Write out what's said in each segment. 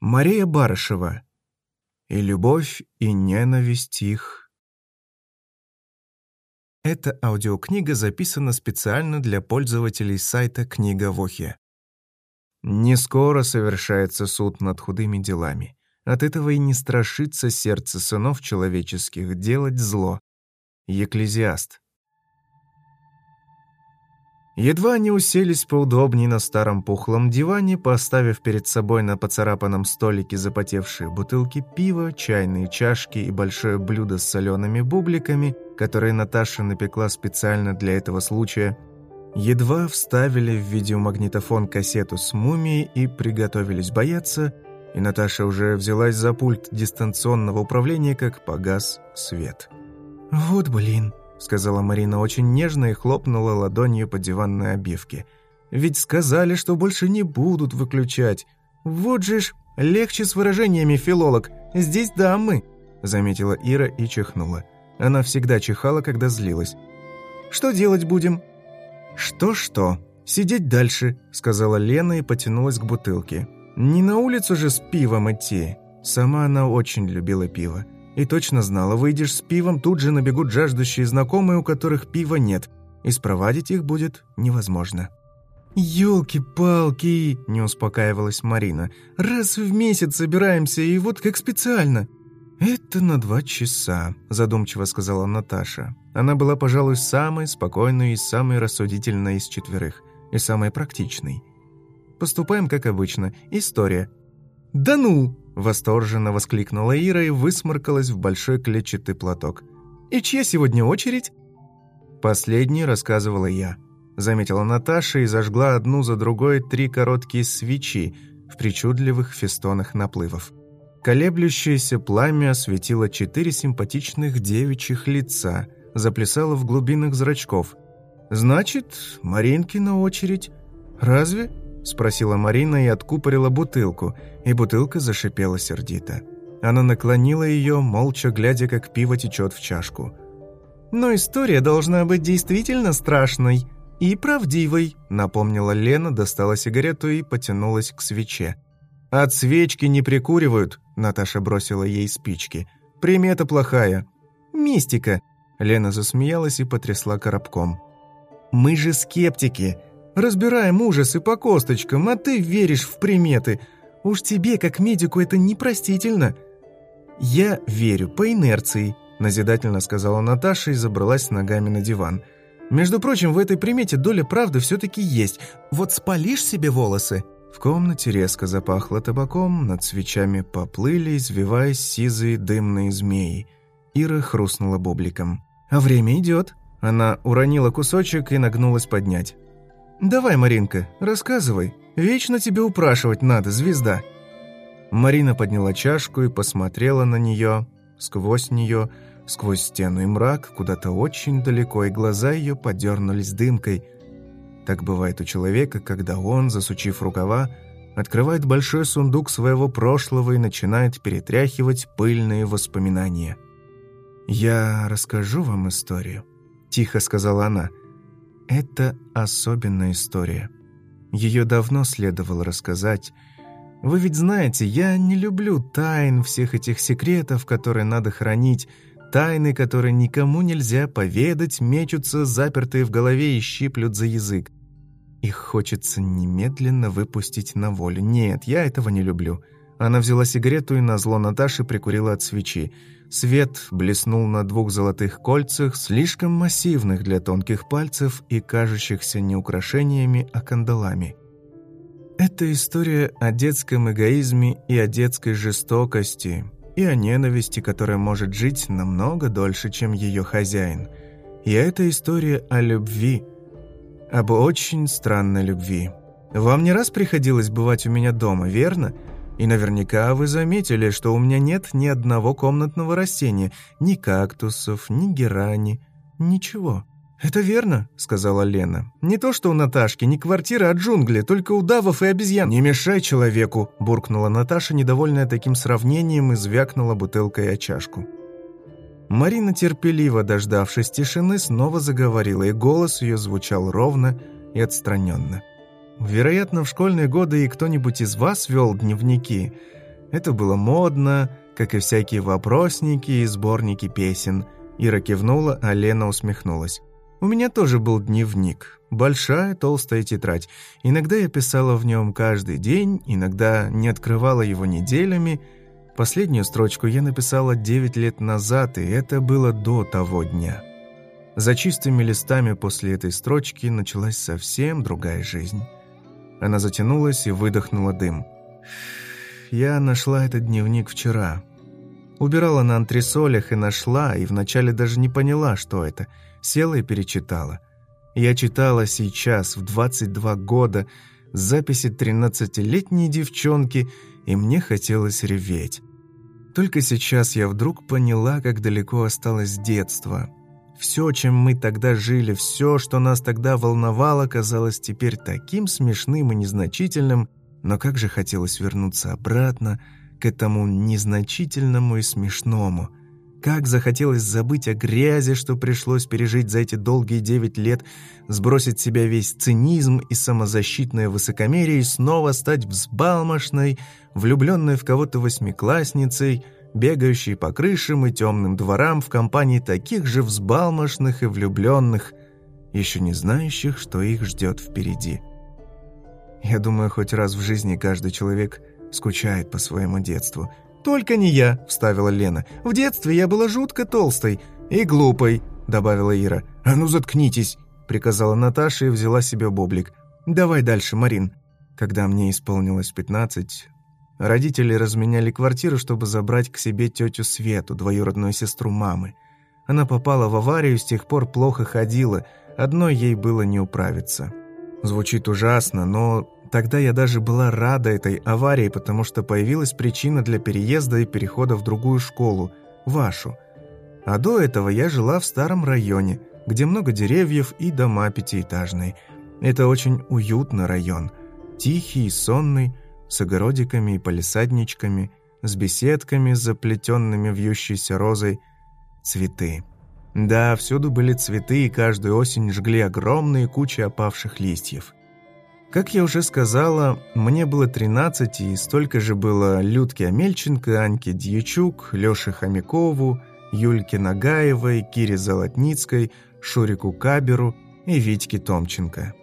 Мария Барышева. И любовь, и ненависть их. Эта аудиокнига записана специально для пользователей сайта «Книга в ухе». Не скоро совершается суд над худыми делами. От этого и не страшится сердце сынов человеческих делать зло. Екклезиаст. Едва они уселись поудобнее на старом пухлом диване, поставив перед собой на поцарапанном столике запотевшие бутылки пива, чайные чашки и большое блюдо с солеными бубликами, которые Наташа напекла специально для этого случая, едва вставили в видеомагнитофон кассету с мумией и приготовились бояться, и Наташа уже взялась за пульт дистанционного управления, как погас свет. «Вот блин», — сказала Марина очень нежно и хлопнула ладонью по диванной обивке. «Ведь сказали, что больше не будут выключать. Вот же ж, легче с выражениями, филолог. Здесь дамы», — заметила Ира и чихнула. Она всегда чихала, когда злилась. «Что делать будем?» «Что-что? Сидеть дальше», — сказала Лена и потянулась к бутылке. «Не на улицу же с пивом идти». Сама она очень любила пиво. И точно знала, выйдешь с пивом, тут же набегут жаждущие знакомые, у которых пива нет, и спровадить их будет невозможно. «Елки-палки!» – не успокаивалась Марина. «Раз в месяц собираемся, и вот как специально!» «Это на два часа», – задумчиво сказала Наташа. Она была, пожалуй, самой спокойной и самой рассудительной из четверых, и самой практичной. «Поступаем, как обычно. История». «Да ну!» Восторженно воскликнула Ира и высморкалась в большой клетчатый платок. «И чья сегодня очередь?» «Последний», — рассказывала я. Заметила Наташа и зажгла одну за другой три короткие свечи в причудливых фестонах наплывов. Колеблющееся пламя осветило четыре симпатичных девичьих лица, заплясало в глубинах зрачков. «Значит, Маринкина очередь. Разве?» – спросила Марина и откупорила бутылку, и бутылка зашипела сердито. Она наклонила ее, молча глядя, как пиво течет в чашку. «Но история должна быть действительно страшной и правдивой», напомнила Лена, достала сигарету и потянулась к свече. «От свечки не прикуривают», Наташа бросила ей спички. «Примета плохая». «Мистика», Лена засмеялась и потрясла коробком. «Мы же скептики. Разбираем ужасы по косточкам, а ты веришь в приметы. Уж тебе, как медику, это непростительно». «Я верю по инерции», – назидательно сказала Наташа и забралась ногами на диван. «Между прочим, в этой примете доля правды все-таки есть. Вот спалишь себе волосы». В комнате резко запахло табаком, над свечами поплыли, извиваясь сизые дымные змеи. Ира хрустнула бубликом. «А время идет». Она уронила кусочек и нагнулась поднять. «Давай, Маринка, рассказывай. Вечно тебе упрашивать надо, звезда». Марина подняла чашку и посмотрела на нее, сквозь нее, сквозь стену и мрак, куда-то очень далеко, и глаза ее подернулись дымкой. Так бывает у человека, когда он, засучив рукава, открывает большой сундук своего прошлого и начинает перетряхивать пыльные воспоминания. «Я расскажу вам историю», — тихо сказала она, — это особенная история. Ее давно следовало рассказать. Вы ведь знаете, я не люблю тайн всех этих секретов, которые надо хранить, тайны, которые никому нельзя поведать, мечутся, запертые в голове и щиплют за язык. Их хочется немедленно выпустить на волю. Нет, я этого не люблю. Она взяла сигарету и назло Наташи прикурила от свечи. Свет блеснул на двух золотых кольцах, слишком массивных для тонких пальцев и кажущихся не украшениями, а кандалами. Это история о детском эгоизме и о детской жестокости, и о ненависти, которая может жить намного дольше, чем ее хозяин. И это история о любви, об очень странной любви. Вам не раз приходилось бывать у меня дома, верно? И наверняка вы заметили, что у меня нет ни одного комнатного растения, ни кактусов, ни герани, ничего. «Это верно», — сказала Лена. «Не то, что у Наташки, не квартира, а джунгли, только удавов и обезьян». «Не мешай человеку», — буркнула Наташа, недовольная таким сравнением, и звякнула бутылкой о чашку. Марина, терпеливо дождавшись тишины, снова заговорила, и голос ее звучал ровно и отстраненно. Вероятно, в школьные годы и кто-нибудь из вас вел дневники. Это было модно, как и всякие вопросники и сборники песен. Ира кивнула, а Лена усмехнулась. У меня тоже был дневник. Большая толстая тетрадь. Иногда я писала в нем каждый день, иногда не открывала его неделями. Последнюю строчку я написала 9 лет назад, и это было до того дня. За чистыми листами после этой строчки началась совсем другая жизнь. Она затянулась и выдохнула дым. Я нашла этот дневник вчера. Убирала на антресолях и нашла, и вначале даже не поняла, что это. Села и перечитала. Я читала сейчас, в 22 года, записи 13-летней девчонки, и мне хотелось реветь. Только сейчас я вдруг поняла, как далеко осталось детство. Все, чем мы тогда жили, все, что нас тогда волновало, казалось теперь таким смешным и незначительным, но как же хотелось вернуться обратно к этому незначительному и смешному. Как захотелось забыть о грязи, что пришлось пережить за эти долгие девять лет, сбросить с себя весь цинизм и самозащитное высокомерие и снова стать взбалмошной, влюбленной в кого-то восьмиклассницей, бегающей по крышам и темным дворам в компании таких же взбалмошных и влюбленных, еще не знающих, что их ждет впереди. Я думаю, хоть раз в жизни каждый человек скучает по своему детству. «Только не я», — вставила Лена. «В детстве я была жутко толстой и глупой», — добавила Ира. «А ну заткнитесь», — приказала Наташа и взяла себе боблик. «Давай дальше, Марин». Когда мне исполнилось пятнадцать, родители разменяли квартиру, чтобы забрать к себе тетю Свету, двоюродную сестру мамы. Она попала в аварию, с тех пор плохо ходила, одной ей было не управиться. Звучит ужасно, но тогда я даже была рада этой аварии, потому что появилась причина для переезда и перехода в другую школу, вашу. А до этого я жила в старом районе, где много деревьев и дома пятиэтажные. Это очень уютный район. Тихий и сонный, с огородиками и палисадничками, с беседками, заплетенными вьющейся розой, цветы. Да, всюду были цветы, и каждую осень жгли огромные кучи опавших листьев. Как я уже сказала, мне было 13, и столько же было Людке Амельченко, Аньке Дьячук, Лёше Хомякову, Юльке Нагаевой, Кире Золотницкой, Шурику Каберу и Витьке Томченко.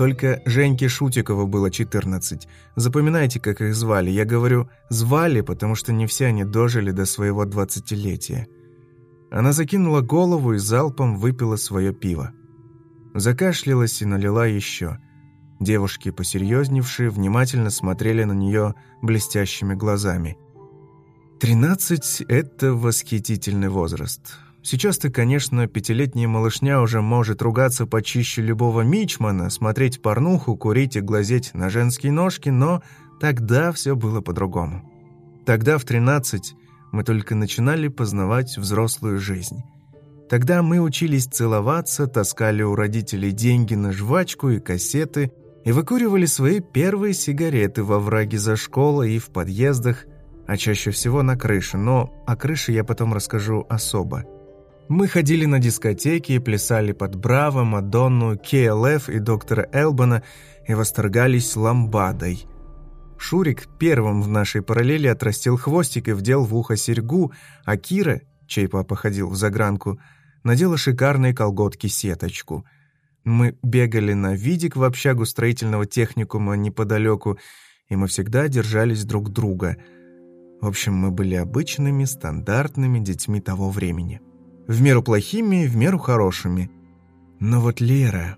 Только Женьке Шутикову было 14. Запоминайте, как их звали. Я говорю «звали», потому что не все они дожили до своего двадцатилетия. Она закинула голову и залпом выпила свое пиво. Закашлялась и налила еще. Девушки, посерьезневшие, внимательно смотрели на нее блестящими глазами. «Тринадцать — это восхитительный возраст. Сейчас-то, конечно, пятилетняя малышня уже может ругаться почище любого мичмана, смотреть порнуху, курить и глазеть на женские ножки, но тогда все было по-другому. Тогда в тринадцать мы только начинали познавать взрослую жизнь. Тогда мы учились целоваться, таскали у родителей деньги на жвачку и кассеты и выкуривали свои первые сигареты во враге за школой и в подъездах, а чаще всего на крыше, но о крыше я потом расскажу особо. Мы ходили на дискотеки плясали под Браво, Мадонну, KLF и доктора Элбана и восторгались ламбадой. Шурик первым в нашей параллели отрастил хвостик и вдел в ухо серьгу, а Кира, чей папа ходил в загранку, надела шикарные колготки-сеточку. Мы бегали на видик в общагу строительного техникума неподалеку, и мы всегда держались друг друга. В общем, мы были обычными, стандартными детьми того времени. В меру плохими, в меру хорошими. Но вот Лера...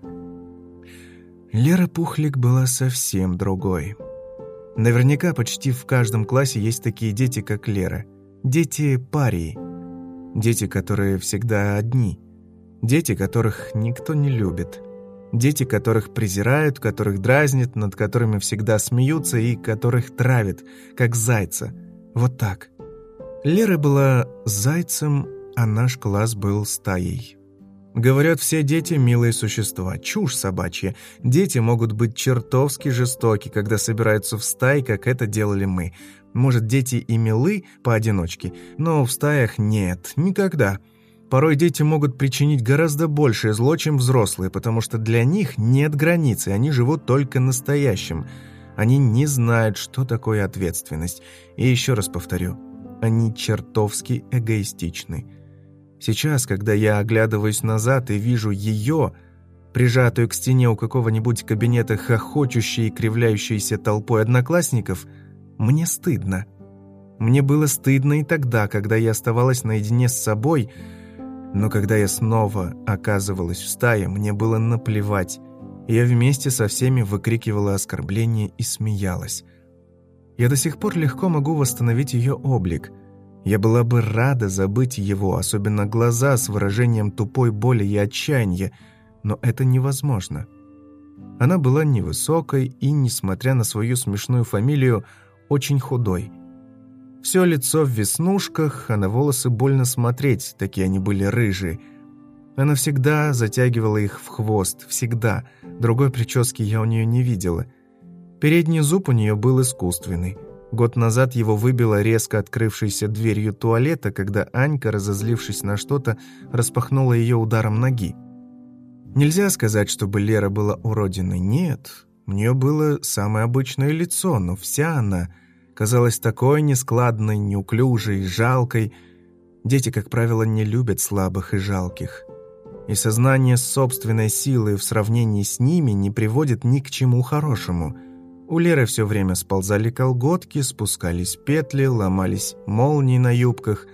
Лера Пухлик была совсем другой. Наверняка почти в каждом классе есть такие дети, как Лера. Дети парии. Дети, которые всегда одни. Дети, которых никто не любит. Дети, которых презирают, которых дразнят, над которыми всегда смеются и которых травят, как зайца. Вот так. Лера была зайцем, а наш класс был стаей. Говорят, все дети – милые существа. Чушь собачья. Дети могут быть чертовски жестоки, когда собираются в стаи, как это делали мы. Может, дети и милы поодиночке, но в стаях нет, никогда. Порой дети могут причинить гораздо большее зло, чем взрослые, потому что для них нет границы, они живут только настоящим. Они не знают, что такое ответственность. И еще раз повторю, они чертовски эгоистичны. Сейчас, когда я оглядываюсь назад и вижу ее, прижатую к стене у какого-нибудь кабинета хохочущей и кривляющейся толпой одноклассников, мне стыдно. Мне было стыдно и тогда, когда я оставалась наедине с собой, но когда я снова оказывалась в стае, мне было наплевать. Я вместе со всеми выкрикивала оскорбления и смеялась. Я до сих пор легко могу восстановить ее облик. Я была бы рада забыть его, особенно глаза с выражением тупой боли и отчаяния, но это невозможно. Она была невысокой и, несмотря на свою смешную фамилию, очень худой. Все лицо в веснушках, а на волосы больно смотреть, такие они были рыжие. Она всегда затягивала их в хвост, всегда. Другой прически я у нее не видела. Передний зуб у нее был искусственный. Год назад его выбило резко открывшейся дверью туалета, когда Анька, разозлившись на что-то, распахнула ее ударом ноги. Нельзя сказать, чтобы Лера была уродиной. Нет, у нее было самое обычное лицо, но вся она казалась такой нескладной, неуклюжей, жалкой. Дети, как правило, не любят слабых и жалких. И сознание собственной силы в сравнении с ними не приводит ни к чему хорошему. У Леры все время сползали колготки, спускались петли, ломались молнии на юбках.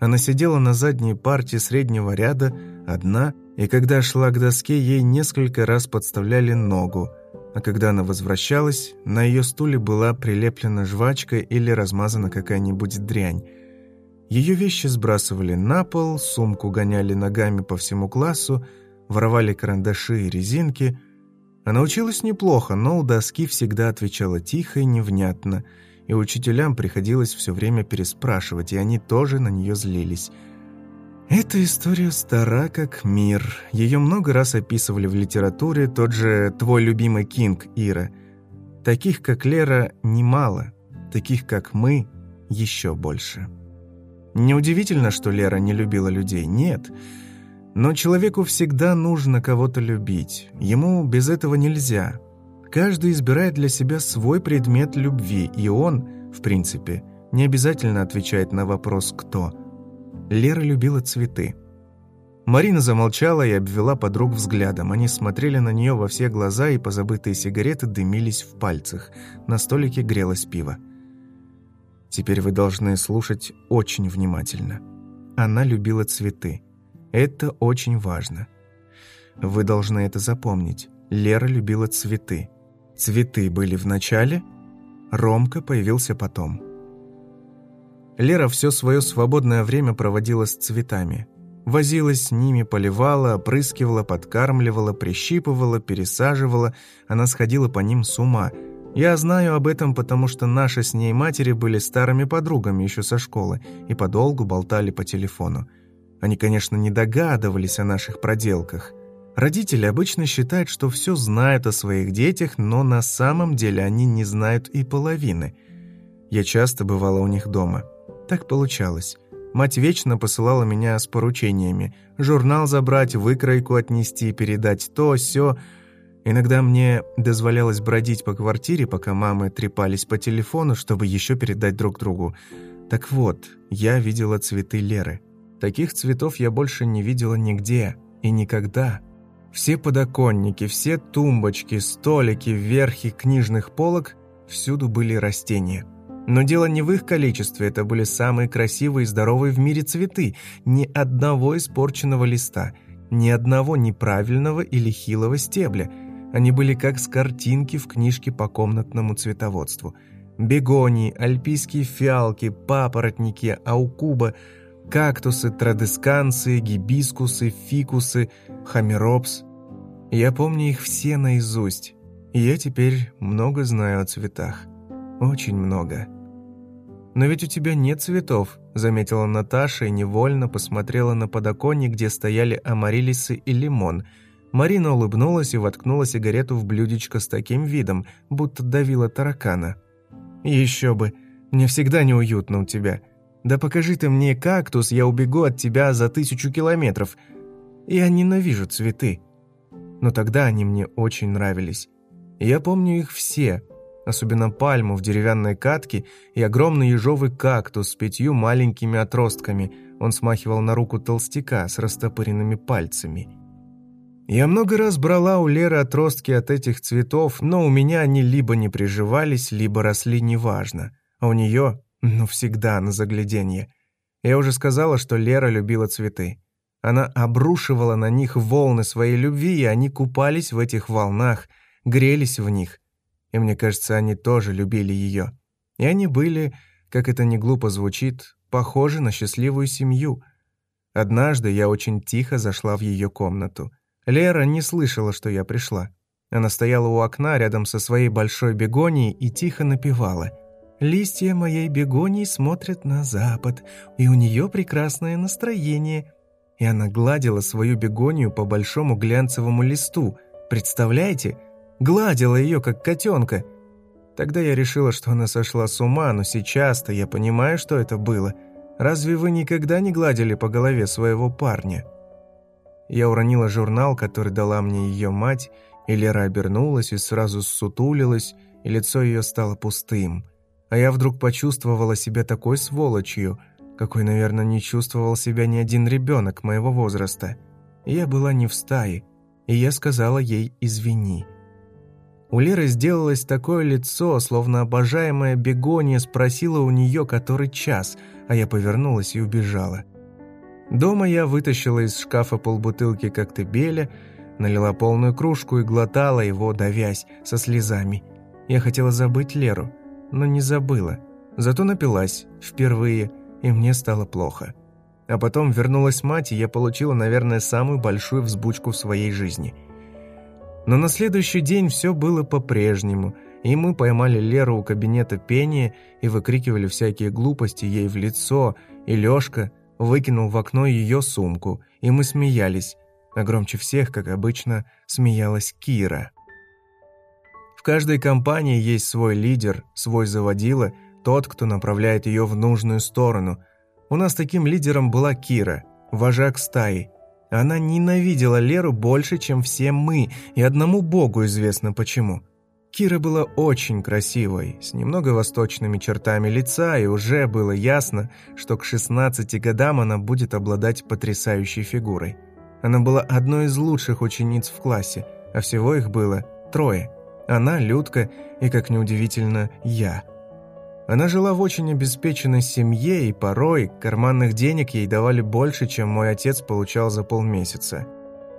Она сидела на задней парте среднего ряда, одна – и когда шла к доске, ей несколько раз подставляли ногу, а когда она возвращалась, на ее стуле была прилеплена жвачка или размазана какая-нибудь дрянь. Ее вещи сбрасывали на пол, сумку гоняли ногами по всему классу, воровали карандаши и резинки. Она училась неплохо, но у доски всегда отвечала тихо и невнятно, и учителям приходилось все время переспрашивать, и они тоже на нее злились – эта история стара как мир. Ее много раз описывали в литературе, тот же твой любимый Кинг, Ира. Таких, как Лера, немало. Таких, как мы, еще больше. Неудивительно, что Лера не любила людей. Нет. Но человеку всегда нужно кого-то любить. Ему без этого нельзя. Каждый избирает для себя свой предмет любви, и он, в принципе, не обязательно отвечает на вопрос «кто?». Лера любила цветы. Марина замолчала и обвела подруг взглядом. Они смотрели на нее во все глаза, и позабытые сигареты дымились в пальцах. На столике грелось пиво. Теперь вы должны слушать очень внимательно. Она любила цветы. Это очень важно. Вы должны это запомнить. Лера любила цветы. Цветы были в начале, Ромка появился потом. Лера все свое свободное время проводила с цветами. Возилась с ними, поливала, опрыскивала, подкармливала, прищипывала, пересаживала. Она сходила по ним с ума. Я знаю об этом, потому что наши с ней матери были старыми подругами еще со школы и подолгу болтали по телефону. Они, конечно, не догадывались о наших проделках. Родители обычно считают, что все знают о своих детях, но на самом деле они не знают и половины. Я часто бывала у них дома. Так получалось. Мать вечно посылала меня с поручениями. Журнал забрать, выкройку отнести, передать то, сё. Иногда мне дозволялось бродить по квартире, пока мамы трепались по телефону, чтобы еще передать друг другу. Так вот, я видела цветы Леры. Таких цветов я больше не видела нигде и никогда. Все подоконники, все тумбочки, столики, верхи книжных полок – всюду были растения – но дело не в их количестве, это были самые красивые и здоровые в мире цветы. Ни одного испорченного листа, ни одного неправильного или хилого стебля. Они были как с картинки в книжке по комнатному цветоводству. Бегонии, альпийские фиалки, папоротники, аукуба, кактусы, традесканцы, гибискусы, фикусы, хамеропс. Я помню их все наизусть, и я теперь много знаю о цветах. Очень много. «Но ведь у тебя нет цветов», – заметила Наташа и невольно посмотрела на подоконник, где стояли амарилисы и лимон. Марина улыбнулась и воткнула сигарету в блюдечко с таким видом, будто давила таракана. «Еще бы! Мне всегда неуютно у тебя. Да покажи ты мне кактус, я убегу от тебя за тысячу километров. Я ненавижу цветы. Но тогда они мне очень нравились. Я помню их все – особенно пальму в деревянной катке и огромный ежовый кактус с пятью маленькими отростками. Он смахивал на руку толстяка с растопыренными пальцами. Я много раз брала у Леры отростки от этих цветов, но у меня они либо не приживались, либо росли неважно. А у нее, ну, всегда на загляденье. Я уже сказала, что Лера любила цветы. Она обрушивала на них волны своей любви, и они купались в этих волнах, грелись в них. И мне кажется, они тоже любили ее. И они были, как это не глупо звучит, похожи на счастливую семью. Однажды я очень тихо зашла в ее комнату. Лера не слышала, что я пришла. Она стояла у окна рядом со своей большой бегонией и тихо напевала. «Листья моей бегонии смотрят на запад, и у нее прекрасное настроение». И она гладила свою бегонию по большому глянцевому листу. Представляете? Гладила ее, как котенка. Тогда я решила, что она сошла с ума, но сейчас-то я понимаю, что это было. Разве вы никогда не гладили по голове своего парня?» Я уронила журнал, который дала мне ее мать, и Лера обернулась и сразу ссутулилась, и лицо ее стало пустым. А я вдруг почувствовала себя такой сволочью, какой, наверное, не чувствовал себя ни один ребенок моего возраста. Я была не в стае, и я сказала ей «извини». У Леры сделалось такое лицо, словно обожаемая бегония спросила у нее который час, а я повернулась и убежала. Дома я вытащила из шкафа полбутылки коктебеля, налила полную кружку и глотала его, давясь, со слезами. Я хотела забыть Леру, но не забыла. Зато напилась, впервые, и мне стало плохо. А потом вернулась мать, и я получила, наверное, самую большую взбучку в своей жизни. Но на следующий день все было по-прежнему, и мы поймали Леру у кабинета пения и выкрикивали всякие глупости ей в лицо, и Лёшка – выкинул в окно ее сумку, и мы смеялись, а громче всех, как обычно, смеялась Кира. Каждой компании есть свой лидер, свой заводила, тот, кто направляет ее в нужную сторону. У нас таким лидером была Кира, вожак стаи. Она ненавидела Леру больше, чем все мы, и одному богу известно почему – Кира была очень красивой, с немного восточными чертами лица, и уже было ясно, что к 16 годам она будет обладать потрясающей фигурой. Она была одной из лучших учениц в классе, а всего их было трое. Она, Людка и, как неудивительно, я. Она жила в очень обеспеченной семье, и порой карманных денег ей давали больше, чем мой отец получал за полмесяца.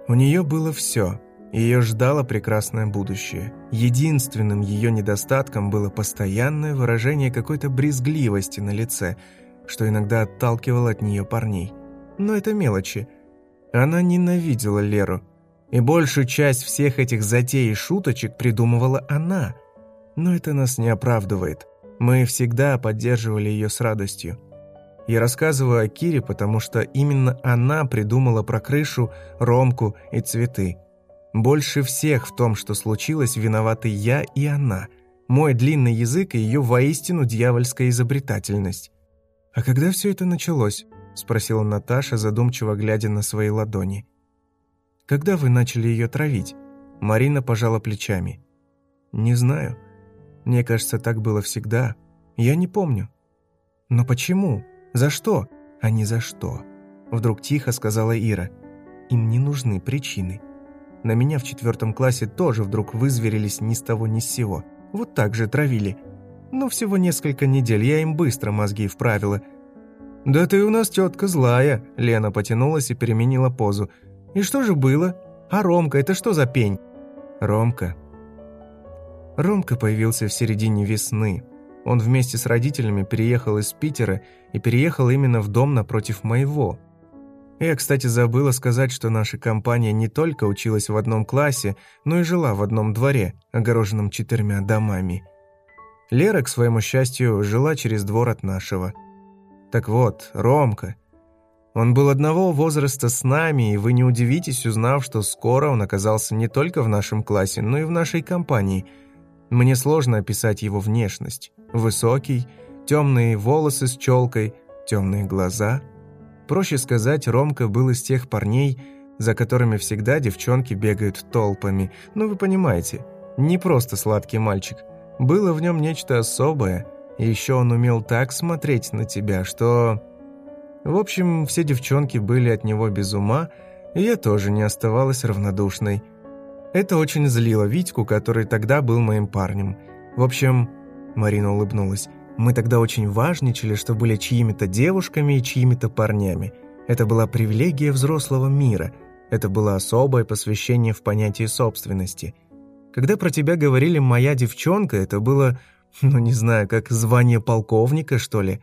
У нее было все – ее ждало прекрасное будущее. Единственным ее недостатком было постоянное выражение какой-то брезгливости на лице, что иногда отталкивало от нее парней. Но это мелочи. Она ненавидела Леру. И большую часть всех этих затей и шуточек придумывала она. Но это нас не оправдывает. Мы всегда поддерживали ее с радостью. Я рассказываю о Кире, потому что именно она придумала про крышу, ромку и цветы – больше всех в том, что случилось, виноваты я и она. Мой длинный язык и ее воистину дьявольская изобретательность. «А когда все это началось?» – спросила Наташа, задумчиво глядя на свои ладони. «Когда вы начали ее травить?» Марина пожала плечами. «Не знаю. Мне кажется, так было всегда. Я не помню». «Но почему? За что?» «А не за что», – вдруг тихо сказала Ира. «Им не нужны причины. На меня в четвертом классе тоже вдруг вызверились ни с того ни с сего. Вот так же травили. Но всего несколько недель, я им быстро мозги вправила. «Да ты у нас тетка злая», — Лена потянулась и переменила позу. «И что же было? А Ромка, это что за пень?» «Ромка». Ромка появился в середине весны. Он вместе с родителями переехал из Питера и переехал именно в дом напротив моего, я, кстати, забыла сказать, что наша компания не только училась в одном классе, но и жила в одном дворе, огороженном четырьмя домами. Лера, к своему счастью, жила через двор от нашего. Так вот, Ромка. Он был одного возраста с нами, и вы не удивитесь, узнав, что скоро он оказался не только в нашем классе, но и в нашей компании. Мне сложно описать его внешность. Высокий, темные волосы с челкой, темные глаза – Проще сказать, Ромка был из тех парней, за которыми всегда девчонки бегают толпами. Ну, вы понимаете, не просто сладкий мальчик. Было в нем нечто особое, и еще он умел так смотреть на тебя, что... В общем, все девчонки были от него без ума, и я тоже не оставалась равнодушной. Это очень злило Витьку, который тогда был моим парнем. В общем, Марина улыбнулась, мы тогда очень важничали, что были чьими-то девушками и чьими-то парнями. Это была привилегия взрослого мира. Это было особое посвящение в понятие собственности. Когда про тебя говорили «моя девчонка», это было, ну не знаю, как звание полковника, что ли.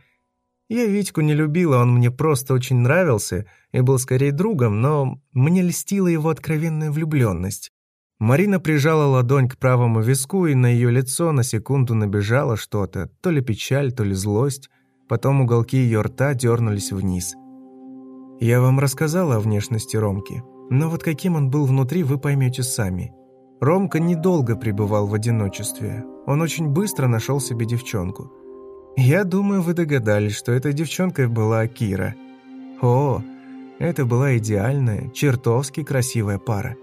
Я Витьку не любила, он мне просто очень нравился и был скорее другом, но мне льстила его откровенная влюбленность. Марина прижала ладонь к правому виску, и на ее лицо на секунду набежало что-то, то ли печаль, то ли злость. Потом уголки ее рта дернулись вниз. «Я вам рассказала о внешности Ромки, но вот каким он был внутри, вы поймете сами. Ромка недолго пребывал в одиночестве. Он очень быстро нашел себе девчонку. Я думаю, вы догадались, что этой девчонкой была Кира. О, это была идеальная, чертовски красивая пара.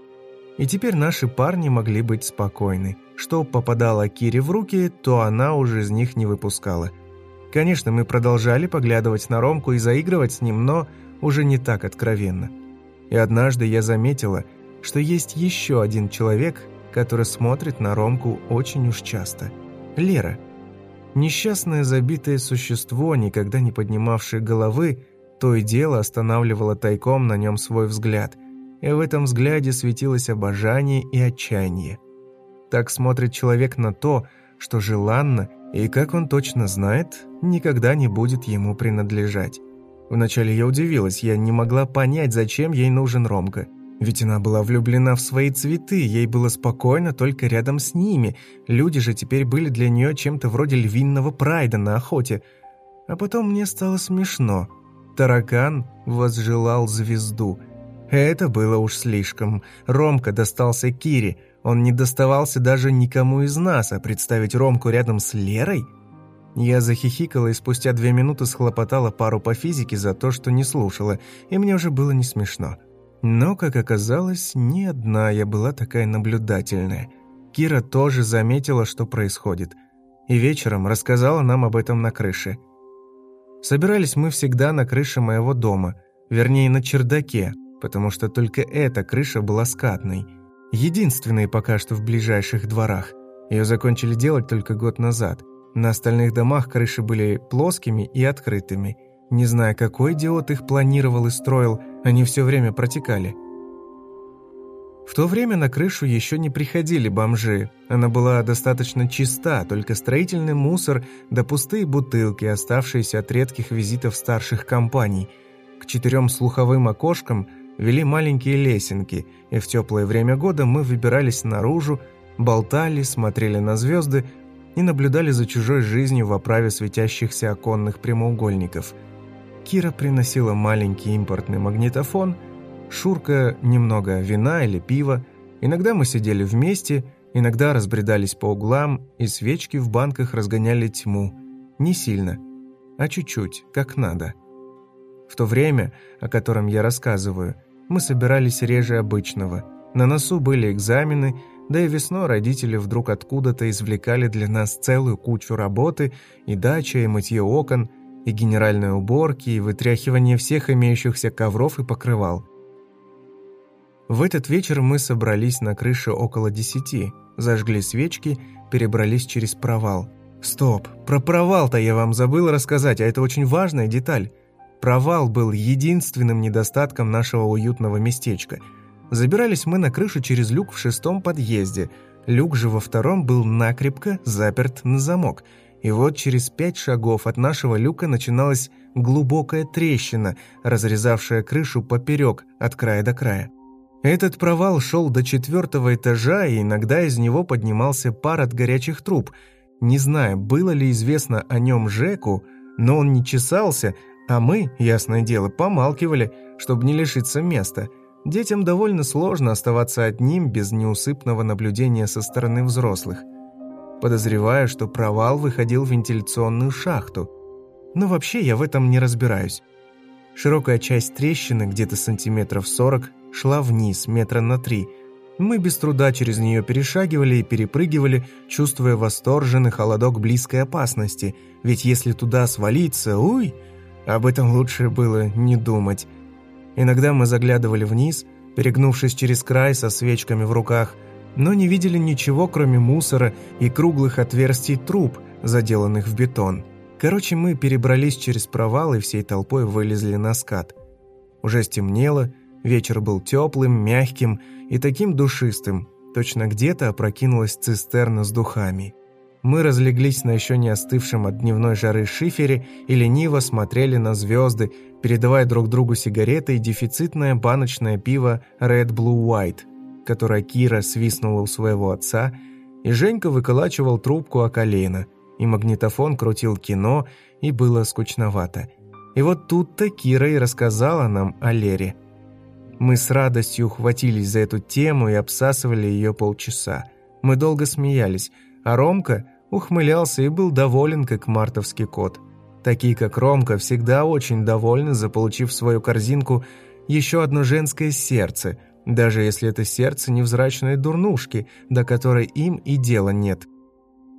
И теперь наши парни могли быть спокойны. Что попадало Кире в руки, то она уже из них не выпускала. Конечно, мы продолжали поглядывать на Ромку и заигрывать с ним, но уже не так откровенно. И однажды я заметила, что есть еще один человек, который смотрит на Ромку очень уж часто. Лера. Несчастное забитое существо, никогда не поднимавшее головы, то и дело останавливало тайком на нем свой взгляд – и в этом взгляде светилось обожание и отчаяние. Так смотрит человек на то, что желанно, и, как он точно знает, никогда не будет ему принадлежать. Вначале я удивилась, я не могла понять, зачем ей нужен Ромка. Ведь она была влюблена в свои цветы, ей было спокойно только рядом с ними. Люди же теперь были для нее чем-то вроде львиного прайда на охоте. А потом мне стало смешно. Таракан возжелал звезду – это было уж слишком. Ромка достался Кире. Он не доставался даже никому из нас, а представить Ромку рядом с Лерой? Я захихикала и спустя две минуты схлопотала пару по физике за то, что не слушала, и мне уже было не смешно. Но, как оказалось, не одна я была такая наблюдательная. Кира тоже заметила, что происходит. И вечером рассказала нам об этом на крыше. Собирались мы всегда на крыше моего дома, вернее, на чердаке, потому что только эта крыша была скатной. Единственной пока что в ближайших дворах. Ее закончили делать только год назад. На остальных домах крыши были плоскими и открытыми. Не зная, какой идиот их планировал и строил, они все время протекали. В то время на крышу еще не приходили бомжи. Она была достаточно чиста, только строительный мусор да пустые бутылки, оставшиеся от редких визитов старших компаний. К четырем слуховым окошкам – вели маленькие лесенки, и в теплое время года мы выбирались наружу, болтали, смотрели на звезды и наблюдали за чужой жизнью в оправе светящихся оконных прямоугольников. Кира приносила маленький импортный магнитофон, Шурка немного вина или пива, иногда мы сидели вместе, иногда разбредались по углам, и свечки в банках разгоняли тьму. Не сильно, а чуть-чуть, как надо. В то время, о котором я рассказываю, мы собирались реже обычного. На носу были экзамены, да и весной родители вдруг откуда-то извлекали для нас целую кучу работы, и дача, и мытье окон, и генеральной уборки, и вытряхивание всех имеющихся ковров и покрывал. В этот вечер мы собрались на крыше около десяти, зажгли свечки, перебрались через провал. Стоп, про провал-то я вам забыл рассказать, а это очень важная деталь. Провал был единственным недостатком нашего уютного местечка. Забирались мы на крышу через люк в шестом подъезде. Люк же во втором был накрепко заперт на замок. И вот через пять шагов от нашего люка начиналась глубокая трещина, разрезавшая крышу поперек от края до края. Этот провал шел до четвертого этажа, и иногда из него поднимался пар от горячих труб. Не знаю, было ли известно о нем Жеку, но он не чесался, а мы, ясное дело, помалкивали, чтобы не лишиться места. Детям довольно сложно оставаться одним без неусыпного наблюдения со стороны взрослых. Подозреваю, что провал выходил в вентиляционную шахту. Но вообще я в этом не разбираюсь. Широкая часть трещины, где-то сантиметров 40, шла вниз, метра на три. Мы без труда через нее перешагивали и перепрыгивали, чувствуя восторженный холодок близкой опасности, ведь если туда свалиться, уй, об этом лучше было не думать. Иногда мы заглядывали вниз, перегнувшись через край со свечками в руках, но не видели ничего, кроме мусора и круглых отверстий труб, заделанных в бетон. Короче, мы перебрались через провал и всей толпой вылезли на скат. Уже стемнело, вечер был теплым, мягким и таким душистым, точно где-то опрокинулась цистерна с духами. Мы разлеглись на еще не остывшем от дневной жары шифере и лениво смотрели на звезды, передавая друг другу сигареты и дефицитное баночное пиво Red Blue White, которое Кира свистнула у своего отца, и Женька выколачивал трубку о колено, и магнитофон крутил кино, и было скучновато. И вот тут-то Кира и рассказала нам о Лере – мы с радостью ухватились за эту тему и обсасывали ее полчаса. Мы долго смеялись, а Ромка ухмылялся и был доволен, как мартовский кот. Такие, как Ромка, всегда очень довольны, заполучив свою корзинку еще одно женское сердце, даже если это сердце невзрачной дурнушки, до которой им и дела нет –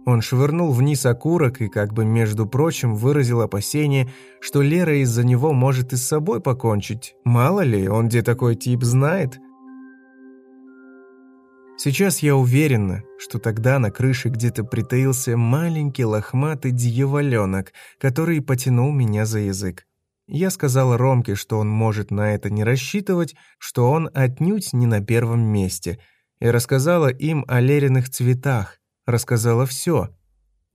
он швырнул вниз окурок и, как бы между прочим, выразил опасение, что Лера из-за него может и с собой покончить. Мало ли, он где такой тип знает. Сейчас я уверена, что тогда на крыше где-то притаился маленький лохматый дьяволенок, который потянул меня за язык. Я сказала Ромке, что он может на это не рассчитывать, что он отнюдь не на первом месте, и рассказала им о Лериных цветах, рассказала все.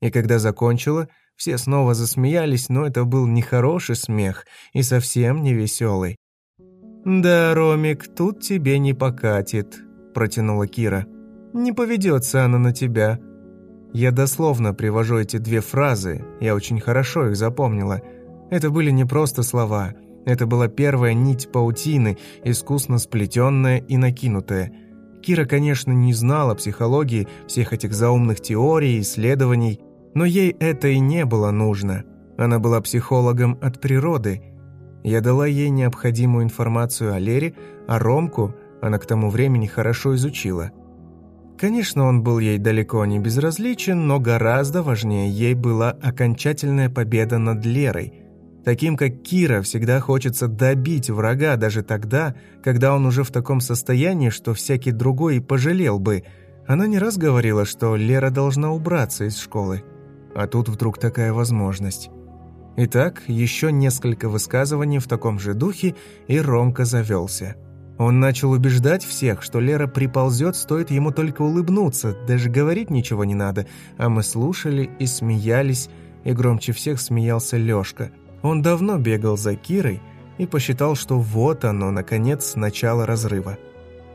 И когда закончила, все снова засмеялись, но это был нехороший смех и совсем не веселый. «Да, Ромик, тут тебе не покатит», – протянула Кира. «Не поведется она на тебя». Я дословно привожу эти две фразы, я очень хорошо их запомнила. Это были не просто слова, это была первая нить паутины, искусно сплетенная и накинутая – Кира, конечно, не знала психологии, всех этих заумных теорий, исследований, но ей это и не было нужно. Она была психологом от природы. Я дала ей необходимую информацию о Лере, а Ромку она к тому времени хорошо изучила. Конечно, он был ей далеко не безразличен, но гораздо важнее ей была окончательная победа над Лерой – Таким, как Кира, всегда хочется добить врага даже тогда, когда он уже в таком состоянии, что всякий другой и пожалел бы. Она не раз говорила, что Лера должна убраться из школы. А тут вдруг такая возможность. Итак, еще несколько высказываний в таком же духе, и Ромка завелся. Он начал убеждать всех, что Лера приползет, стоит ему только улыбнуться, даже говорить ничего не надо, а мы слушали и смеялись, и громче всех смеялся Лёшка – он давно бегал за Кирой и посчитал, что вот оно, наконец, начало разрыва.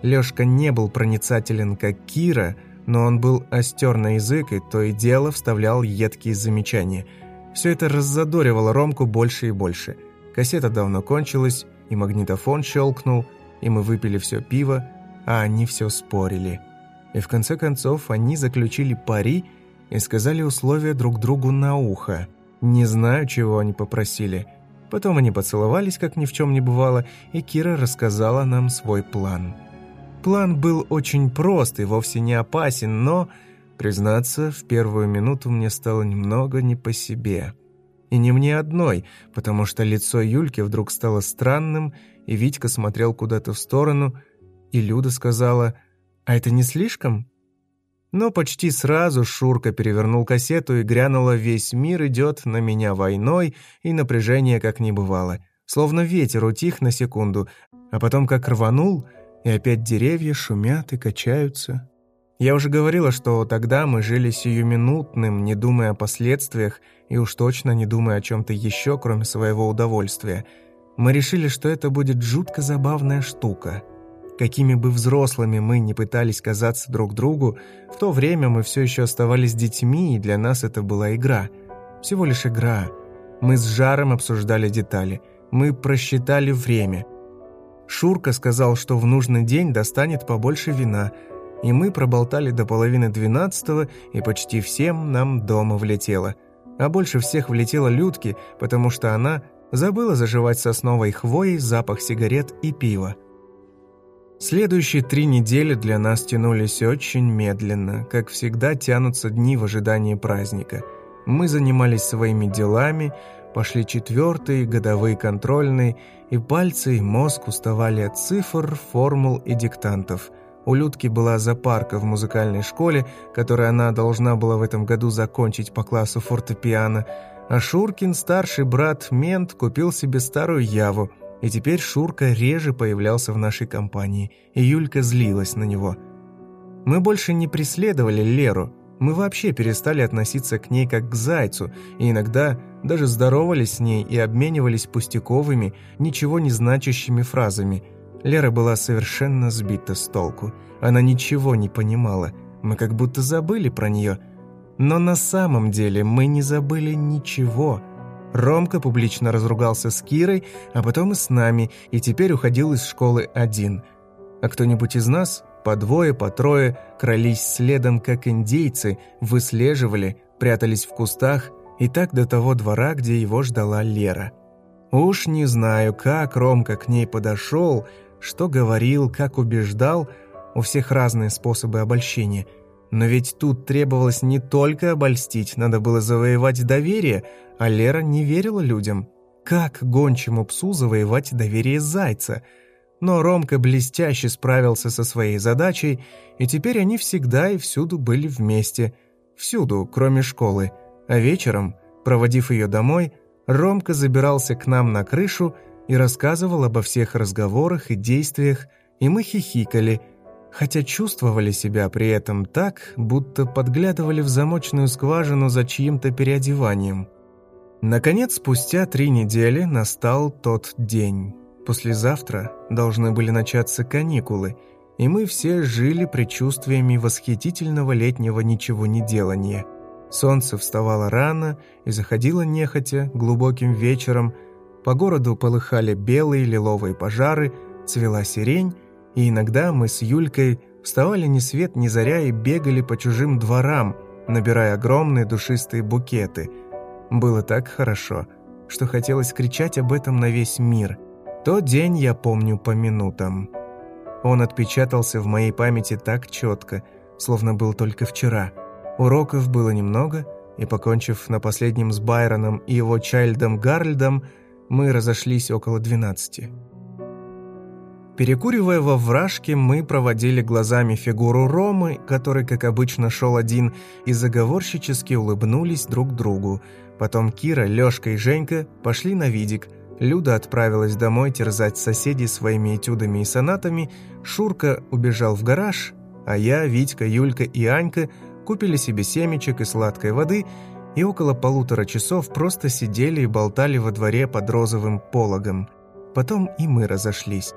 Лёшка не был проницателен, как Кира, но он был остер на язык и то и дело вставлял едкие замечания. Все это раззадоривало Ромку больше и больше. Кассета давно кончилась, и магнитофон щелкнул, и мы выпили все пиво, а они все спорили. И в конце концов они заключили пари и сказали условия друг другу на ухо – не знаю, чего они попросили. Потом они поцеловались, как ни в чем не бывало, и Кира рассказала нам свой план. План был очень прост и вовсе не опасен, но, признаться, в первую минуту мне стало немного не по себе. И не мне одной, потому что лицо Юльки вдруг стало странным, и Витька смотрел куда-то в сторону, и Люда сказала «А это не слишком?» Но почти сразу Шурка перевернул кассету и грянула «Весь мир идет на меня войной» и напряжение как не бывало. Словно ветер утих на секунду, а потом как рванул, и опять деревья шумят и качаются. Я уже говорила, что тогда мы жили сиюминутным, не думая о последствиях и уж точно не думая о чем-то еще, кроме своего удовольствия. Мы решили, что это будет жутко забавная штука – Какими бы взрослыми мы ни пытались казаться друг другу, в то время мы все еще оставались детьми, и для нас это была игра. Всего лишь игра. Мы с жаром обсуждали детали. Мы просчитали время. Шурка сказал, что в нужный день достанет побольше вина, и мы проболтали до половины двенадцатого, и почти всем нам дома влетело. А больше всех влетело Людке, потому что она забыла заживать сосновой хвоей запах сигарет и пива. Следующие три недели для нас тянулись очень медленно, как всегда тянутся дни в ожидании праздника. Мы занимались своими делами, пошли четвертые, годовые контрольные, и пальцы и мозг уставали от цифр, формул и диктантов. У Людки была запарка в музыкальной школе, которую она должна была в этом году закончить по классу фортепиано, а Шуркин, старший брат Мент, купил себе старую Яву – и теперь Шурка реже появлялся в нашей компании, и Юлька злилась на него. Мы больше не преследовали Леру, мы вообще перестали относиться к ней как к зайцу, и иногда даже здоровались с ней и обменивались пустяковыми, ничего не значащими фразами. Лера была совершенно сбита с толку. Она ничего не понимала. Мы как будто забыли про нее. Но на самом деле мы не забыли ничего – Ромка публично разругался с Кирой, а потом и с нами, и теперь уходил из школы один. А кто-нибудь из нас, по двое, по трое, крались следом, как индейцы, выслеживали, прятались в кустах, и так до того двора, где его ждала Лера. Уж не знаю, как Ромка к ней подошел, что говорил, как убеждал, у всех разные способы обольщения – но ведь тут требовалось не только обольстить, надо было завоевать доверие, а Лера не верила людям. Как гончему псу завоевать доверие зайца? Но Ромка блестяще справился со своей задачей, и теперь они всегда и всюду были вместе. Всюду, кроме школы. А вечером, проводив ее домой, Ромка забирался к нам на крышу и рассказывал обо всех разговорах и действиях, и мы хихикали – хотя чувствовали себя при этом так, будто подглядывали в замочную скважину за чьим-то переодеванием. Наконец, спустя три недели настал тот день. Послезавтра должны были начаться каникулы, и мы все жили предчувствиями восхитительного летнего ничего не делания. Солнце вставало рано и заходило нехотя, глубоким вечером, по городу полыхали белые лиловые пожары, цвела сирень, и иногда мы с Юлькой вставали ни свет ни заря и бегали по чужим дворам, набирая огромные душистые букеты. Было так хорошо, что хотелось кричать об этом на весь мир. Тот день я помню по минутам. Он отпечатался в моей памяти так четко, словно был только вчера. Уроков было немного, и, покончив на последнем с Байроном и его Чайльдом Гарльдом, мы разошлись около двенадцати. Перекуривая во вражке, мы проводили глазами фигуру Ромы, который, как обычно, шел один, и заговорщически улыбнулись друг другу. Потом Кира, Лёшка и Женька пошли на видик. Люда отправилась домой терзать соседей своими этюдами и сонатами, Шурка убежал в гараж, а я, Витька, Юлька и Анька купили себе семечек и сладкой воды и около полутора часов просто сидели и болтали во дворе под розовым пологом. Потом и мы разошлись.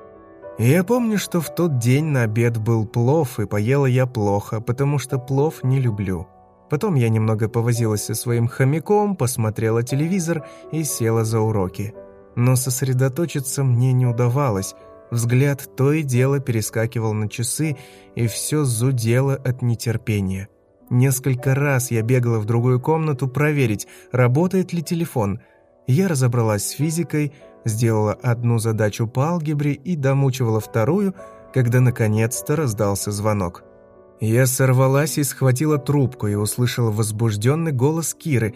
И я помню, что в тот день на обед был плов, и поела я плохо, потому что плов не люблю. Потом я немного повозилась со своим хомяком, посмотрела телевизор и села за уроки. Но сосредоточиться мне не удавалось. Взгляд то и дело перескакивал на часы, и все зудело от нетерпения. Несколько раз я бегала в другую комнату проверить, работает ли телефон. Я разобралась с физикой – сделала одну задачу по алгебре и домучивала вторую, когда наконец-то раздался звонок. Я сорвалась и схватила трубку и услышала возбужденный голос Киры.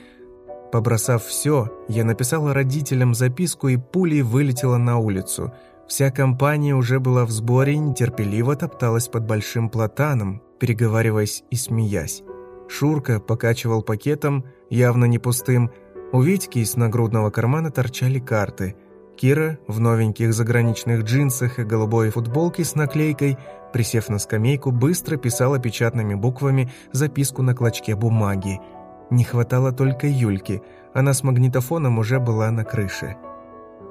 Побросав все, я написала родителям записку и пулей вылетела на улицу. Вся компания уже была в сборе и нетерпеливо топталась под большим платаном, переговариваясь и смеясь. Шурка покачивал пакетом, явно не пустым. У Витьки из нагрудного кармана торчали карты – Кира в новеньких заграничных джинсах и голубой футболке с наклейкой, присев на скамейку, быстро писала печатными буквами записку на клочке бумаги. Не хватало только Юльки, она с магнитофоном уже была на крыше.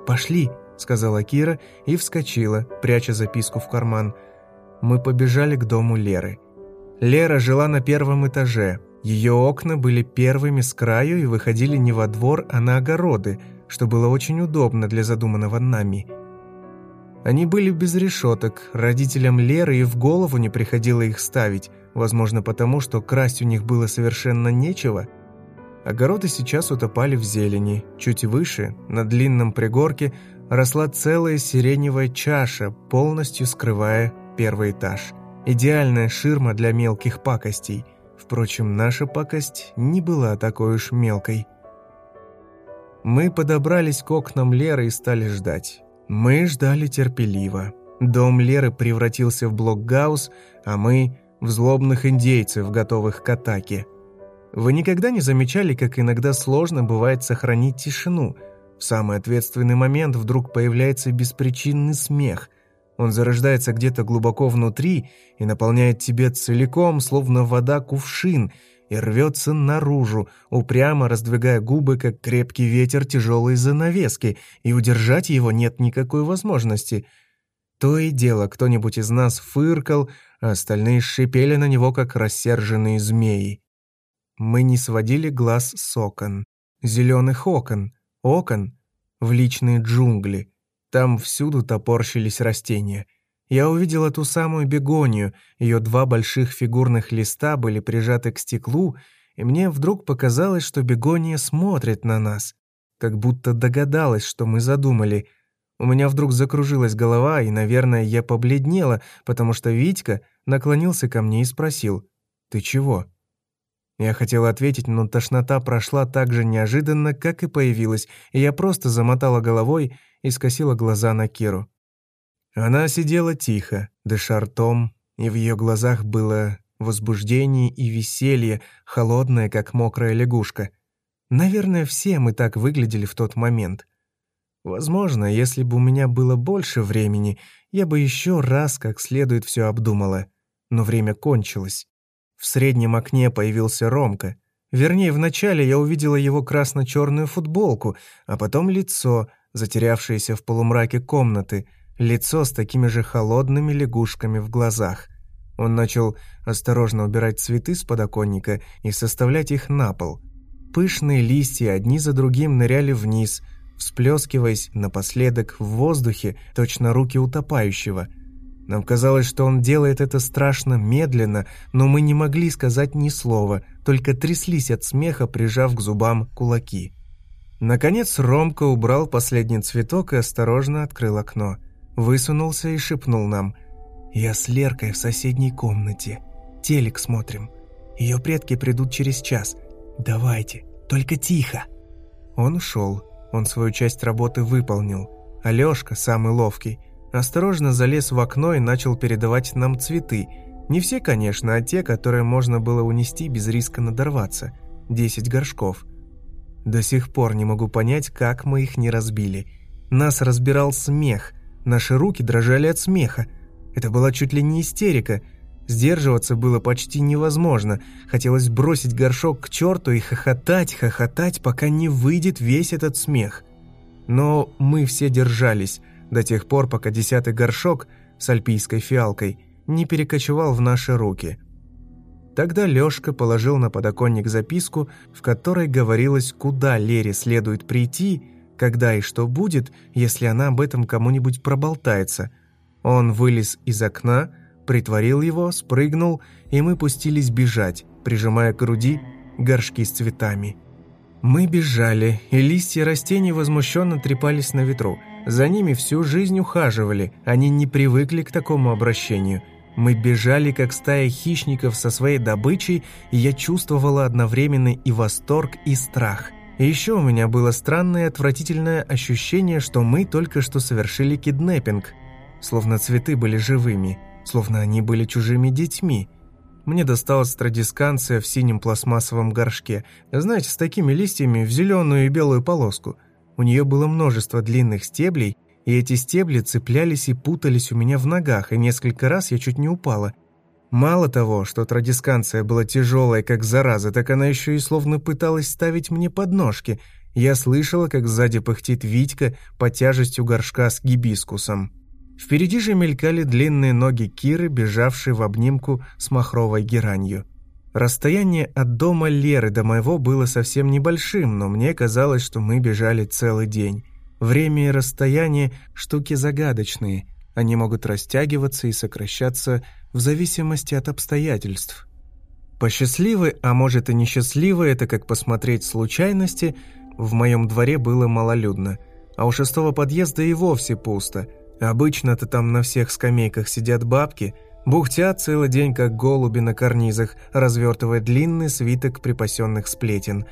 «Пошли», — сказала Кира и вскочила, пряча записку в карман. Мы побежали к дому Леры. Лера жила на первом этаже. Ее окна были первыми с краю и выходили не во двор, а на огороды — что было очень удобно для задуманного нами. Они были без решеток, родителям Леры и в голову не приходило их ставить, возможно потому, что красть у них было совершенно нечего. Огороды сейчас утопали в зелени, чуть выше, на длинном пригорке, росла целая сиреневая чаша, полностью скрывая первый этаж. Идеальная ширма для мелких пакостей. Впрочем, наша пакость не была такой уж мелкой. Мы подобрались к окнам Леры и стали ждать. Мы ждали терпеливо. Дом Леры превратился в блокгаус, а мы – в злобных индейцев, готовых к атаке. Вы никогда не замечали, как иногда сложно бывает сохранить тишину? В самый ответственный момент вдруг появляется беспричинный смех. Он зарождается где-то глубоко внутри и наполняет тебя целиком, словно вода кувшин, и рвется наружу, упрямо раздвигая губы, как крепкий ветер тяжелой занавески, и удержать его нет никакой возможности. То и дело, кто-нибудь из нас фыркал, а остальные шипели на него, как рассерженные змеи. Мы не сводили глаз с окон. Зеленых окон. Окон в личные джунгли. Там всюду топорщились растения. Я увидела ту самую бегонию, ее два больших фигурных листа были прижаты к стеклу, и мне вдруг показалось, что бегония смотрит на нас, как будто догадалась, что мы задумали. У меня вдруг закружилась голова, и, наверное, я побледнела, потому что Витька наклонился ко мне и спросил «Ты чего?». Я хотела ответить, но тошнота прошла так же неожиданно, как и появилась, и я просто замотала головой и скосила глаза на Киру. Она сидела тихо, дыша ртом, и в ее глазах было возбуждение и веселье, холодное, как мокрая лягушка. Наверное, все мы так выглядели в тот момент. Возможно, если бы у меня было больше времени, я бы еще раз как следует все обдумала. Но время кончилось. В среднем окне появился Ромка. Вернее, вначале я увидела его красно-черную футболку, а потом лицо, затерявшееся в полумраке комнаты, лицо с такими же холодными лягушками в глазах. Он начал осторожно убирать цветы с подоконника и составлять их на пол. Пышные листья одни за другим ныряли вниз, всплескиваясь напоследок в воздухе, точно руки утопающего – нам казалось, что он делает это страшно медленно, но мы не могли сказать ни слова, только тряслись от смеха, прижав к зубам кулаки. Наконец Ромка убрал последний цветок и осторожно открыл окно. Высунулся и шепнул нам. «Я с Леркой в соседней комнате. Телек смотрим. Ее предки придут через час. Давайте, только тихо». Он ушел. Он свою часть работы выполнил. Алешка, самый ловкий, осторожно залез в окно и начал передавать нам цветы. Не все, конечно, а те, которые можно было унести без риска надорваться. Десять горшков. До сих пор не могу понять, как мы их не разбили. Нас разбирал смех. Наши руки дрожали от смеха. Это была чуть ли не истерика. Сдерживаться было почти невозможно. Хотелось бросить горшок к черту и хохотать, хохотать, пока не выйдет весь этот смех. Но мы все держались до тех пор, пока десятый горшок с альпийской фиалкой не перекочевал в наши руки. Тогда Лёшка положил на подоконник записку, в которой говорилось, куда Лере следует прийти, когда и что будет, если она об этом кому-нибудь проболтается. Он вылез из окна, притворил его, спрыгнул, и мы пустились бежать, прижимая к груди горшки с цветами. Мы бежали, и листья растений возмущенно трепались на ветру – за ними всю жизнь ухаживали, они не привыкли к такому обращению. Мы бежали, как стая хищников со своей добычей, и я чувствовала одновременно и восторг, и страх. Еще у меня было странное отвратительное ощущение, что мы только что совершили киднеппинг. Словно цветы были живыми, словно они были чужими детьми. Мне досталась традисканция в синем пластмассовом горшке, знаете, с такими листьями в зеленую и белую полоску – у нее было множество длинных стеблей, и эти стебли цеплялись и путались у меня в ногах, и несколько раз я чуть не упала. Мало того, что традисканция была тяжелая, как зараза, так она еще и словно пыталась ставить мне подножки. Я слышала, как сзади пыхтит Витька под тяжестью горшка с гибискусом. Впереди же мелькали длинные ноги Киры, бежавшей в обнимку с махровой геранью. Расстояние от дома Леры до моего было совсем небольшим, но мне казалось, что мы бежали целый день. Время и расстояние – штуки загадочные. Они могут растягиваться и сокращаться в зависимости от обстоятельств. По счастливой, а может и несчастливой, это как посмотреть случайности, в моем дворе было малолюдно, а у шестого подъезда и вовсе пусто. Обычно-то там на всех скамейках сидят бабки, бухтят целый день, как голуби на карнизах, развертывая длинный свиток припасенных сплетен.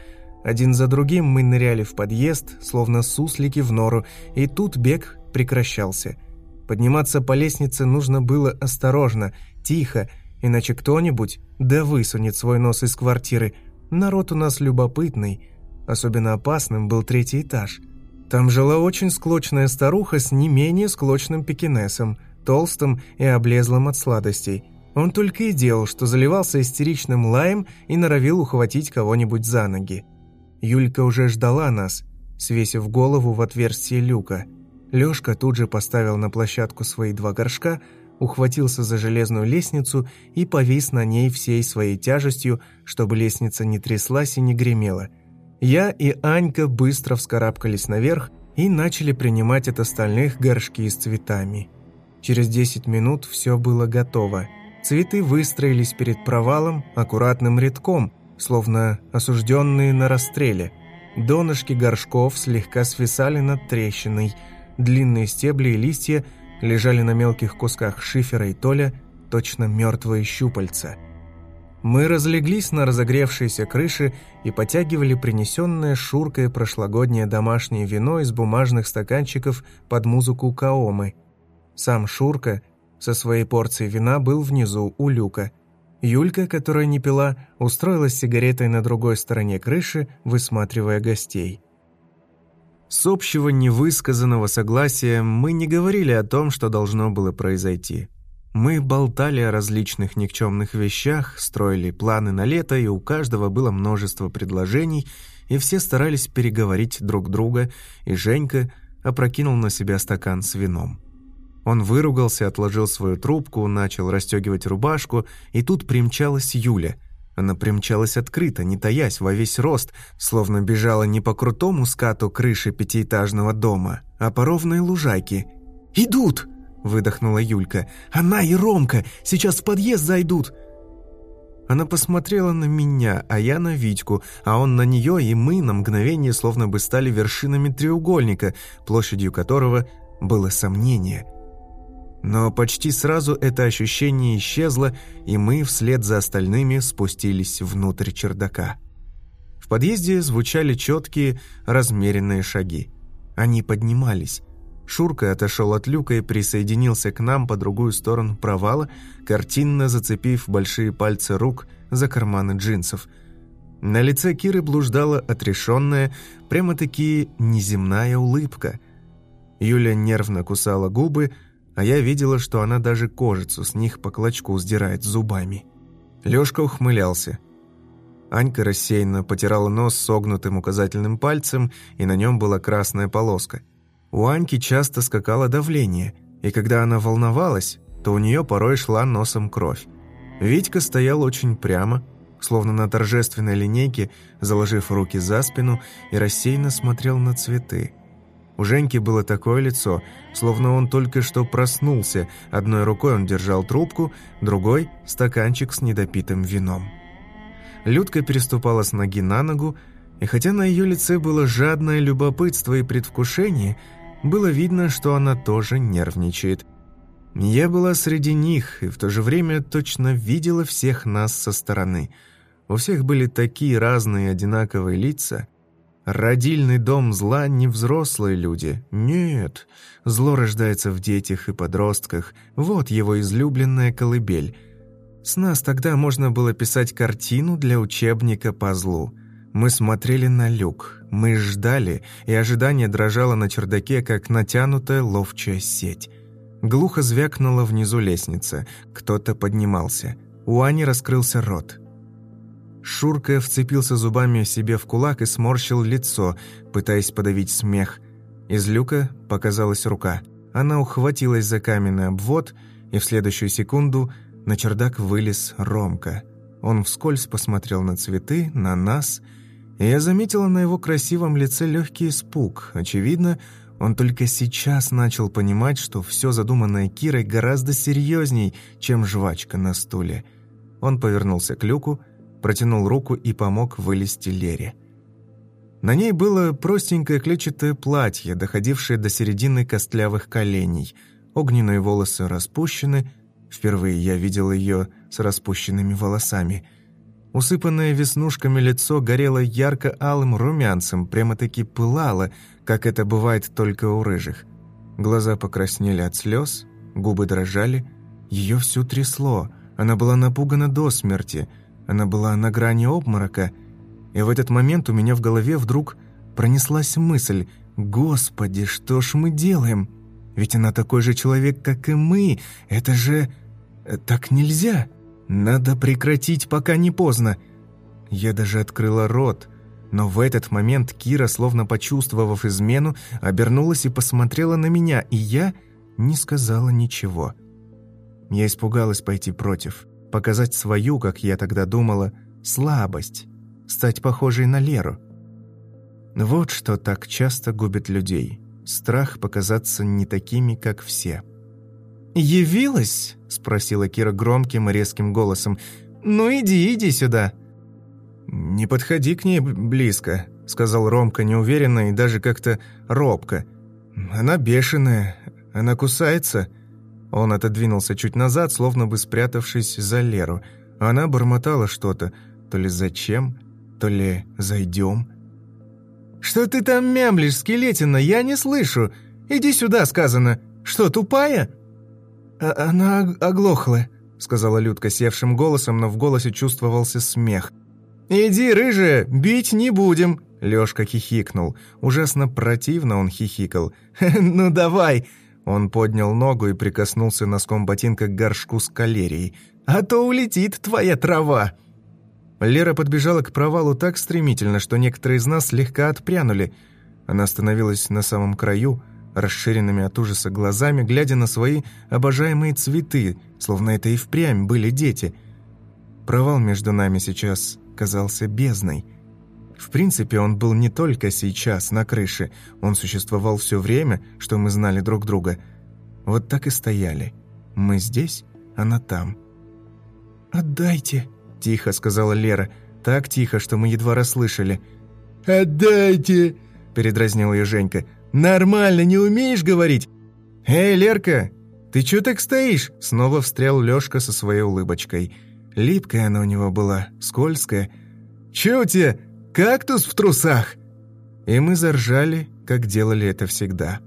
Один за другим мы ныряли в подъезд, словно суслики в нору, и тут бег прекращался. Подниматься по лестнице нужно было осторожно, тихо, иначе кто-нибудь да высунет свой нос из квартиры. Народ у нас любопытный. Особенно опасным был третий этаж – там жила очень склочная старуха с не менее склочным пекинесом, толстым и облезлым от сладостей. Он только и делал, что заливался истеричным лаем и норовил ухватить кого-нибудь за ноги. Юлька уже ждала нас, свесив голову в отверстие люка. Лёшка тут же поставил на площадку свои два горшка, ухватился за железную лестницу и повис на ней всей своей тяжестью, чтобы лестница не тряслась и не гремела – я и Анька быстро вскарабкались наверх и начали принимать от остальных горшки с цветами. Через 10 минут все было готово. Цветы выстроились перед провалом аккуратным рядком, словно осужденные на расстреле. Донышки горшков слегка свисали над трещиной. Длинные стебли и листья лежали на мелких кусках шифера и толя, точно мертвые щупальца – мы разлеглись на разогревшейся крыше и потягивали принесенное Шуркой прошлогоднее домашнее вино из бумажных стаканчиков под музыку Каомы. Сам Шурка со своей порцией вина был внизу у люка. Юлька, которая не пила, устроилась сигаретой на другой стороне крыши, высматривая гостей. С общего невысказанного согласия мы не говорили о том, что должно было произойти – мы болтали о различных никчемных вещах, строили планы на лето, и у каждого было множество предложений, и все старались переговорить друг друга, и Женька опрокинул на себя стакан с вином. Он выругался, отложил свою трубку, начал расстегивать рубашку, и тут примчалась Юля. Она примчалась открыто, не таясь, во весь рост, словно бежала не по крутому скату крыши пятиэтажного дома, а по ровной лужайке. «Идут!» выдохнула Юлька. «Она и Ромка! Сейчас в подъезд зайдут!» Она посмотрела на меня, а я на Витьку, а он на нее, и мы на мгновение словно бы стали вершинами треугольника, площадью которого было сомнение. Но почти сразу это ощущение исчезло, и мы вслед за остальными спустились внутрь чердака. В подъезде звучали четкие, размеренные шаги. Они поднимались. Шурка отошел от люка и присоединился к нам по другую сторону провала, картинно зацепив большие пальцы рук за карманы джинсов. На лице Киры блуждала отрешенная, прямо-таки неземная улыбка. Юля нервно кусала губы, а я видела, что она даже кожицу с них по клочку сдирает зубами. Лёшка ухмылялся. Анька рассеянно потирала нос согнутым указательным пальцем, и на нем была красная полоска – у Аньки часто скакало давление, и когда она волновалась, то у нее порой шла носом кровь. Витька стоял очень прямо, словно на торжественной линейке, заложив руки за спину и рассеянно смотрел на цветы. У Женьки было такое лицо, словно он только что проснулся. Одной рукой он держал трубку, другой – стаканчик с недопитым вином. Людка переступала с ноги на ногу, и хотя на ее лице было жадное любопытство и предвкушение – было видно, что она тоже нервничает. Я была среди них и в то же время точно видела всех нас со стороны. У всех были такие разные одинаковые лица. Родильный дом зла не взрослые люди. Нет, зло рождается в детях и подростках. Вот его излюбленная колыбель. С нас тогда можно было писать картину для учебника по злу – мы смотрели на люк, мы ждали, и ожидание дрожало на чердаке, как натянутая ловчая сеть. Глухо звякнула внизу лестница, кто-то поднимался. У Ани раскрылся рот. Шурка вцепился зубами себе в кулак и сморщил лицо, пытаясь подавить смех. Из люка показалась рука. Она ухватилась за каменный обвод, и в следующую секунду на чердак вылез Ромка. Он вскользь посмотрел на цветы, на нас — и я заметила на его красивом лице легкий испуг. Очевидно, он только сейчас начал понимать, что все задуманное Кирой гораздо серьезней, чем жвачка на стуле. Он повернулся к люку, протянул руку и помог вылезти Лере. На ней было простенькое клетчатое платье, доходившее до середины костлявых коленей. огненные волосы распущены, впервые я видел ее с распущенными волосами. Усыпанное веснушками лицо горело ярко-алым румянцем, прямо-таки пылало, как это бывает только у рыжих. Глаза покраснели от слез, губы дрожали, ее всю трясло, она была напугана до смерти, она была на грани обморока, и в этот момент у меня в голове вдруг пронеслась мысль «Господи, что ж мы делаем?» Ведь она такой же человек, как и мы. Это же... Э, так нельзя. Надо прекратить, пока не поздно. Я даже открыла рот. Но в этот момент Кира, словно почувствовав измену, обернулась и посмотрела на меня, и я не сказала ничего. Я испугалась пойти против, показать свою, как я тогда думала, слабость, стать похожей на Леру. Вот что так часто губит людей страх показаться не такими, как все. «Явилась?» – спросила Кира громким и резким голосом. «Ну иди, иди сюда». «Не подходи к ней близко», – сказал Ромка неуверенно и даже как-то робко. «Она бешеная, она кусается». Он отодвинулся чуть назад, словно бы спрятавшись за Леру. Она бормотала что-то, то ли «зачем», то ли «зайдем». «Что ты там мямлишь, скелетина? Я не слышу. Иди сюда, сказано. Что, тупая?» а «Она оглохла», — сказала Людка севшим голосом, но в голосе чувствовался смех. «Иди, рыжая, бить не будем», — Лёшка хихикнул. Ужасно противно он хихикал. «Ну давай!» Он поднял ногу и прикоснулся носком ботинка к горшку с калерией. «А то улетит твоя трава!» Лера подбежала к провалу так стремительно, что некоторые из нас слегка отпрянули. Она остановилась на самом краю, расширенными от ужаса глазами, глядя на свои обожаемые цветы, словно это и впрямь были дети. Провал между нами сейчас казался бездной. В принципе, он был не только сейчас на крыше, он существовал все время, что мы знали друг друга. Вот так и стояли. Мы здесь, она там. «Отдайте!» Тихо сказала Лера. Так тихо, что мы едва расслышали. «Отдайте!» – передразнил ее Женька. «Нормально не умеешь говорить?» «Эй, Лерка, ты чё так стоишь?» Снова встрял Лёшка со своей улыбочкой. Липкая она у него была, скользкая. «Чё у тебя, кактус в трусах?» И мы заржали, как делали это всегда.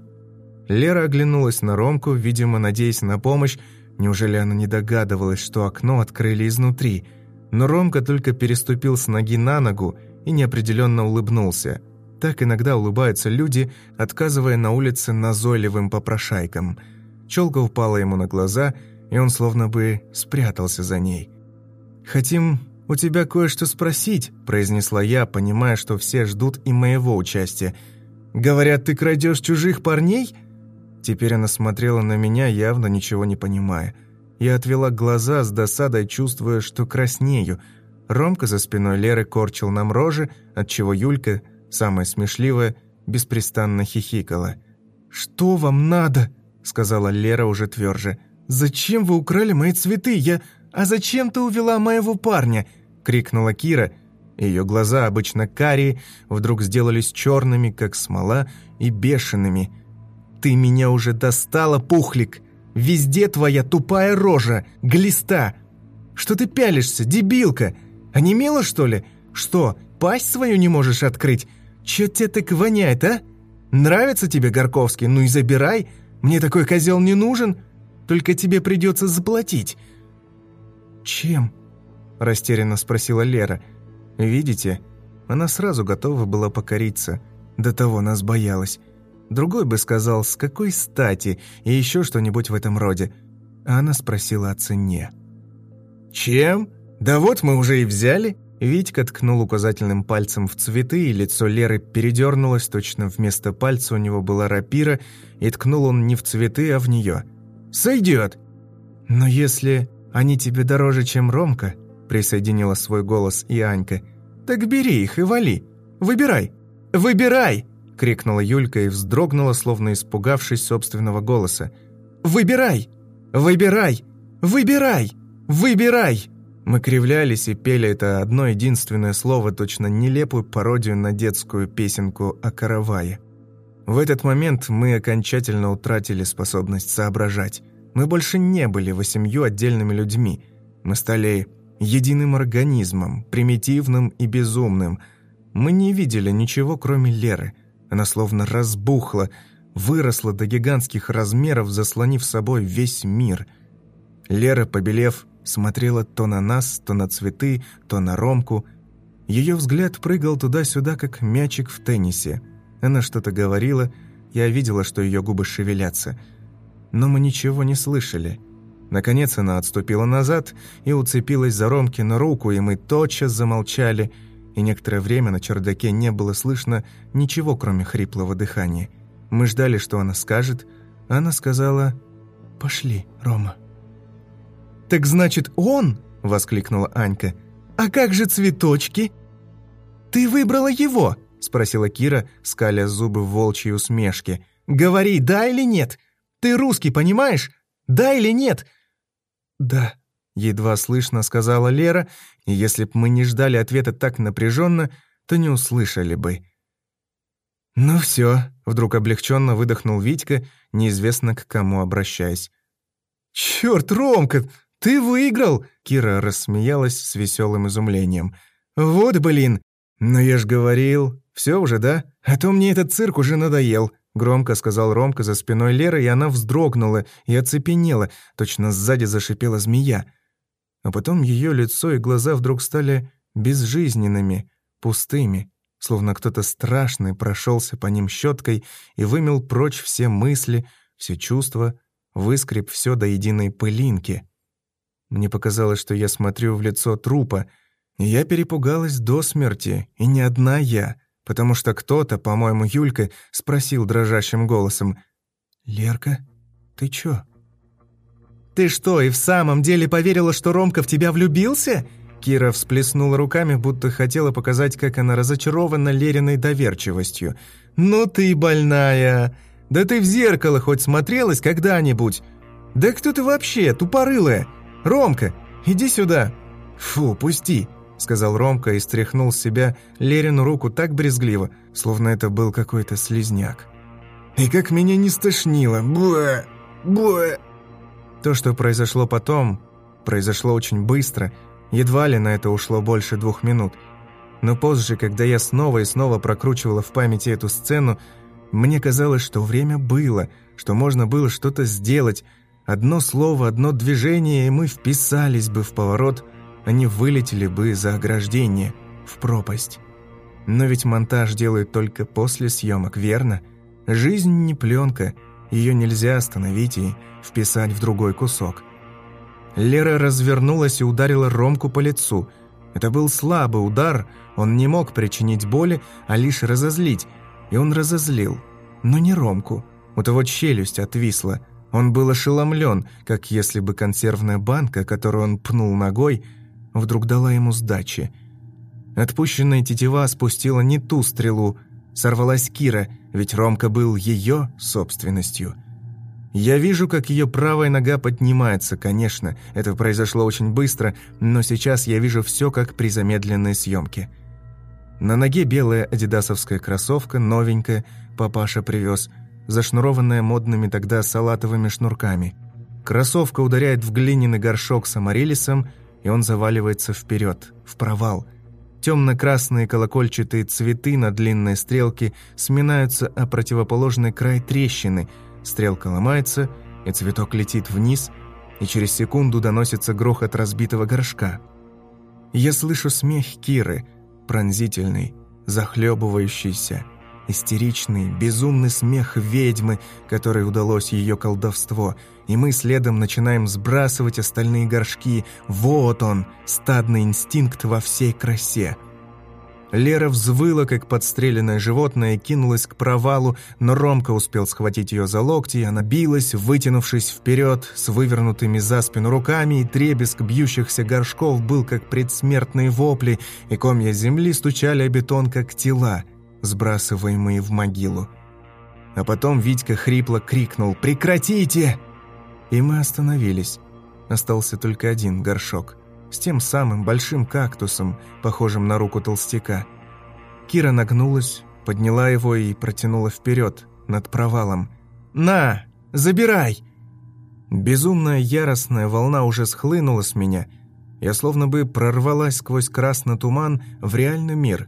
Лера оглянулась на Ромку, видимо, надеясь на помощь. Неужели она не догадывалась, что окно открыли изнутри – но Ромка только переступил с ноги на ногу и неопределенно улыбнулся. Так иногда улыбаются люди, отказывая на улице назойливым попрошайкам. Челка упала ему на глаза, и он словно бы спрятался за ней. «Хотим у тебя кое-что спросить», – произнесла я, понимая, что все ждут и моего участия. «Говорят, ты крадешь чужих парней?» Теперь она смотрела на меня, явно ничего не понимая – я отвела глаза с досадой, чувствуя, что краснею. Ромка за спиной Леры корчил нам рожи, отчего Юлька, самая смешливая, беспрестанно хихикала. «Что вам надо?» — сказала Лера уже тверже. «Зачем вы украли мои цветы? Я... А зачем ты увела моего парня?» — крикнула Кира. Ее глаза, обычно карие, вдруг сделались черными, как смола, и бешеными. «Ты меня уже достала, пухлик!» Везде твоя тупая рожа, глиста. Что ты пялишься, дебилка? Онемела, что ли? Что, пасть свою не можешь открыть? Чё тебе так воняет, а? Нравится тебе Горковский? Ну и забирай. Мне такой козел не нужен. Только тебе придется заплатить». «Чем?» – растерянно спросила Лера. «Видите, она сразу готова была покориться. До того нас боялась. Другой бы сказал, с какой стати, и еще что-нибудь в этом роде. А она спросила о цене. «Чем? Да вот мы уже и взяли». Витька ткнул указательным пальцем в цветы, и лицо Леры передернулось, точно вместо пальца у него была рапира, и ткнул он не в цветы, а в нее. «Сойдет!» «Но если они тебе дороже, чем Ромка», присоединила свой голос и Анька, «так бери их и вали. Выбирай! Выбирай!» — крикнула Юлька и вздрогнула, словно испугавшись собственного голоса. «Выбирай! Выбирай! Выбирай! Выбирай!» Мы кривлялись и пели это одно единственное слово, точно нелепую пародию на детскую песенку о каравае. В этот момент мы окончательно утратили способность соображать. Мы больше не были восемью отдельными людьми. Мы стали единым организмом, примитивным и безумным. Мы не видели ничего, кроме Леры. Она словно разбухла, выросла до гигантских размеров, заслонив собой весь мир. Лера, побелев, смотрела то на нас, то на цветы, то на Ромку. Ее взгляд прыгал туда-сюда, как мячик в теннисе. Она что-то говорила, я видела, что ее губы шевелятся. Но мы ничего не слышали. Наконец она отступила назад и уцепилась за Ромки на руку, и мы тотчас замолчали, и некоторое время на чердаке не было слышно ничего, кроме хриплого дыхания. Мы ждали, что она скажет, а она сказала «Пошли, Рома». «Так значит, он?» – воскликнула Анька. «А как же цветочки?» «Ты выбрала его?» – спросила Кира, скаля зубы в волчьей усмешке. «Говори, да или нет? Ты русский, понимаешь? Да или нет?» «Да», – едва слышно сказала Лера, и если б мы не ждали ответа так напряженно, то не услышали бы. «Ну все», – вдруг облегченно выдохнул Витька, неизвестно к кому обращаясь. «Черт, Ромка, ты выиграл!» Кира рассмеялась с веселым изумлением. «Вот блин! Но я ж говорил, все уже, да? А то мне этот цирк уже надоел», громко сказал Ромка за спиной Леры, и она вздрогнула и оцепенела, точно сзади зашипела змея. А потом ее лицо и глаза вдруг стали безжизненными, пустыми, словно кто-то страшный прошелся по ним щеткой и вымел прочь все мысли, все чувства, выскреб все до единой пылинки. Мне показалось, что я смотрю в лицо трупа, и я перепугалась до смерти, и не одна я, потому что кто-то, по-моему, Юлька, спросил дрожащим голосом, «Лерка, ты чё?» «Ты что, и в самом деле поверила, что Ромка в тебя влюбился?» Кира всплеснула руками, будто хотела показать, как она разочарована Лериной доверчивостью. «Ну ты больная! Да ты в зеркало хоть смотрелась когда-нибудь? Да кто ты вообще, тупорылая? «Ромка, иди сюда!» «Фу, пусти!» — сказал Ромка и стряхнул с себя Лерину руку так брезгливо, словно это был какой-то слизняк. «И как меня не стошнило! Буэ! Буэ!» То, что произошло потом, произошло очень быстро, едва ли на это ушло больше двух минут. Но позже, когда я снова и снова прокручивала в памяти эту сцену, мне казалось, что время было, что можно было что-то сделать, Одно слово, одно движение, и мы вписались бы в поворот, они вылетели бы за ограждение, в пропасть. Но ведь монтаж делают только после съемок, верно? Жизнь не пленка, ее нельзя остановить и вписать в другой кусок. Лера развернулась и ударила Ромку по лицу. Это был слабый удар, он не мог причинить боли, а лишь разозлить, и он разозлил. Но не Ромку, у того челюсть отвисла – он был ошеломлен, как если бы консервная банка, которую он пнул ногой, вдруг дала ему сдачи. Отпущенная тетива спустила не ту стрелу, сорвалась Кира, ведь Ромка был ее собственностью. Я вижу, как ее правая нога поднимается, конечно, это произошло очень быстро, но сейчас я вижу все как при замедленной съемке. На ноге белая адидасовская кроссовка, новенькая, папаша привез – зашнурованная модными тогда салатовыми шнурками. Кроссовка ударяет в глиняный горшок с амарилисом, и он заваливается вперед, в провал. Темно-красные колокольчатые цветы на длинной стрелке сминаются о противоположный край трещины. Стрелка ломается, и цветок летит вниз, и через секунду доносится грохот разбитого горшка. Я слышу смех Киры, пронзительный, захлебывающийся – истеричный, безумный смех ведьмы, которой удалось ее колдовство, и мы следом начинаем сбрасывать остальные горшки. Вот он, стадный инстинкт во всей красе. Лера взвыла, как подстреленное животное, и кинулась к провалу, но Ромка успел схватить ее за локти, и она билась, вытянувшись вперед, с вывернутыми за спину руками, и требеск бьющихся горшков был, как предсмертные вопли, и комья земли стучали о бетон, как тела — сбрасываемые в могилу. А потом Витька хрипло крикнул «Прекратите!» И мы остановились. Остался только один горшок. С тем самым большим кактусом, похожим на руку толстяка. Кира нагнулась, подняла его и протянула вперед, над провалом. «На, забирай!» Безумная яростная волна уже схлынула с меня. Я словно бы прорвалась сквозь красный туман в реальный мир.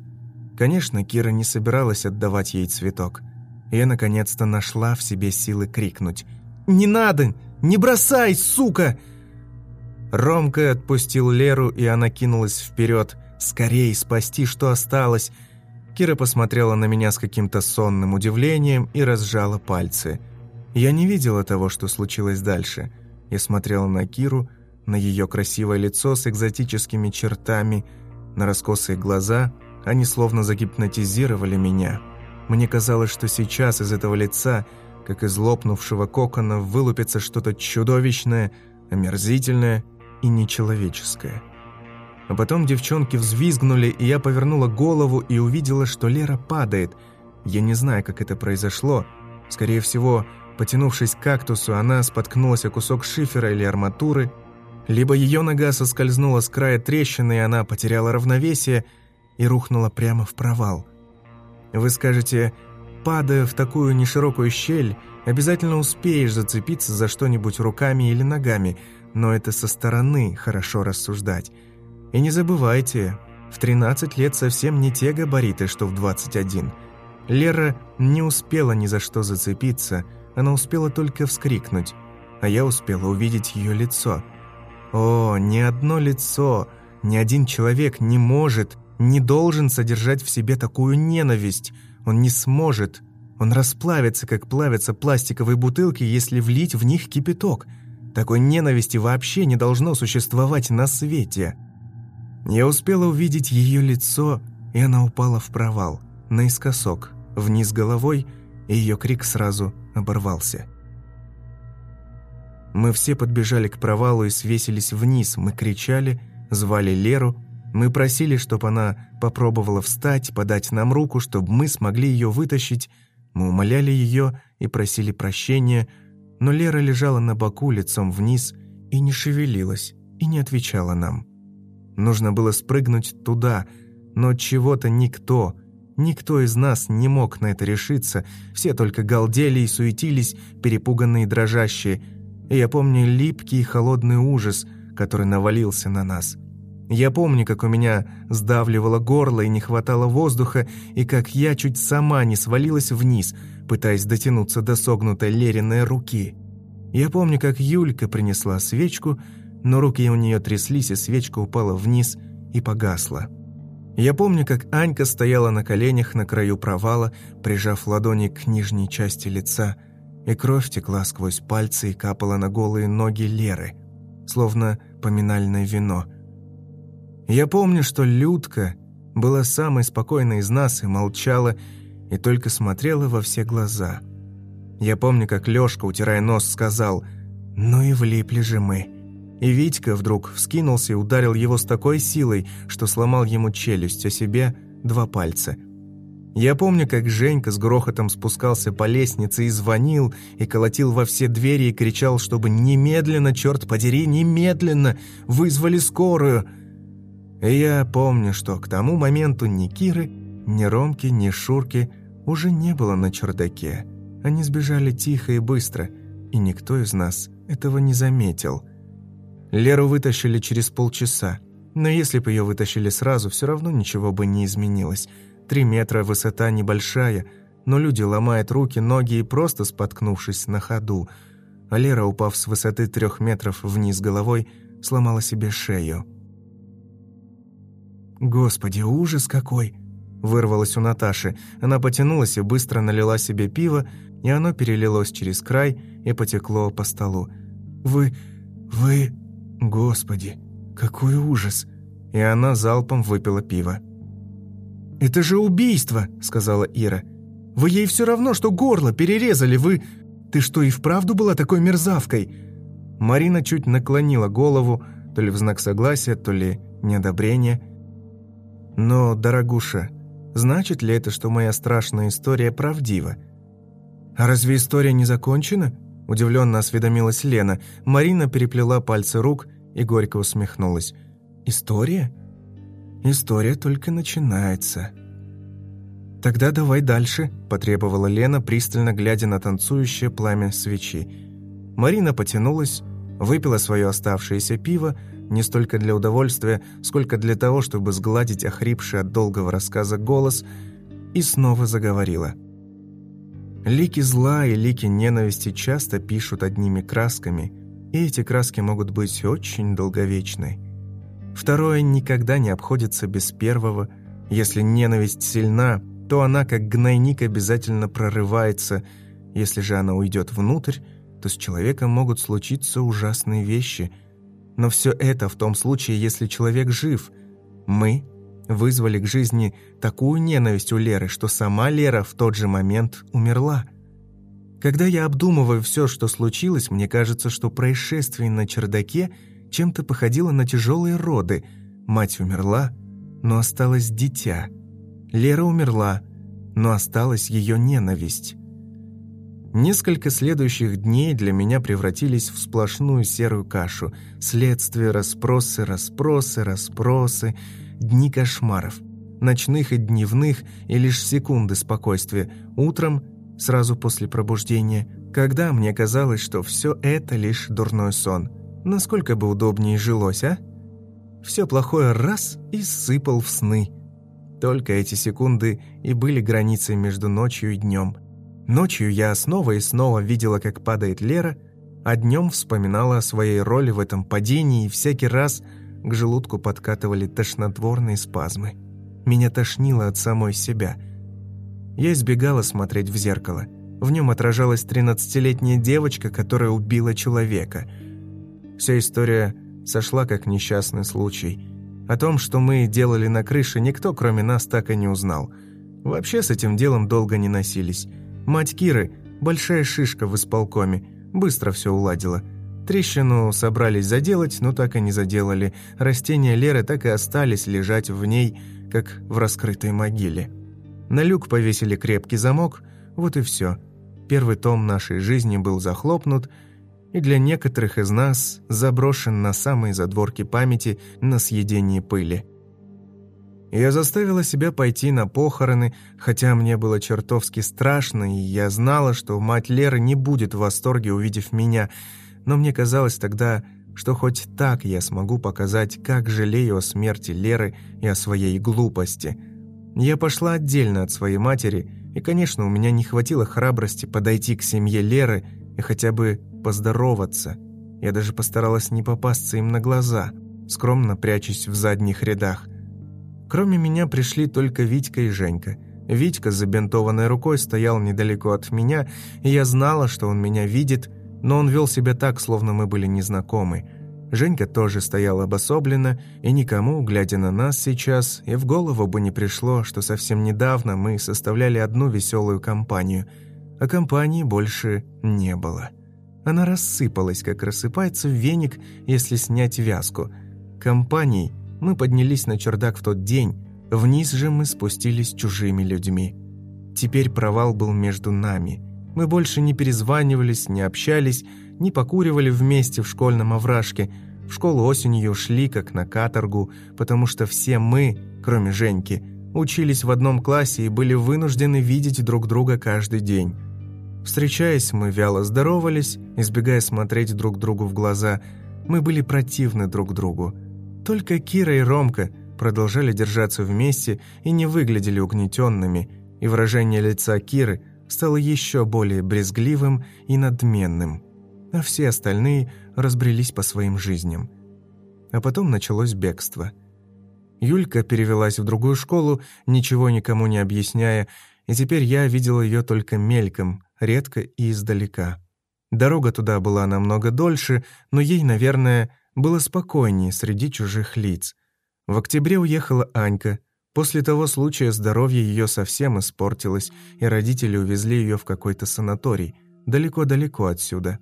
Конечно, Кира не собиралась отдавать ей цветок. Я наконец-то нашла в себе силы крикнуть. «Не надо! Не бросай, сука!» Ромка отпустил Леру, и она кинулась вперед. «Скорей спасти, что осталось!» Кира посмотрела на меня с каким-то сонным удивлением и разжала пальцы. Я не видела того, что случилось дальше. Я смотрела на Киру, на ее красивое лицо с экзотическими чертами, на раскосые глаза. Они словно загипнотизировали меня. Мне казалось, что сейчас из этого лица, как из лопнувшего кокона, вылупится что-то чудовищное, омерзительное и нечеловеческое. А потом девчонки взвизгнули, и я повернула голову и увидела, что Лера падает. Я не знаю, как это произошло. Скорее всего, потянувшись к кактусу, она споткнулась о кусок шифера или арматуры, либо ее нога соскользнула с края трещины, и она потеряла равновесие и рухнула прямо в провал. Вы скажете, падая в такую неширокую щель, обязательно успеешь зацепиться за что-нибудь руками или ногами, но это со стороны хорошо рассуждать. И не забывайте, в 13 лет совсем не те габариты, что в 21. Лера не успела ни за что зацепиться, она успела только вскрикнуть, а я успела увидеть ее лицо. О, ни одно лицо, ни один человек не может, не должен содержать в себе такую ненависть. Он не сможет. Он расплавится, как плавятся пластиковые бутылки, если влить в них кипяток. Такой ненависти вообще не должно существовать на свете. Я успела увидеть ее лицо, и она упала в провал, наискосок, вниз головой, и ее крик сразу оборвался. Мы все подбежали к провалу и свесились вниз, мы кричали, звали Леру, мы просили, чтобы она попробовала встать, подать нам руку, чтобы мы смогли ее вытащить, мы умоляли ее и просили прощения, но Лера лежала на боку лицом вниз и не шевелилась, и не отвечала нам. Нужно было спрыгнуть туда, но чего-то никто, никто из нас не мог на это решиться, все только галдели и суетились, перепуганные и дрожащие. И я помню липкий и холодный ужас, который навалился на нас. Я помню, как у меня сдавливало горло и не хватало воздуха, и как я чуть сама не свалилась вниз, пытаясь дотянуться до согнутой Лериной руки. Я помню, как Юлька принесла свечку, но руки у нее тряслись, и свечка упала вниз и погасла. Я помню, как Анька стояла на коленях на краю провала, прижав ладони к нижней части лица, и кровь текла сквозь пальцы и капала на голые ноги Леры, словно поминальное вино. Я помню, что Людка была самой спокойной из нас и молчала, и только смотрела во все глаза. Я помню, как Лёшка, утирая нос, сказал «Ну и влипли же мы». И Витька вдруг вскинулся и ударил его с такой силой, что сломал ему челюсть, а себе два пальца. Я помню, как Женька с грохотом спускался по лестнице и звонил, и колотил во все двери и кричал, чтобы немедленно, черт подери, немедленно вызвали скорую. И я помню, что к тому моменту ни Киры, ни Ромки, ни Шурки уже не было на чердаке. Они сбежали тихо и быстро, и никто из нас этого не заметил – Леру вытащили через полчаса. Но если бы ее вытащили сразу, все равно ничего бы не изменилось. Три метра высота небольшая, но люди ломают руки, ноги и просто споткнувшись на ходу. А Лера, упав с высоты трех метров вниз головой, сломала себе шею. «Господи, ужас какой!» Вырвалось у Наташи. Она потянулась и быстро налила себе пиво, и оно перелилось через край и потекло по столу. «Вы... вы...» «Господи, какой ужас!» И она залпом выпила пиво. «Это же убийство!» — сказала Ира. «Вы ей все равно, что горло перерезали, вы... Ты что, и вправду была такой мерзавкой?» Марина чуть наклонила голову, то ли в знак согласия, то ли неодобрения. «Но, дорогуша, значит ли это, что моя страшная история правдива?» «А разве история не закончена?» Удивленно осведомилась Лена. Марина переплела пальцы рук и горько усмехнулась. «История? История только начинается». «Тогда давай дальше», – потребовала Лена, пристально глядя на танцующее пламя свечи. Марина потянулась, выпила свое оставшееся пиво, не столько для удовольствия, сколько для того, чтобы сгладить охрипший от долгого рассказа голос, и снова заговорила. Лики зла и лики ненависти часто пишут одними красками, и эти краски могут быть очень долговечны. Второе никогда не обходится без первого. Если ненависть сильна, то она, как гнойник, обязательно прорывается. Если же она уйдет внутрь, то с человеком могут случиться ужасные вещи. Но все это в том случае, если человек жив. Мы вызвали к жизни такую ненависть у Леры, что сама Лера в тот же момент умерла. Когда я обдумываю все, что случилось, мне кажется, что происшествие на чердаке чем-то походило на тяжелые роды. Мать умерла, но осталось дитя. Лера умерла, но осталась ее ненависть. Несколько следующих дней для меня превратились в сплошную серую кашу. Следствия, расспросы, расспросы, расспросы, дни кошмаров. Ночных и дневных, и лишь секунды спокойствия. Утром, сразу после пробуждения, когда мне казалось, что все это лишь дурной сон. Насколько бы удобнее жилось, а? Все плохое раз и сыпал в сны. Только эти секунды и были границей между ночью и днем – Ночью я снова и снова видела, как падает Лера, а днем вспоминала о своей роли в этом падении, и всякий раз к желудку подкатывали тошнотворные спазмы. Меня тошнило от самой себя. Я избегала смотреть в зеркало. В нем отражалась тринадцатилетняя девочка, которая убила человека. Вся история сошла как несчастный случай. О том, что мы делали на крыше, никто, кроме нас, так и не узнал. Вообще с этим делом долго не носились. Мать Киры, большая шишка в исполкоме, быстро все уладила. Трещину собрались заделать, но так и не заделали. Растения Леры так и остались лежать в ней, как в раскрытой могиле. На люк повесили крепкий замок, вот и все. Первый том нашей жизни был захлопнут, и для некоторых из нас заброшен на самые задворки памяти на съедение пыли. Я заставила себя пойти на похороны, хотя мне было чертовски страшно, и я знала, что мать Леры не будет в восторге, увидев меня, но мне казалось тогда, что хоть так я смогу показать, как жалею о смерти Леры и о своей глупости. Я пошла отдельно от своей матери, и, конечно, у меня не хватило храбрости подойти к семье Леры и хотя бы поздороваться. Я даже постаралась не попасться им на глаза, скромно прячась в задних рядах – Кроме меня пришли только Витька и Женька. Витька с забинтованной рукой стоял недалеко от меня, и я знала, что он меня видит, но он вел себя так, словно мы были незнакомы. Женька тоже стоял обособленно, и никому, глядя на нас сейчас, и в голову бы не пришло, что совсем недавно мы составляли одну веселую компанию, а компании больше не было. Она рассыпалась, как рассыпается веник, если снять вязку. Компаний мы поднялись на чердак в тот день, вниз же мы спустились чужими людьми. Теперь провал был между нами. Мы больше не перезванивались, не общались, не покуривали вместе в школьном овражке. В школу осенью шли как на каторгу, потому что все мы, кроме Женьки, учились в одном классе и были вынуждены видеть друг друга каждый день. Встречаясь, мы вяло здоровались, избегая смотреть друг другу в глаза. Мы были противны друг другу. Только Кира и Ромка продолжали держаться вместе и не выглядели угнетенными, и выражение лица Киры стало еще более брезгливым и надменным, а все остальные разбрелись по своим жизням. А потом началось бегство. Юлька перевелась в другую школу, ничего никому не объясняя, и теперь я видел ее только мельком, редко и издалека. Дорога туда была намного дольше, но ей, наверное, было спокойнее среди чужих лиц. В октябре уехала Анька. После того случая здоровье ее совсем испортилось, и родители увезли ее в какой-то санаторий, далеко-далеко отсюда.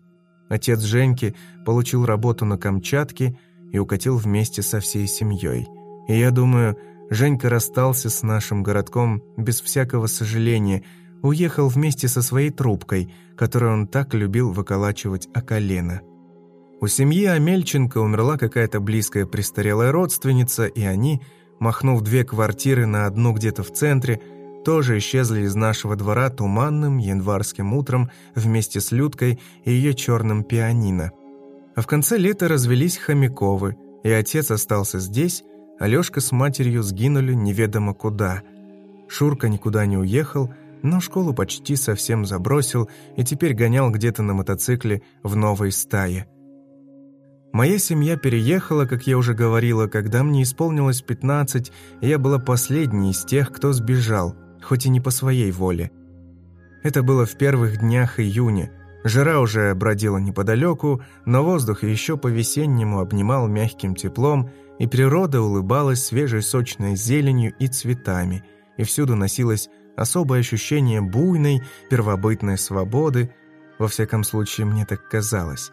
Отец Женьки получил работу на Камчатке и укатил вместе со всей семьей. И я думаю, Женька расстался с нашим городком без всякого сожаления, уехал вместе со своей трубкой, которую он так любил выколачивать о колено. У семьи Амельченко умерла какая-то близкая престарелая родственница, и они, махнув две квартиры на одну где-то в центре, тоже исчезли из нашего двора туманным январским утром вместе с Людкой и ее черным пианино. А в конце лета развелись Хомяковы, и отец остался здесь, а Лёшка с матерью сгинули неведомо куда. Шурка никуда не уехал, но школу почти совсем забросил и теперь гонял где-то на мотоцикле в новой стае. Моя семья переехала, как я уже говорила, когда мне исполнилось 15, и я была последней из тех, кто сбежал, хоть и не по своей воле. Это было в первых днях июня. Жара уже бродила неподалеку, но воздух еще по-весеннему обнимал мягким теплом, и природа улыбалась свежей сочной зеленью и цветами, и всюду носилось особое ощущение буйной, первобытной свободы, во всяком случае, мне так казалось.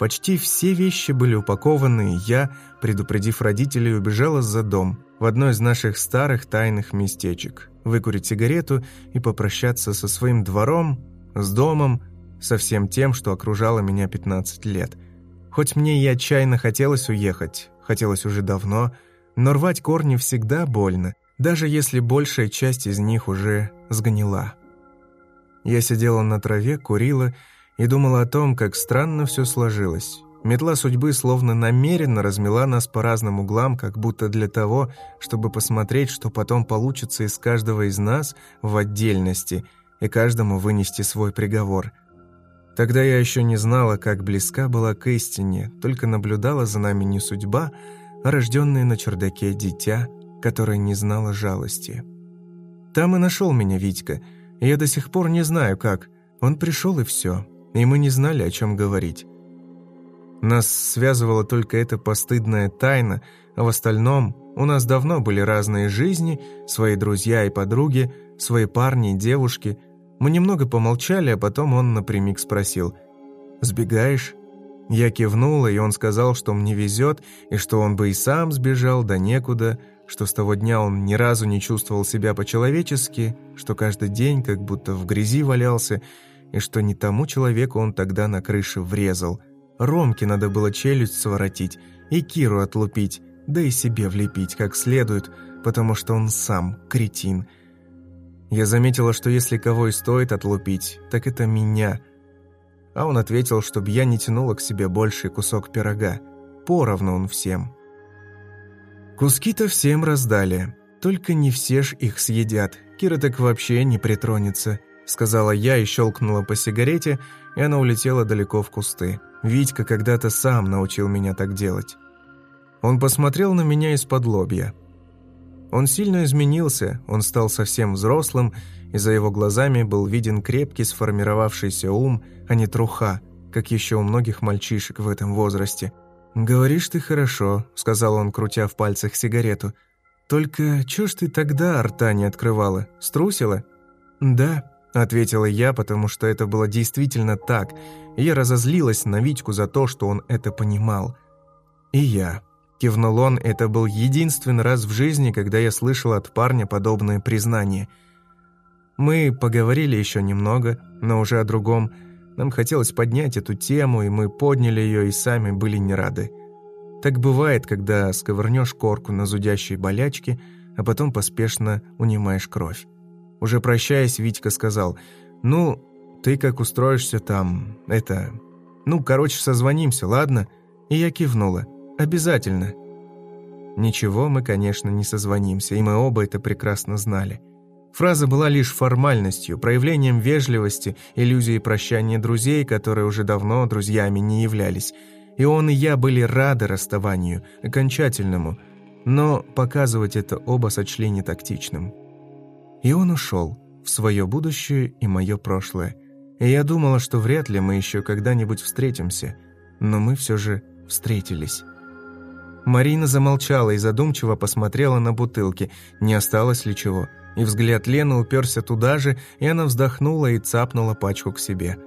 Почти все вещи были упакованы, и я, предупредив родителей, убежала за дом, в одно из наших старых тайных местечек, выкурить сигарету и попрощаться со своим двором, с домом, со всем тем, что окружало меня 15 лет. Хоть мне и отчаянно хотелось уехать, хотелось уже давно, но рвать корни всегда больно, даже если большая часть из них уже сгнила. Я сидела на траве, курила и думала о том, как странно все сложилось. Метла судьбы словно намеренно размела нас по разным углам, как будто для того, чтобы посмотреть, что потом получится из каждого из нас в отдельности и каждому вынести свой приговор. Тогда я еще не знала, как близка была к истине, только наблюдала за нами не судьба, а рожденное на чердаке дитя – которая не знала жалости. Там и нашел меня Витька, и я до сих пор не знаю как. Он пришел и все, и мы не знали, о чем говорить. Нас связывала только эта постыдная тайна, а в остальном у нас давно были разные жизни, свои друзья и подруги, свои парни и девушки. Мы немного помолчали, а потом он напрямик спросил «Сбегаешь?» Я кивнула, и он сказал, что мне везет, и что он бы и сам сбежал, да некуда, что с того дня он ни разу не чувствовал себя по-человечески, что каждый день как будто в грязи валялся, и что не тому человеку он тогда на крыше врезал. Ромке надо было челюсть своротить и Киру отлупить, да и себе влепить как следует, потому что он сам кретин. Я заметила, что если кого и стоит отлупить, так это меня. А он ответил, чтобы я не тянула к себе больший кусок пирога. Поровну он всем. Куски-то всем раздали, только не все ж их съедят. Кира так вообще не притронется, сказала я и щелкнула по сигарете, и она улетела далеко в кусты. Витька когда-то сам научил меня так делать. Он посмотрел на меня из-под лобья. Он сильно изменился, он стал совсем взрослым, и за его глазами был виден крепкий сформировавшийся ум, а не труха, как еще у многих мальчишек в этом возрасте – «Говоришь ты хорошо», — сказал он, крутя в пальцах сигарету. «Только чё ж ты тогда рта не открывала? Струсила?» «Да», — ответила я, потому что это было действительно так, и я разозлилась на Витьку за то, что он это понимал. «И я», — кивнул он, — это был единственный раз в жизни, когда я слышал от парня подобное признание. Мы поговорили еще немного, но уже о другом — нам хотелось поднять эту тему, и мы подняли ее и сами были не рады. Так бывает, когда сковырнешь корку на зудящей болячке, а потом поспешно унимаешь кровь. Уже прощаясь, Витька сказал, «Ну, ты как устроишься там, это... Ну, короче, созвонимся, ладно?» И я кивнула, «Обязательно». Ничего, мы, конечно, не созвонимся, и мы оба это прекрасно знали. Фраза была лишь формальностью, проявлением вежливости, иллюзией прощания друзей, которые уже давно друзьями не являлись. И он и я были рады расставанию, окончательному, но показывать это оба сочли нетактичным. И он ушел в свое будущее и мое прошлое. И я думала, что вряд ли мы еще когда-нибудь встретимся, но мы все же встретились. Марина замолчала и задумчиво посмотрела на бутылки, не осталось ли чего – и взгляд Лены уперся туда же, и она вздохнула и цапнула пачку к себе.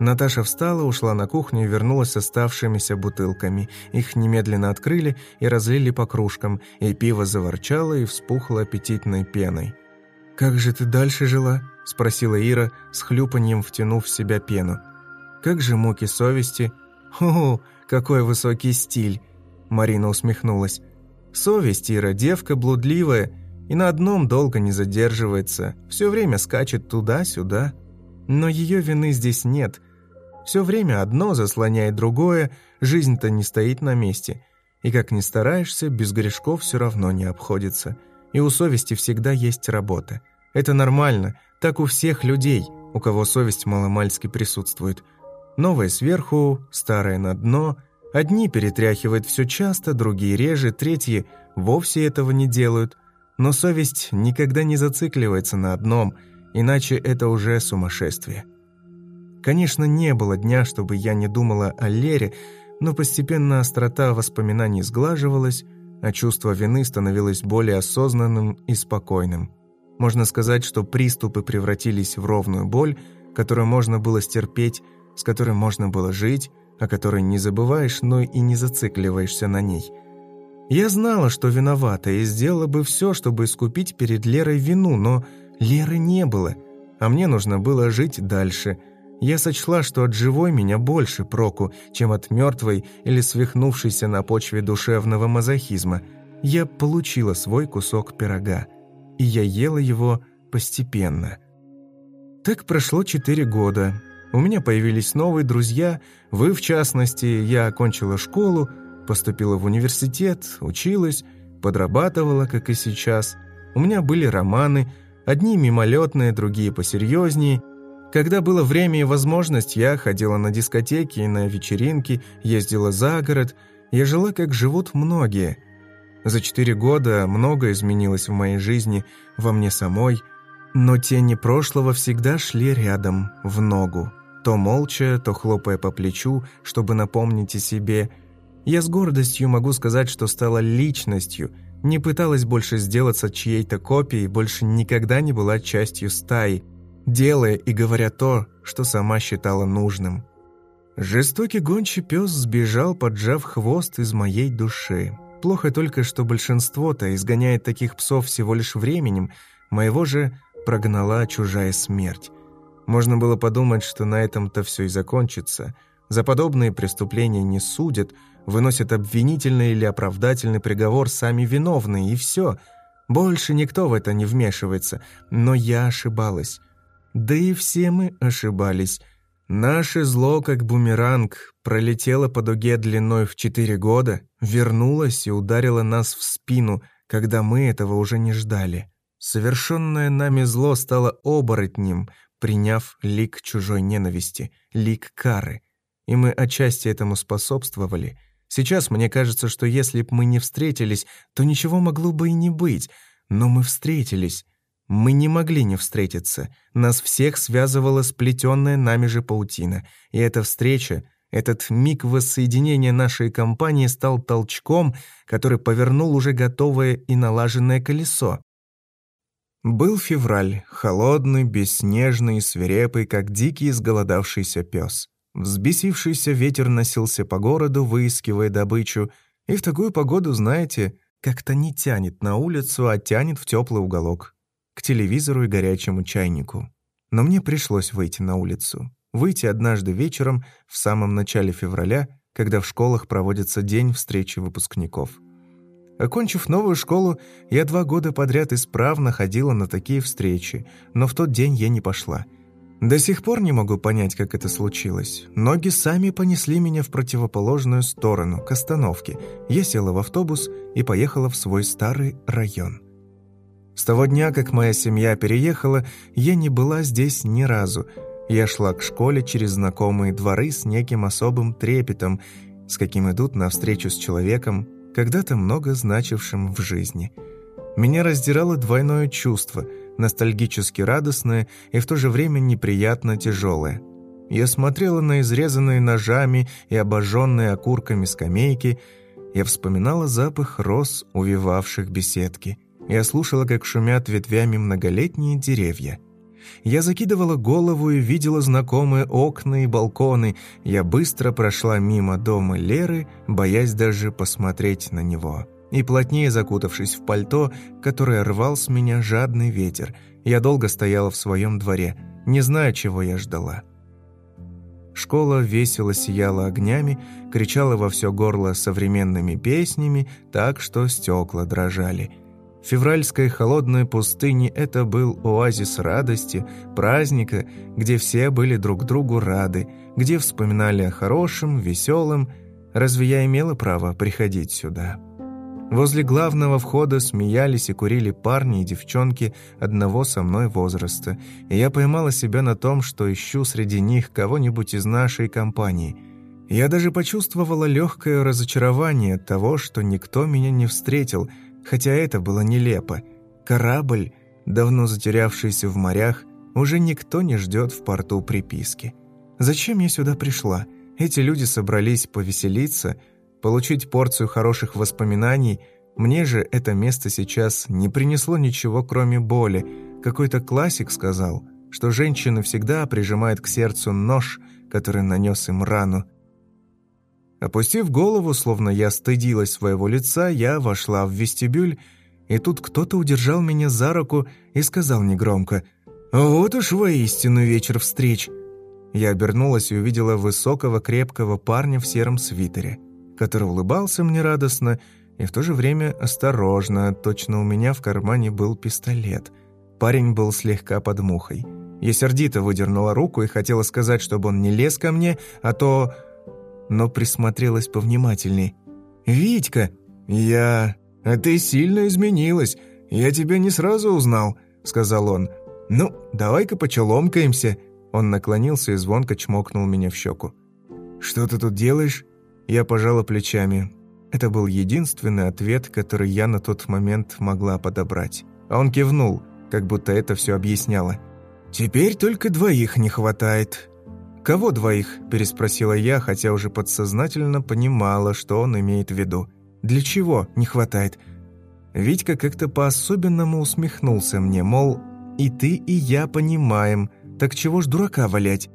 Наташа встала, ушла на кухню и вернулась с оставшимися бутылками. Их немедленно открыли и разлили по кружкам, и пиво заворчало и вспухло аппетитной пеной. «Как же ты дальше жила?» – спросила Ира, с хлюпаньем втянув в себя пену. «Как же муки совести?» «О, какой высокий стиль!» – Марина усмехнулась. «Совесть, Ира, девка блудливая, и на одном долго не задерживается, все время скачет туда-сюда. Но ее вины здесь нет. Все время одно заслоняет другое, жизнь-то не стоит на месте. И как ни стараешься, без грешков все равно не обходится. И у совести всегда есть работа. Это нормально, так у всех людей, у кого совесть маломальски присутствует. Новое сверху, старое на дно. Одни перетряхивают все часто, другие реже, третьи вовсе этого не делают. Но совесть никогда не зацикливается на одном, иначе это уже сумасшествие. Конечно, не было дня, чтобы я не думала о Лере, но постепенно острота воспоминаний сглаживалась, а чувство вины становилось более осознанным и спокойным. Можно сказать, что приступы превратились в ровную боль, которую можно было стерпеть, с которой можно было жить, о которой не забываешь, но и не зацикливаешься на ней. Я знала, что виновата, и сделала бы все, чтобы искупить перед Лерой вину, но Леры не было, а мне нужно было жить дальше. Я сочла, что от живой меня больше проку, чем от мертвой или свихнувшейся на почве душевного мазохизма. Я получила свой кусок пирога, и я ела его постепенно. Так прошло четыре года, у меня появились новые друзья, вы в частности, я окончила школу, поступила в университет, училась, подрабатывала, как и сейчас. У меня были романы, одни мимолетные, другие посерьезнее. Когда было время и возможность, я ходила на дискотеки и на вечеринки, ездила за город. Я жила, как живут многие. За четыре года многое изменилось в моей жизни, во мне самой, но тени прошлого всегда шли рядом, в ногу то молча, то хлопая по плечу, чтобы напомнить о себе. Я с гордостью могу сказать, что стала личностью, не пыталась больше сделаться чьей-то копией, больше никогда не была частью стаи, делая и говоря то, что сама считала нужным. Жестокий гончий пес сбежал, поджав хвост из моей души. Плохо только, что большинство-то изгоняет таких псов всего лишь временем, моего же прогнала чужая смерть. Можно было подумать, что на этом-то все и закончится. За подобные преступления не судят, выносят обвинительный или оправдательный приговор сами виновные, и все. Больше никто в это не вмешивается. Но я ошибалась. Да и все мы ошибались. Наше зло, как бумеранг, пролетело по дуге длиной в четыре года, вернулось и ударило нас в спину, когда мы этого уже не ждали. Совершенное нами зло стало оборотнем, приняв лик чужой ненависти, лик кары. И мы отчасти этому способствовали. Сейчас мне кажется, что если б мы не встретились, то ничего могло бы и не быть. Но мы встретились. Мы не могли не встретиться. Нас всех связывала сплетенная нами же паутина. И эта встреча, этот миг воссоединения нашей компании стал толчком, который повернул уже готовое и налаженное колесо. Был февраль, холодный, бесснежный свирепый, как дикий изголодавшийся пес. Взбесившийся ветер носился по городу, выискивая добычу, и в такую погоду, знаете, как-то не тянет на улицу, а тянет в теплый уголок, к телевизору и горячему чайнику. Но мне пришлось выйти на улицу. Выйти однажды вечером в самом начале февраля, когда в школах проводится день встречи выпускников. Окончив новую школу, я два года подряд исправно ходила на такие встречи, но в тот день я не пошла. До сих пор не могу понять, как это случилось. Ноги сами понесли меня в противоположную сторону, к остановке. Я села в автобус и поехала в свой старый район. С того дня, как моя семья переехала, я не была здесь ни разу. Я шла к школе через знакомые дворы с неким особым трепетом, с каким идут навстречу с человеком, когда-то много значившим в жизни. Меня раздирало двойное чувство, ностальгически радостное и в то же время неприятно тяжелое. Я смотрела на изрезанные ножами и обожженные окурками скамейки, я вспоминала запах роз, увивавших беседки. Я слушала, как шумят ветвями многолетние деревья – я закидывала голову и видела знакомые окна и балконы. Я быстро прошла мимо дома Леры, боясь даже посмотреть на него. И плотнее закутавшись в пальто, которое рвал с меня жадный ветер, я долго стояла в своем дворе, не зная, чего я ждала. Школа весело сияла огнями, кричала во все горло современными песнями, так что стекла дрожали – февральской холодной пустыне это был оазис радости, праздника, где все были друг другу рады, где вспоминали о хорошем, веселом. Разве я имела право приходить сюда?» Возле главного входа смеялись и курили парни и девчонки одного со мной возраста, и я поймала себя на том, что ищу среди них кого-нибудь из нашей компании. Я даже почувствовала легкое разочарование от того, что никто меня не встретил, хотя это было нелепо. Корабль, давно затерявшийся в морях, уже никто не ждет в порту приписки. Зачем я сюда пришла? Эти люди собрались повеселиться – получить порцию хороших воспоминаний, мне же это место сейчас не принесло ничего, кроме боли. Какой-то классик сказал, что женщины всегда прижимают к сердцу нож, который нанес им рану. Опустив голову, словно я стыдилась своего лица, я вошла в вестибюль, и тут кто-то удержал меня за руку и сказал негромко «Вот уж воистину вечер встреч!» Я обернулась и увидела высокого крепкого парня в сером свитере который улыбался мне радостно и в то же время осторожно, точно у меня в кармане был пистолет. Парень был слегка под мухой. Я сердито выдернула руку и хотела сказать, чтобы он не лез ко мне, а то... Но присмотрелась повнимательней. «Витька!» «Я...» «А ты сильно изменилась. Я тебя не сразу узнал», — сказал он. «Ну, давай-ка почеломкаемся». Он наклонился и звонко чмокнул меня в щеку. «Что ты тут делаешь?» Я пожала плечами. Это был единственный ответ, который я на тот момент могла подобрать. А он кивнул, как будто это все объясняло. «Теперь только двоих не хватает». «Кого двоих?» – переспросила я, хотя уже подсознательно понимала, что он имеет в виду. «Для чего не хватает?» Витька как-то по-особенному усмехнулся мне, мол, «И ты, и я понимаем, так чего ж дурака валять?»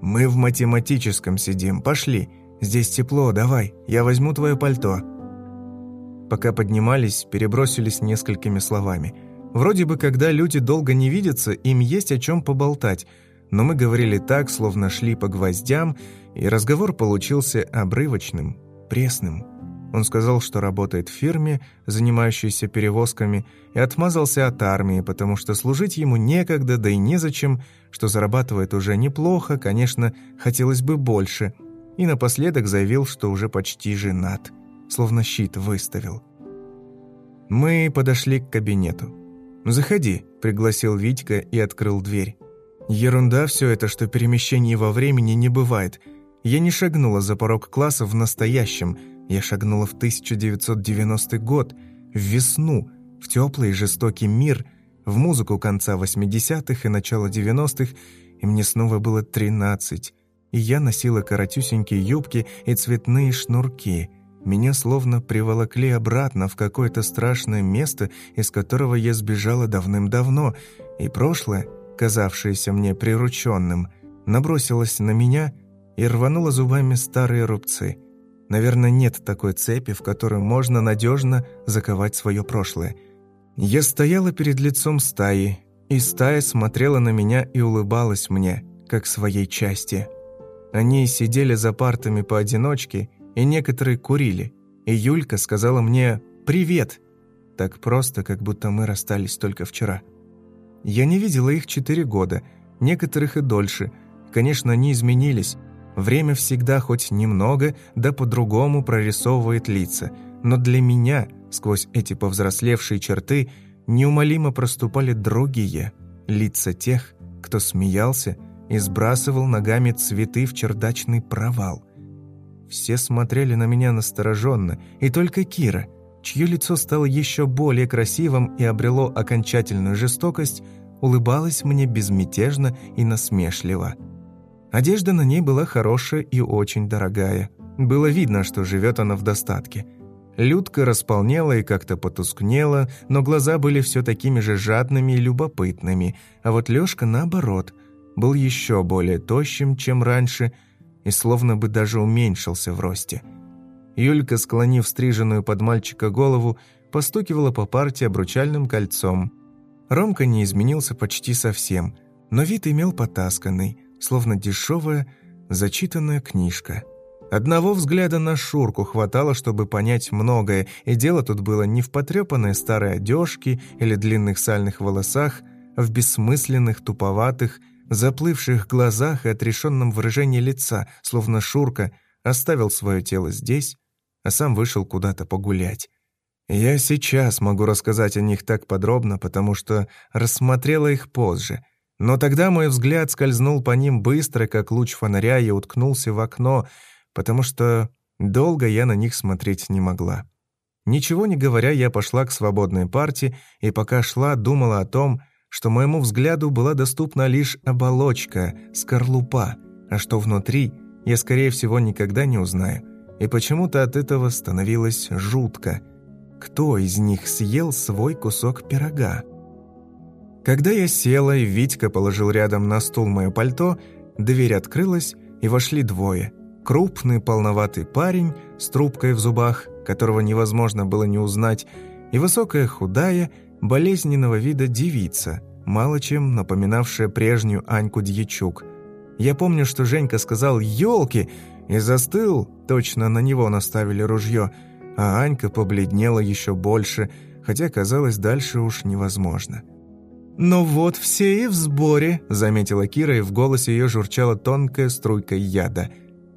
«Мы в математическом сидим, пошли», «Здесь тепло, давай, я возьму твое пальто». Пока поднимались, перебросились несколькими словами. Вроде бы, когда люди долго не видятся, им есть о чем поболтать, но мы говорили так, словно шли по гвоздям, и разговор получился обрывочным, пресным. Он сказал, что работает в фирме, занимающейся перевозками, и отмазался от армии, потому что служить ему некогда, да и незачем, что зарабатывает уже неплохо, конечно, хотелось бы больше – и напоследок заявил, что уже почти женат, словно щит выставил. Мы подошли к кабинету. «Заходи», — пригласил Витька и открыл дверь. Ерунда все это, что перемещений во времени не бывает. Я не шагнула за порог класса в настоящем, я шагнула в 1990 год, в весну, в теплый и жестокий мир, в музыку конца 80-х и начала 90-х, и мне снова было 13 и я носила коротюсенькие юбки и цветные шнурки. Меня словно приволокли обратно в какое-то страшное место, из которого я сбежала давным-давно, и прошлое, казавшееся мне прирученным, набросилось на меня и рвануло зубами старые рубцы. Наверное, нет такой цепи, в которую можно надежно заковать свое прошлое. Я стояла перед лицом стаи, и стая смотрела на меня и улыбалась мне, как своей части. Они сидели за партами поодиночке, и некоторые курили. И Юлька сказала мне «Привет!» Так просто, как будто мы расстались только вчера. Я не видела их четыре года, некоторых и дольше. Конечно, они изменились. Время всегда хоть немного, да по-другому прорисовывает лица. Но для меня, сквозь эти повзрослевшие черты, неумолимо проступали другие лица тех, кто смеялся, и сбрасывал ногами цветы в чердачный провал. Все смотрели на меня настороженно, и только Кира, чье лицо стало еще более красивым и обрело окончательную жестокость, улыбалась мне безмятежно и насмешливо. Одежда на ней была хорошая и очень дорогая. Было видно, что живет она в достатке. Людка располнела и как-то потускнела, но глаза были все такими же жадными и любопытными, а вот Лёшка, наоборот, был еще более тощим, чем раньше, и словно бы даже уменьшился в росте. Юлька, склонив стриженную под мальчика голову, постукивала по парте обручальным кольцом. Ромка не изменился почти совсем, но вид имел потасканный, словно дешевая, зачитанная книжка. Одного взгляда на Шурку хватало, чтобы понять многое, и дело тут было не в потрепанной старой одежке или длинных сальных волосах, а в бессмысленных, туповатых, заплывших глазах и отрешенном выражении лица, словно Шурка оставил свое тело здесь, а сам вышел куда-то погулять. Я сейчас могу рассказать о них так подробно, потому что рассмотрела их позже. Но тогда мой взгляд скользнул по ним быстро, как луч фонаря, и уткнулся в окно, потому что долго я на них смотреть не могла. Ничего не говоря, я пошла к свободной партии, и пока шла, думала о том, что моему взгляду была доступна лишь оболочка, скорлупа, а что внутри, я, скорее всего, никогда не узнаю. И почему-то от этого становилось жутко — кто из них съел свой кусок пирога. Когда я села, и Витька положил рядом на стул мое пальто, дверь открылась, и вошли двое. Крупный, полноватый парень с трубкой в зубах, которого невозможно было не узнать, и высокая, худая, болезненного вида девица, мало чем напоминавшая прежнюю Аньку Дьячук. Я помню, что Женька сказал «Елки!» и застыл, точно на него наставили ружье – а Анька побледнела еще больше, хотя казалось, дальше уж невозможно. «Ну вот все и в сборе», — заметила Кира, и в голосе ее журчала тонкая струйка яда.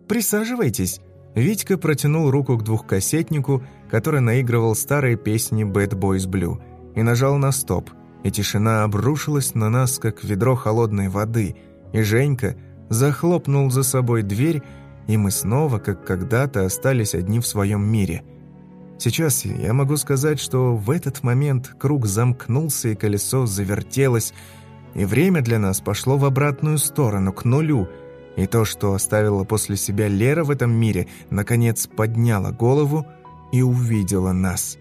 «Присаживайтесь». Витька протянул руку к двухкассетнику, который наигрывал старые песни «Bad Boys Blue», и нажал на стоп, и тишина обрушилась на нас, как ведро холодной воды, и Женька захлопнул за собой дверь, и мы снова, как когда-то, остались одни в своем мире — Сейчас я могу сказать, что в этот момент круг замкнулся и колесо завертелось, и время для нас пошло в обратную сторону, к нулю, и то, что оставила после себя Лера в этом мире, наконец подняла голову и увидела нас.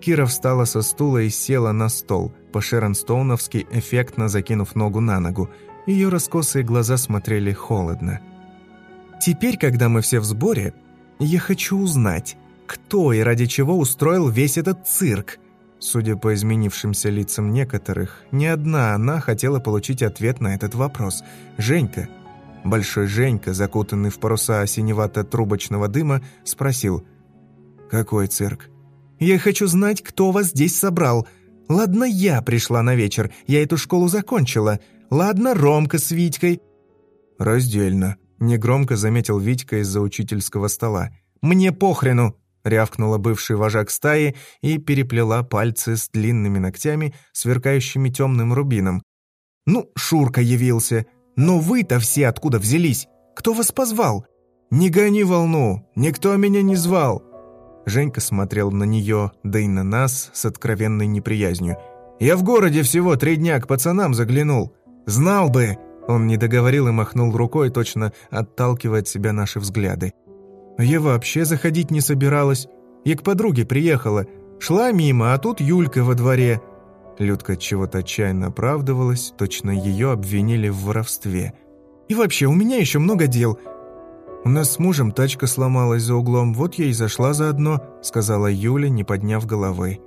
Кира встала со стула и села на стол, по-шеронстоуновски эффектно закинув ногу на ногу. Ее раскосые глаза смотрели холодно. «Теперь, когда мы все в сборе, я хочу узнать, кто и ради чего устроил весь этот цирк? Судя по изменившимся лицам некоторых, не одна она хотела получить ответ на этот вопрос. Женька, большой Женька, закутанный в паруса синевато-трубочного дыма, спросил «Какой цирк?» «Я хочу знать, кто вас здесь собрал. Ладно, я пришла на вечер, я эту школу закончила. Ладно, Ромка с Витькой». «Раздельно», — негромко заметил Витька из-за учительского стола. «Мне похрену!» Рявкнула бывший вожак стаи и переплела пальцы с длинными ногтями, сверкающими темным рубином. «Ну, Шурка явился. Но вы-то все откуда взялись? Кто вас позвал?» «Не гони волну! Никто меня не звал!» Женька смотрел на нее, да и на нас с откровенной неприязнью. «Я в городе всего три дня к пацанам заглянул. Знал бы!» Он не договорил и махнул рукой, точно отталкивая от себя наши взгляды. Я вообще заходить не собиралась. Я к подруге приехала. Шла мимо, а тут Юлька во дворе. Людка чего-то отчаянно оправдывалась, точно ее обвинили в воровстве. И вообще, у меня еще много дел. У нас с мужем тачка сломалась за углом, вот я и зашла заодно, сказала Юля, не подняв головы.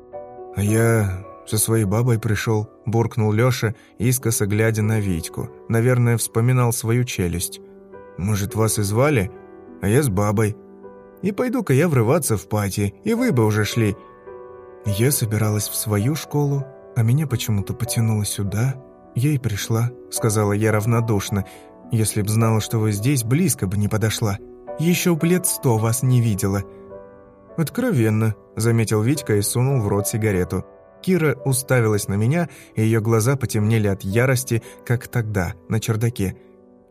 А я со своей бабой пришел, буркнул Леша, искоса глядя на Витьку. Наверное, вспоминал свою челюсть. «Может, вас и звали?» А я с бабой. И пойду-ка я врываться в пати, и вы бы уже шли». Я собиралась в свою школу, а меня почему-то потянуло сюда. Я и пришла, сказала я равнодушно. Если б знала, что вы здесь, близко бы не подошла. Еще б лет сто вас не видела. «Откровенно», — заметил Витька и сунул в рот сигарету. Кира уставилась на меня, и ее глаза потемнели от ярости, как тогда, на чердаке.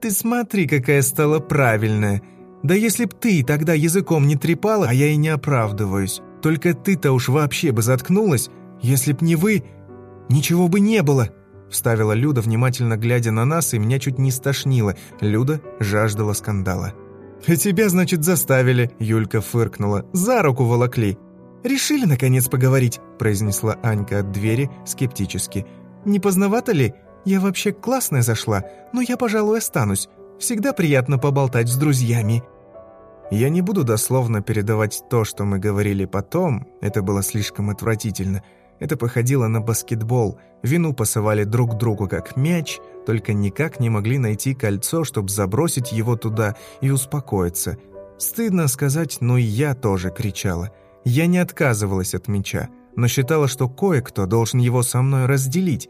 «Ты смотри, какая стала правильная!» Да если б ты тогда языком не трепала, а я и не оправдываюсь. Только ты-то уж вообще бы заткнулась. Если б не вы, ничего бы не было!» Вставила Люда, внимательно глядя на нас, и меня чуть не стошнило. Люда жаждала скандала. «А тебя, значит, заставили», — Юлька фыркнула. «За руку волокли». «Решили, наконец, поговорить», — произнесла Анька от двери скептически. «Не поздновато ли? Я вообще классная зашла, но я, пожалуй, останусь. Всегда приятно поболтать с друзьями». Я не буду дословно передавать то, что мы говорили потом, это было слишком отвратительно. Это походило на баскетбол, вину пасовали друг другу как мяч, только никак не могли найти кольцо, чтобы забросить его туда и успокоиться. Стыдно сказать, но и я тоже кричала. Я не отказывалась от меча, но считала, что кое-кто должен его со мной разделить.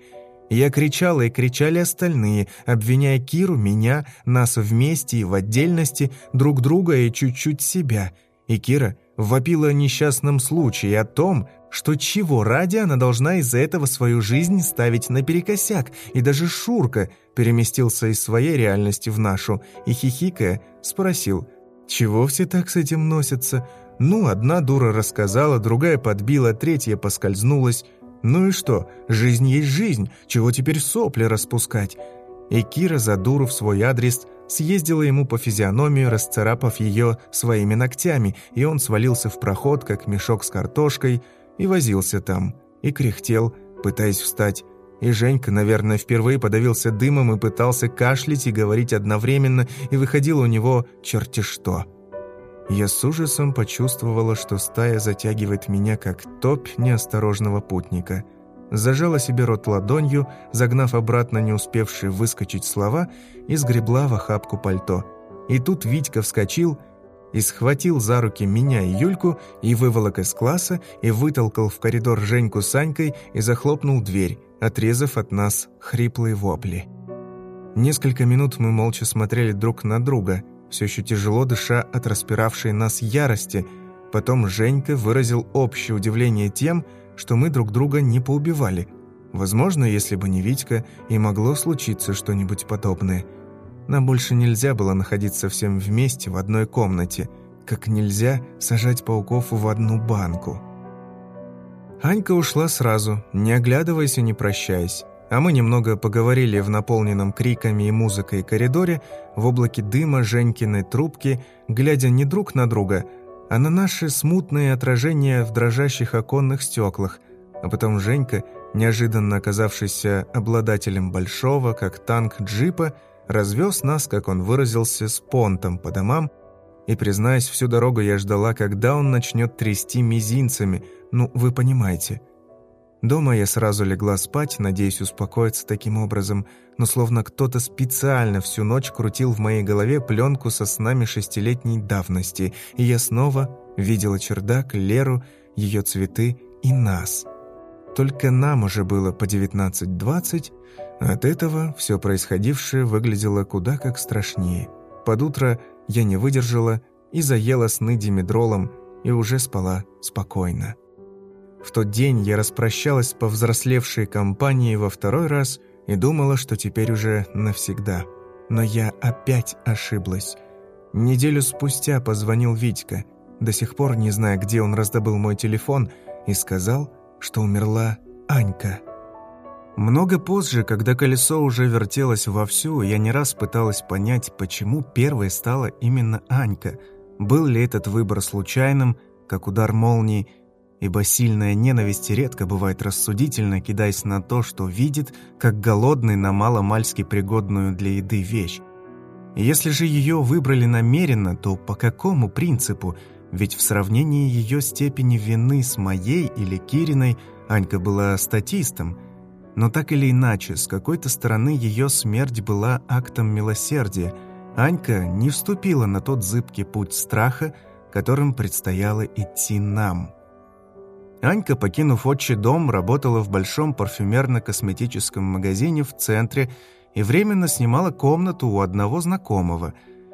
Я кричала, и кричали остальные, обвиняя Киру, меня, нас вместе и в отдельности, друг друга и чуть-чуть себя. И Кира вопила о несчастном случае, о том, что чего ради она должна из-за этого свою жизнь ставить наперекосяк, и даже Шурка переместился из своей реальности в нашу, и, хихикая, спросил, чего все так с этим носятся? Ну, одна дура рассказала, другая подбила, третья поскользнулась. Ну и что, жизнь есть жизнь, чего теперь сопли распускать? И Кира за дуру в свой адрес съездила ему по физиономии, расцарапав ее своими ногтями, и он свалился в проход, как мешок с картошкой, и возился там, и кряхтел, пытаясь встать. И Женька, наверное, впервые подавился дымом и пытался кашлять и говорить одновременно, и выходило у него черти что. Я с ужасом почувствовала, что стая затягивает меня, как топь неосторожного путника. Зажала себе рот ладонью, загнав обратно не успевшие выскочить слова, и сгребла в охапку пальто. И тут Витька вскочил и схватил за руки меня и Юльку, и выволок из класса, и вытолкал в коридор Женьку с Анькой и захлопнул дверь, отрезав от нас хриплые вопли. Несколько минут мы молча смотрели друг на друга, все еще тяжело дыша от распиравшей нас ярости. Потом Женька выразил общее удивление тем, что мы друг друга не поубивали. Возможно, если бы не Витька, и могло случиться что-нибудь подобное – нам больше нельзя было находиться всем вместе в одной комнате, как нельзя сажать пауков в одну банку. Анька ушла сразу, не оглядываясь и не прощаясь, а мы немного поговорили в наполненном криками и музыкой коридоре, в облаке дыма Женькиной трубки, глядя не друг на друга, а на наши смутные отражения в дрожащих оконных стеклах, а потом Женька, неожиданно оказавшийся обладателем большого, как танк джипа, развез нас, как он выразился, с понтом по домам, и, признаюсь, всю дорогу я ждала, когда он начнет трясти мизинцами, ну, вы понимаете. Дома я сразу легла спать, надеясь успокоиться таким образом, но словно кто-то специально всю ночь крутил в моей голове пленку со снами шестилетней давности, и я снова видела чердак, Леру, ее цветы и нас. Только нам уже было по 19-20, от этого все происходившее выглядело куда как страшнее. Под утро я не выдержала и заела сны димедролом и уже спала спокойно. В тот день я распрощалась с повзрослевшей компанией во второй раз и думала, что теперь уже навсегда. Но я опять ошиблась. Неделю спустя позвонил Витька, до сих пор не зная, где он раздобыл мой телефон, и сказал, что умерла Анька. Много позже, когда колесо уже вертелось вовсю, я не раз пыталась понять, почему первой стала именно Анька. Был ли этот выбор случайным, как удар молнии, ибо сильная ненависть редко бывает рассудительно, кидаясь на то, что видит, как голодный на маломальски пригодную для еды вещь. если же ее выбрали намеренно, то по какому принципу? Ведь в сравнении ее степени вины с моей или Кириной Анька была статистом – но так или иначе, с какой-то стороны ее смерть была актом милосердия. Анька не вступила на тот зыбкий путь страха, которым предстояло идти нам. Анька, покинув отчий дом, работала в большом парфюмерно-косметическом магазине в центре и временно снимала комнату у одного знакомого.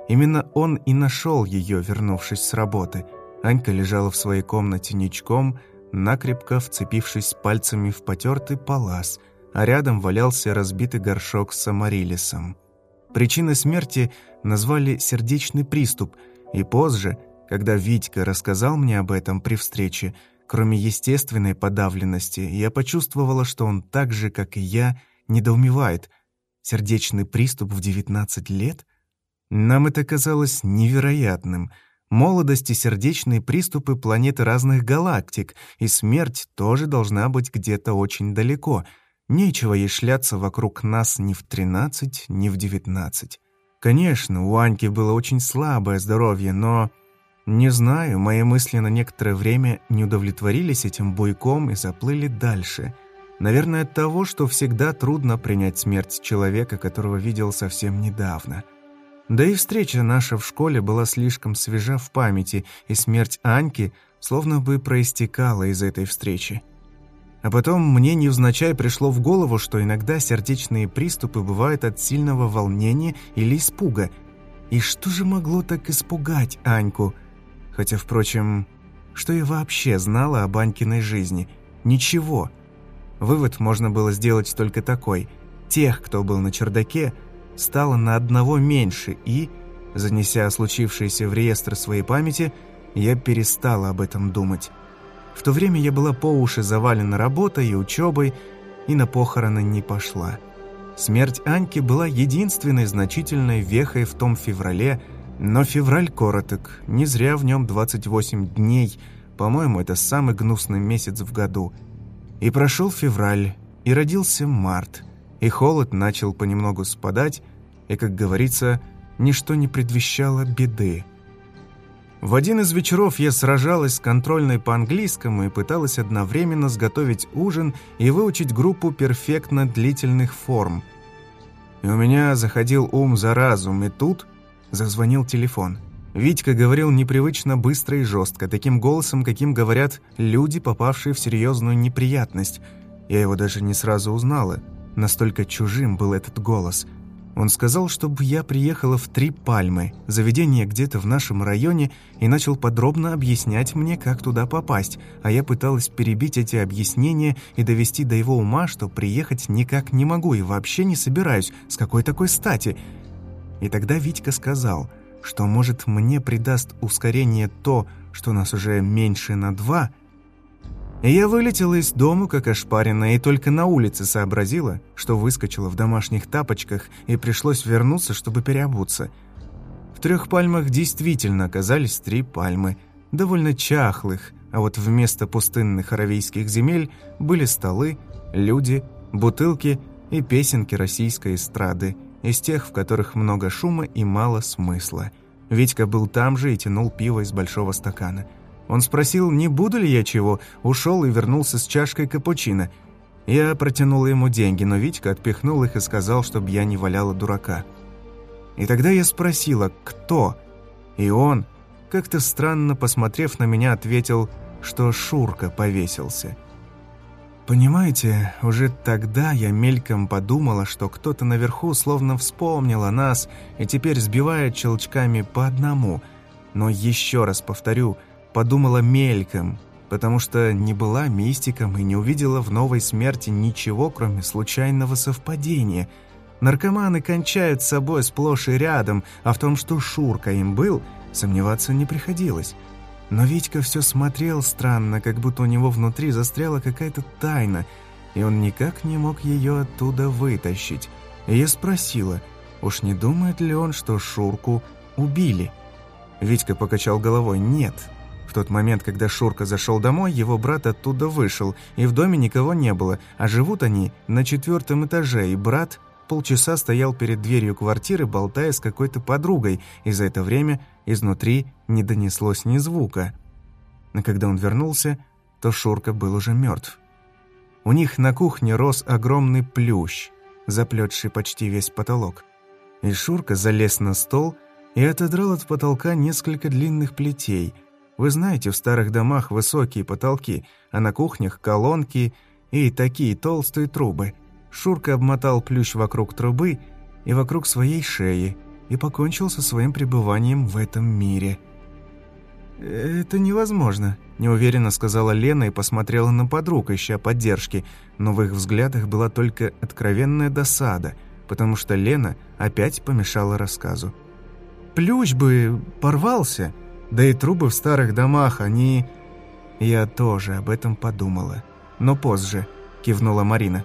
Именно он и нашел ее, вернувшись с работы. Анька лежала в своей комнате ничком, накрепко вцепившись пальцами в потертый палас – а рядом валялся разбитый горшок с амарилисом. Причиной смерти назвали сердечный приступ, и позже, когда Витька рассказал мне об этом при встрече, кроме естественной подавленности, я почувствовала, что он так же, как и я, недоумевает. Сердечный приступ в 19 лет? Нам это казалось невероятным. Молодость и сердечные приступы планеты разных галактик, и смерть тоже должна быть где-то очень далеко — Нечего ей шляться вокруг нас ни в тринадцать, ни в девятнадцать. Конечно, у Аньки было очень слабое здоровье, но... Не знаю, мои мысли на некоторое время не удовлетворились этим буйком и заплыли дальше. Наверное, от того, что всегда трудно принять смерть человека, которого видел совсем недавно. Да и встреча наша в школе была слишком свежа в памяти, и смерть Аньки словно бы проистекала из этой встречи. А потом мне невзначай пришло в голову, что иногда сердечные приступы бывают от сильного волнения или испуга. И что же могло так испугать Аньку? Хотя, впрочем, что я вообще знала об Анькиной жизни? Ничего. Вывод можно было сделать только такой. Тех, кто был на чердаке, стало на одного меньше, и, занеся случившееся в реестр своей памяти, я перестала об этом думать. В то время я была по уши завалена работой и учебой, и на похороны не пошла. Смерть Аньки была единственной значительной вехой в том феврале, но февраль короток, не зря в нем 28 дней, по-моему, это самый гнусный месяц в году. И прошел февраль, и родился март, и холод начал понемногу спадать, и, как говорится, ничто не предвещало беды. В один из вечеров я сражалась с контрольной по английскому и пыталась одновременно сготовить ужин и выучить группу перфектно длительных форм. И у меня заходил ум за разум, и тут зазвонил телефон. Витька говорил непривычно быстро и жестко, таким голосом, каким говорят люди, попавшие в серьезную неприятность. Я его даже не сразу узнала, настолько чужим был этот голос – он сказал, чтобы я приехала в Три Пальмы, заведение где-то в нашем районе, и начал подробно объяснять мне, как туда попасть, а я пыталась перебить эти объяснения и довести до его ума, что приехать никак не могу и вообще не собираюсь, с какой такой стати. И тогда Витька сказал, что, может, мне придаст ускорение то, что нас уже меньше на два – и я вылетела из дома, как ошпаренная, и только на улице сообразила, что выскочила в домашних тапочках и пришлось вернуться, чтобы переобуться. В трех пальмах действительно оказались три пальмы, довольно чахлых, а вот вместо пустынных аравийских земель были столы, люди, бутылки и песенки российской эстрады, из тех, в которых много шума и мало смысла. Витька был там же и тянул пиво из большого стакана – он спросил, не буду ли я чего, ушел и вернулся с чашкой капучино. Я протянула ему деньги, но Витька отпихнул их и сказал, чтобы я не валяла дурака. И тогда я спросила, кто? И он, как-то странно посмотрев на меня, ответил, что Шурка повесился. Понимаете, уже тогда я мельком подумала, что кто-то наверху словно вспомнил о нас и теперь сбивает челчками по одному. Но еще раз повторю – подумала мельком, потому что не была мистиком и не увидела в новой смерти ничего, кроме случайного совпадения. Наркоманы кончают с собой сплошь и рядом, а в том, что Шурка им был, сомневаться не приходилось. Но Витька все смотрел странно, как будто у него внутри застряла какая-то тайна, и он никак не мог ее оттуда вытащить. И я спросила, уж не думает ли он, что Шурку убили? Витька покачал головой «нет». В тот момент, когда Шурка зашел домой, его брат оттуда вышел, и в доме никого не было, а живут они на четвертом этаже, и брат полчаса стоял перед дверью квартиры, болтая с какой-то подругой, и за это время изнутри не донеслось ни звука. Но когда он вернулся, то Шурка был уже мертв. У них на кухне рос огромный плющ, заплетший почти весь потолок. И Шурка залез на стол и отодрал от потолка несколько длинных плетей – вы знаете, в старых домах высокие потолки, а на кухнях колонки и такие толстые трубы. Шурка обмотал плющ вокруг трубы и вокруг своей шеи и покончил со своим пребыванием в этом мире. «Это невозможно», – неуверенно сказала Лена и посмотрела на подруг, ища поддержки, но в их взглядах была только откровенная досада, потому что Лена опять помешала рассказу. «Плющ бы порвался», да и трубы в старых домах, они... Я тоже об этом подумала. Но позже, кивнула Марина.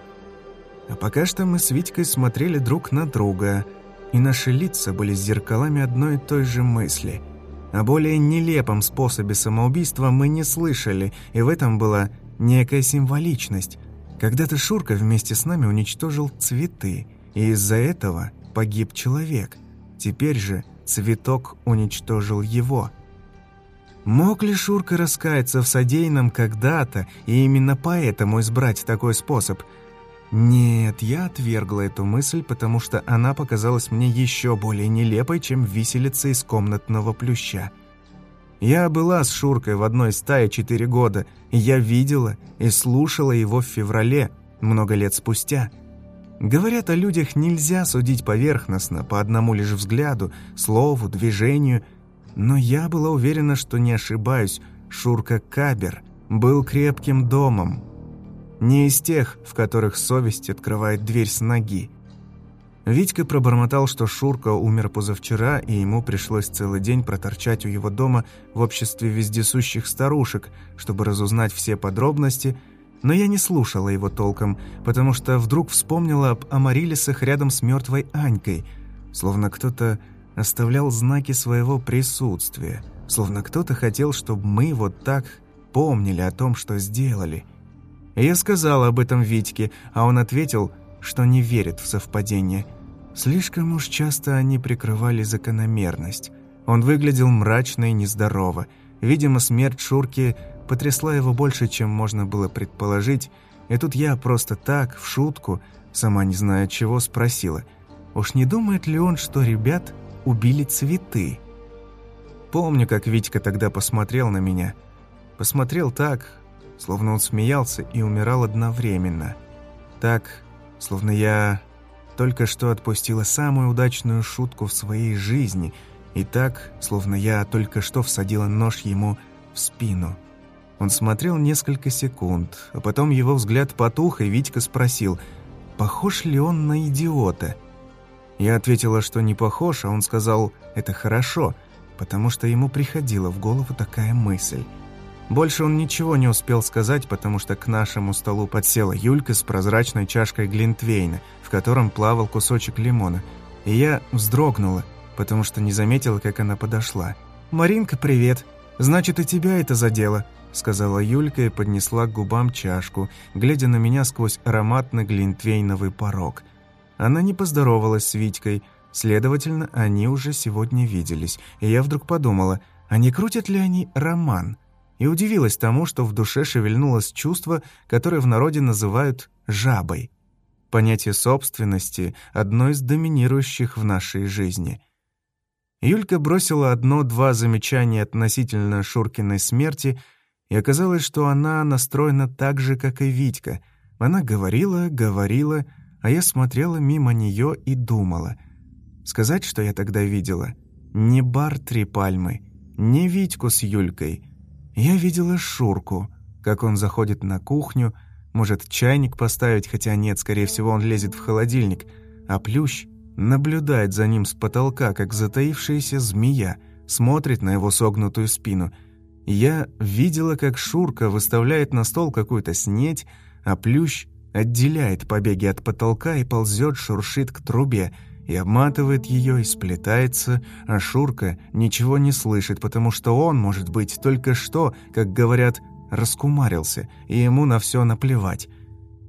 А пока что мы с Витькой смотрели друг на друга, и наши лица были зеркалами одной и той же мысли. О более нелепом способе самоубийства мы не слышали, и в этом была некая символичность. Когда-то Шурка вместе с нами уничтожил цветы, и из-за этого погиб человек. Теперь же цветок уничтожил его – Мог ли Шурка раскаяться в содеянном когда-то и именно поэтому избрать такой способ? Нет, я отвергла эту мысль, потому что она показалась мне еще более нелепой, чем виселица из комнатного плюща. Я была с Шуркой в одной стае четыре года, и я видела и слушала его в феврале, много лет спустя. Говорят, о людях нельзя судить поверхностно, по одному лишь взгляду, слову, движению, но я была уверена, что не ошибаюсь, Шурка Кабер был крепким домом, не из тех, в которых совесть открывает дверь с ноги. Витька пробормотал, что Шурка умер позавчера, и ему пришлось целый день проторчать у его дома в обществе вездесущих старушек, чтобы разузнать все подробности, но я не слушала его толком, потому что вдруг вспомнила об Амарилисах рядом с мертвой Анькой, словно кто-то оставлял знаки своего присутствия, словно кто-то хотел, чтобы мы вот так помнили о том, что сделали – я сказал об этом Витьке, а он ответил, что не верит в совпадение. Слишком уж часто они прикрывали закономерность. Он выглядел мрачно и нездорово. Видимо, смерть Шурки потрясла его больше, чем можно было предположить, и тут я просто так, в шутку, сама не знаю чего, спросила, уж не думает ли он, что ребят убили цветы? Помню, как Витька тогда посмотрел на меня. Посмотрел так, словно он смеялся и умирал одновременно. Так, словно я только что отпустила самую удачную шутку в своей жизни, и так, словно я только что всадила нож ему в спину. Он смотрел несколько секунд, а потом его взгляд потух, и Витька спросил, похож ли он на идиота. Я ответила, что не похож, а он сказал, это хорошо, потому что ему приходила в голову такая мысль – больше он ничего не успел сказать, потому что к нашему столу подсела Юлька с прозрачной чашкой глинтвейна, в котором плавал кусочек лимона. И я вздрогнула, потому что не заметила, как она подошла. «Маринка, привет! Значит, и тебя это задело!» сказала Юлька и поднесла к губам чашку, глядя на меня сквозь ароматный глинтвейновый порог. Она не поздоровалась с Витькой, следовательно, они уже сегодня виделись, и я вдруг подумала, а не крутят ли они роман – и удивилась тому, что в душе шевельнулось чувство, которое в народе называют «жабой». Понятие собственности – одно из доминирующих в нашей жизни. Юлька бросила одно-два замечания относительно Шуркиной смерти, и оказалось, что она настроена так же, как и Витька. Она говорила, говорила, а я смотрела мимо нее и думала. Сказать, что я тогда видела? Не бар «Три пальмы», не Витьку с Юлькой – я видела Шурку, как он заходит на кухню, может чайник поставить, хотя нет, скорее всего, он лезет в холодильник, а Плющ наблюдает за ним с потолка, как затаившаяся змея, смотрит на его согнутую спину. Я видела, как Шурка выставляет на стол какую-то снеть, а Плющ отделяет побеги от потолка и ползет, шуршит к трубе – и обматывает ее, и сплетается, а Шурка ничего не слышит, потому что он, может быть, только что, как говорят, раскумарился, и ему на все наплевать.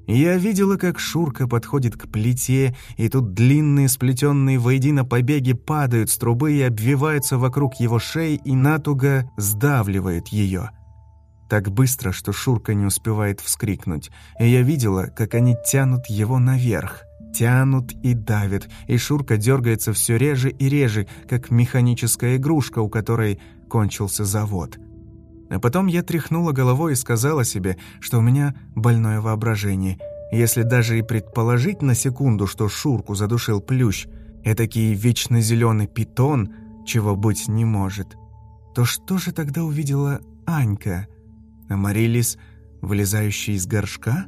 Я видела, как Шурка подходит к плите, и тут длинные сплетенные воедино побеги падают с трубы и обвиваются вокруг его шеи и натуго сдавливают ее. Так быстро, что Шурка не успевает вскрикнуть, и я видела, как они тянут его наверх тянут и давят, и Шурка дергается все реже и реже, как механическая игрушка, у которой кончился завод. А потом я тряхнула головой и сказала себе, что у меня больное воображение. Если даже и предположить на секунду, что Шурку задушил плющ, этакий вечно зеленый питон, чего быть не может, то что же тогда увидела Анька? Амарилис, вылезающий из горшка?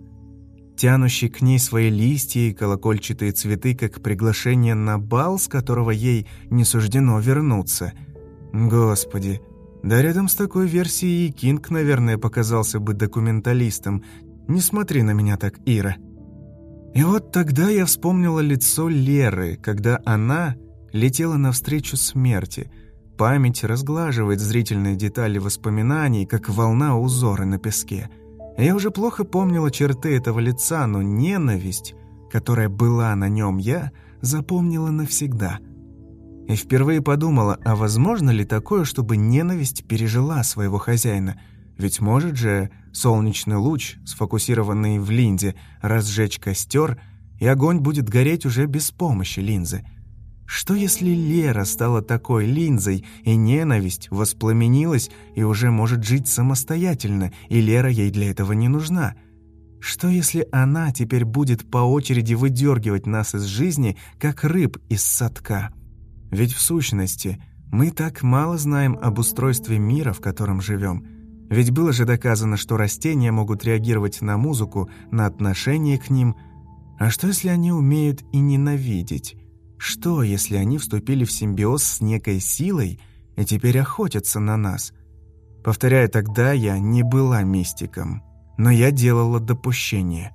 Тянущий к ней свои листья и колокольчатые цветы, как приглашение на бал, с которого ей не суждено вернуться. Господи, да рядом с такой версией Кинг, наверное, показался бы документалистом. Не смотри на меня так, Ира. И вот тогда я вспомнила лицо Леры, когда она летела навстречу смерти. Память разглаживает зрительные детали воспоминаний, как волна узоры на песке – я уже плохо помнила черты этого лица, но ненависть, которая была на нем, я запомнила навсегда. И впервые подумала, а возможно ли такое, чтобы ненависть пережила своего хозяина? Ведь может же солнечный луч, сфокусированный в линзе, разжечь костер, и огонь будет гореть уже без помощи линзы. Что если Лера стала такой линзой, и ненависть воспламенилась и уже может жить самостоятельно, и Лера ей для этого не нужна? Что если она теперь будет по очереди выдергивать нас из жизни, как рыб из садка? Ведь в сущности мы так мало знаем об устройстве мира, в котором живем – ведь было же доказано, что растения могут реагировать на музыку, на отношение к ним. А что, если они умеют и ненавидеть? Что, если они вступили в симбиоз с некой силой и теперь охотятся на нас? Повторяю, тогда я не была мистиком, но я делала допущение.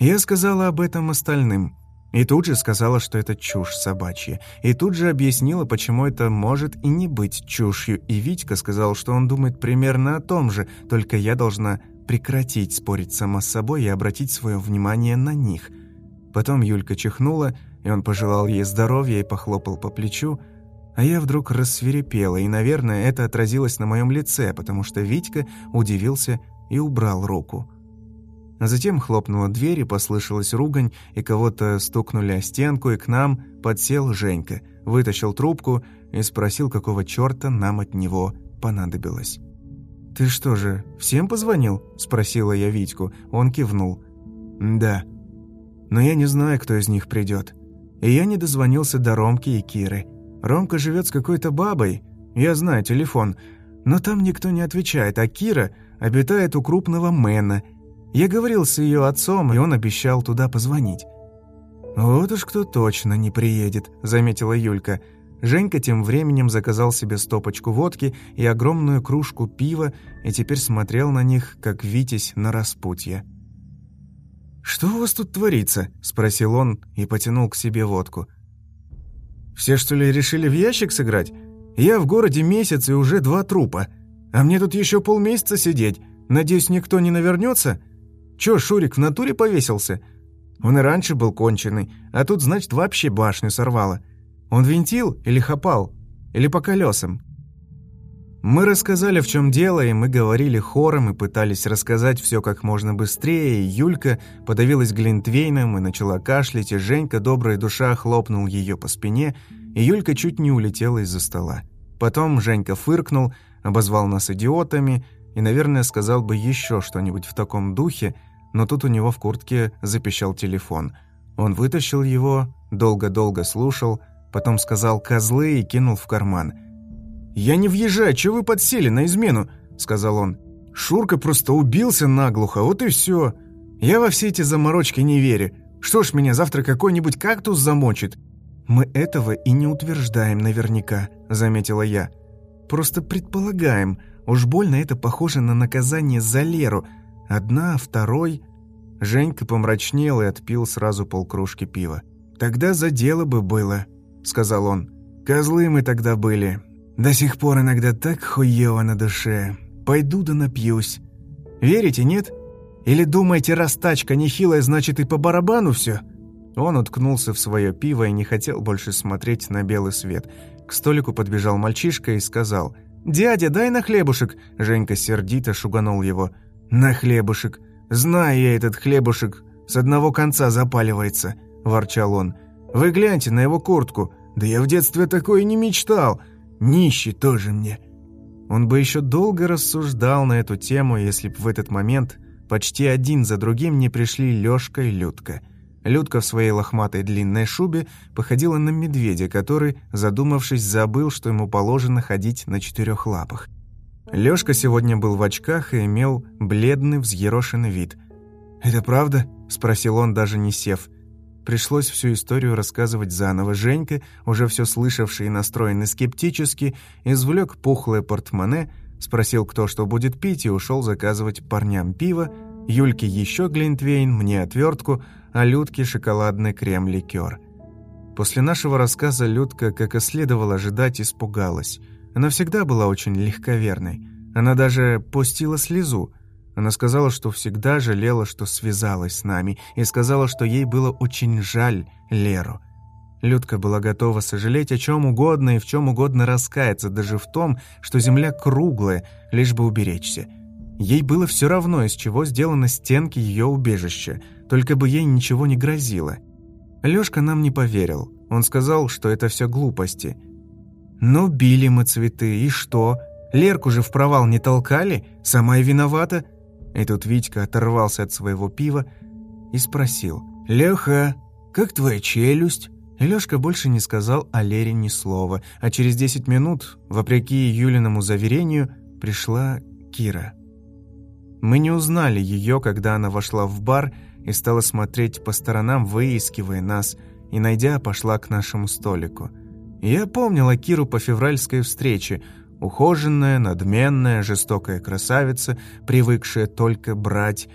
Я сказала об этом остальным – и тут же сказала, что это чушь собачья. И тут же объяснила, почему это может и не быть чушью. И Витька сказал, что он думает примерно о том же, только я должна прекратить спорить сама с собой и обратить свое внимание на них. Потом Юлька чихнула, и он пожелал ей здоровья и похлопал по плечу, а я вдруг рассверепела, и, наверное, это отразилось на моем лице, потому что Витька удивился и убрал руку. А затем хлопнула дверь, и послышалась ругань, и кого-то стукнули о стенку, и к нам подсел Женька, вытащил трубку и спросил, какого черта нам от него понадобилось. «Ты что же, всем позвонил?» – спросила я Витьку. Он кивнул. «Да. Но я не знаю, кто из них придет. И я не дозвонился до Ромки и Киры. Ромка живет с какой-то бабой, я знаю телефон, но там никто не отвечает, а Кира обитает у крупного Мэна – я говорил с ее отцом, и он обещал туда позвонить. «Вот уж кто точно не приедет», — заметила Юлька. Женька тем временем заказал себе стопочку водки и огромную кружку пива и теперь смотрел на них, как Витязь на распутье. «Что у вас тут творится?» — спросил он и потянул к себе водку. «Все, что ли, решили в ящик сыграть? Я в городе месяц и уже два трупа. А мне тут еще полмесяца сидеть. Надеюсь, никто не навернется?» Чё, Шурик в натуре повесился? Он и раньше был конченый, а тут, значит, вообще башню сорвало. Он винтил или хапал? Или по колесам? Мы рассказали, в чем дело, и мы говорили хором и пытались рассказать все как можно быстрее, и Юлька подавилась глинтвейном и начала кашлять, и Женька, добрая душа, хлопнул ее по спине, и Юлька чуть не улетела из-за стола. Потом Женька фыркнул, обозвал нас идиотами и, наверное, сказал бы еще что-нибудь в таком духе, но тут у него в куртке запищал телефон. Он вытащил его, долго-долго слушал, потом сказал «козлы» и кинул в карман. «Я не въезжаю, чего вы подсели на измену?» – сказал он. «Шурка просто убился наглухо, вот и все. Я во все эти заморочки не верю. Что ж, меня завтра какой-нибудь кактус замочит?» «Мы этого и не утверждаем наверняка», – заметила я. «Просто предполагаем. Уж больно это похоже на наказание за Леру – Одна, второй. Женька помрачнел и отпил сразу полкружки пива. «Тогда за дело бы было», — сказал он. «Козлы мы тогда были. До сих пор иногда так хуёво на душе. Пойду да напьюсь. Верите, нет? Или думаете, раз тачка нехилая, значит и по барабану все? Он уткнулся в свое пиво и не хотел больше смотреть на белый свет. К столику подбежал мальчишка и сказал «Дядя, дай на хлебушек!» Женька сердито шуганул его – «На хлебушек. Знаю я этот хлебушек. С одного конца запаливается», – ворчал он. «Вы гляньте на его куртку. Да я в детстве такое не мечтал. Нищий тоже мне». Он бы еще долго рассуждал на эту тему, если б в этот момент почти один за другим не пришли Лёшка и Людка. Людка в своей лохматой длинной шубе походила на медведя, который, задумавшись, забыл, что ему положено ходить на четырех лапах. Лёшка сегодня был в очках и имел бледный, взъерошенный вид. «Это правда?» – спросил он, даже не сев. Пришлось всю историю рассказывать заново. Женька, уже все слышавший и настроенный скептически, извлек пухлое портмоне, спросил, кто что будет пить, и ушел заказывать парням пиво, Юльке еще глинтвейн, мне отвертку, а Людке шоколадный крем-ликер. После нашего рассказа Людка, как и следовало ожидать, испугалась – она всегда была очень легковерной. Она даже пустила слезу. Она сказала, что всегда жалела, что связалась с нами, и сказала, что ей было очень жаль Леру. Людка была готова сожалеть о чем угодно и в чем угодно раскаяться, даже в том, что земля круглая, лишь бы уберечься. Ей было все равно, из чего сделаны стенки ее убежища, только бы ей ничего не грозило. Лёшка нам не поверил. Он сказал, что это все глупости. Но били мы цветы, и что? Лерку же в провал не толкали? Сама и виновата? И тут Витька оторвался от своего пива и спросил. «Леха, как твоя челюсть?» Лёшка больше не сказал о Лере ни слова, а через десять минут, вопреки Юлиному заверению, пришла Кира. Мы не узнали ее, когда она вошла в бар и стала смотреть по сторонам, выискивая нас, и, найдя, пошла к нашему столику. Я помнила Киру по февральской встрече, ухоженная, надменная, жестокая красавица, привыкшая только брать.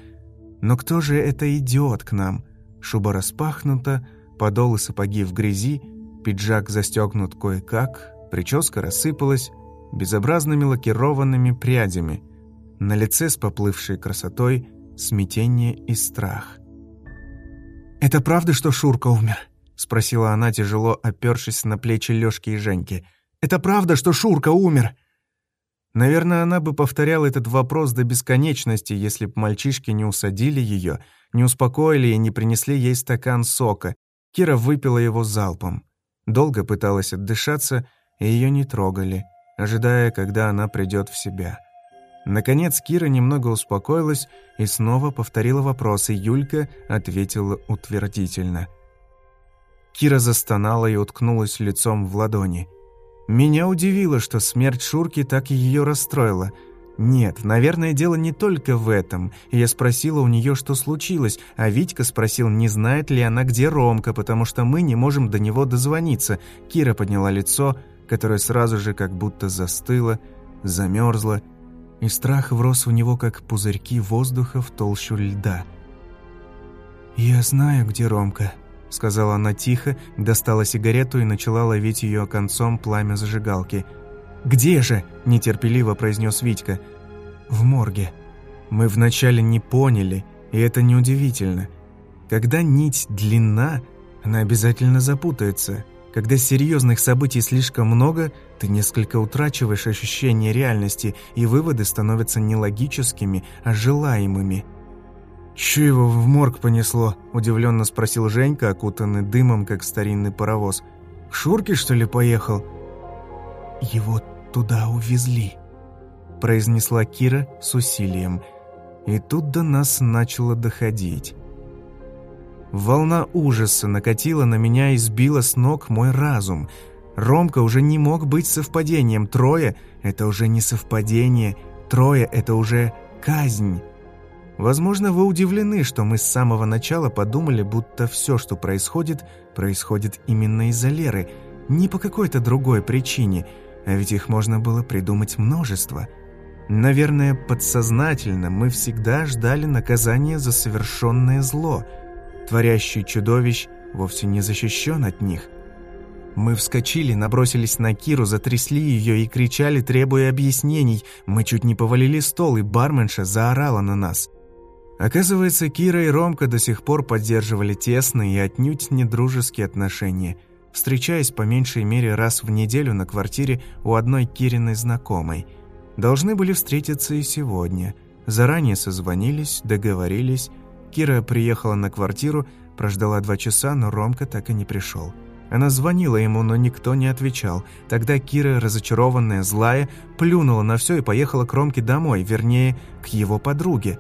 Но кто же это идет к нам? Шуба распахнута, подол и сапоги в грязи, пиджак застегнут кое-как, прическа рассыпалась безобразными лакированными прядями, на лице с поплывшей красотой смятение и страх. «Это правда, что Шурка умер?» — спросила она, тяжело опершись на плечи Лёшки и Женьки. «Это правда, что Шурка умер?» Наверное, она бы повторяла этот вопрос до бесконечности, если б мальчишки не усадили ее, не успокоили и не принесли ей стакан сока. Кира выпила его залпом. Долго пыталась отдышаться, и ее не трогали, ожидая, когда она придет в себя. Наконец Кира немного успокоилась и снова повторила вопрос, и Юлька ответила утвердительно. Кира застонала и уткнулась лицом в ладони. Меня удивило, что смерть Шурки так ее расстроила. Нет, наверное, дело не только в этом. Я спросила у нее, что случилось, а Витька спросил, не знает ли она, где Ромка, потому что мы не можем до него дозвониться. Кира подняла лицо, которое сразу же как будто застыло, замерзло, и страх врос в него, как пузырьки воздуха в толщу льда. «Я знаю, где Ромка», — сказала она тихо, достала сигарету и начала ловить ее концом пламя зажигалки. «Где же?» — нетерпеливо произнес Витька. «В морге. Мы вначале не поняли, и это неудивительно. Когда нить длинна, она обязательно запутается. Когда серьезных событий слишком много, ты несколько утрачиваешь ощущение реальности, и выводы становятся не логическими, а желаемыми. «Чё его в морг понесло?» – удивленно спросил Женька, окутанный дымом, как старинный паровоз. «К Шурке, что ли, поехал?» «Его туда увезли», – произнесла Кира с усилием. И тут до нас начало доходить. Волна ужаса накатила на меня и сбила с ног мой разум. Ромка уже не мог быть совпадением. Трое — это уже не совпадение. Трое — это уже казнь. Возможно, вы удивлены, что мы с самого начала подумали, будто все, что происходит, происходит именно из-за Леры, не по какой-то другой причине, а ведь их можно было придумать множество. Наверное, подсознательно мы всегда ждали наказания за совершенное зло — творящий чудовищ, вовсе не защищен от них. Мы вскочили, набросились на Киру, затрясли ее и кричали, требуя объяснений. Мы чуть не повалили стол, и барменша заорала на нас. Оказывается, Кира и Ромка до сих пор поддерживали тесные и отнюдь недружеские отношения, встречаясь по меньшей мере раз в неделю на квартире у одной Кириной знакомой. Должны были встретиться и сегодня. Заранее созвонились, договорились, Кира приехала на квартиру, прождала два часа, но Ромка так и не пришел. Она звонила ему, но никто не отвечал. Тогда Кира, разочарованная, злая, плюнула на все и поехала к Ромке домой, вернее, к его подруге.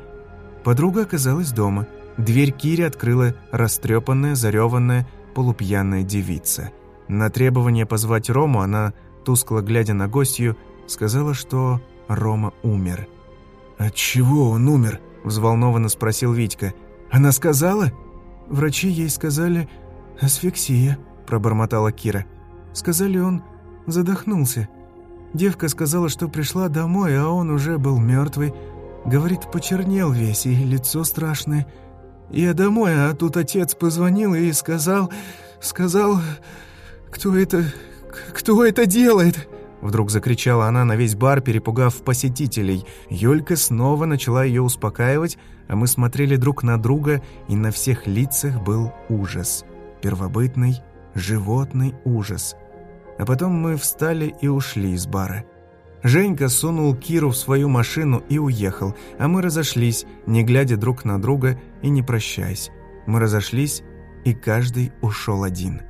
Подруга оказалась дома. Дверь Кире открыла растрепанная, зареванная, полупьяная девица. На требование позвать Рому она, тускло глядя на гостью, сказала, что Рома умер. «От чего он умер?» – взволнованно спросил Витька. «Она сказала?» «Врачи ей сказали асфиксия», – пробормотала Кира. «Сказали, он задохнулся. Девка сказала, что пришла домой, а он уже был мертвый. Говорит, почернел весь, и лицо страшное. Я домой, а тут отец позвонил и сказал... Сказал... Кто это... Кто это делает?» Вдруг закричала она на весь бар, перепугав посетителей. Юлька снова начала ее успокаивать, а мы смотрели друг на друга, и на всех лицах был ужас. Первобытный, животный ужас. А потом мы встали и ушли из бара. Женька сунул Киру в свою машину и уехал, а мы разошлись, не глядя друг на друга и не прощаясь. Мы разошлись, и каждый ушел один.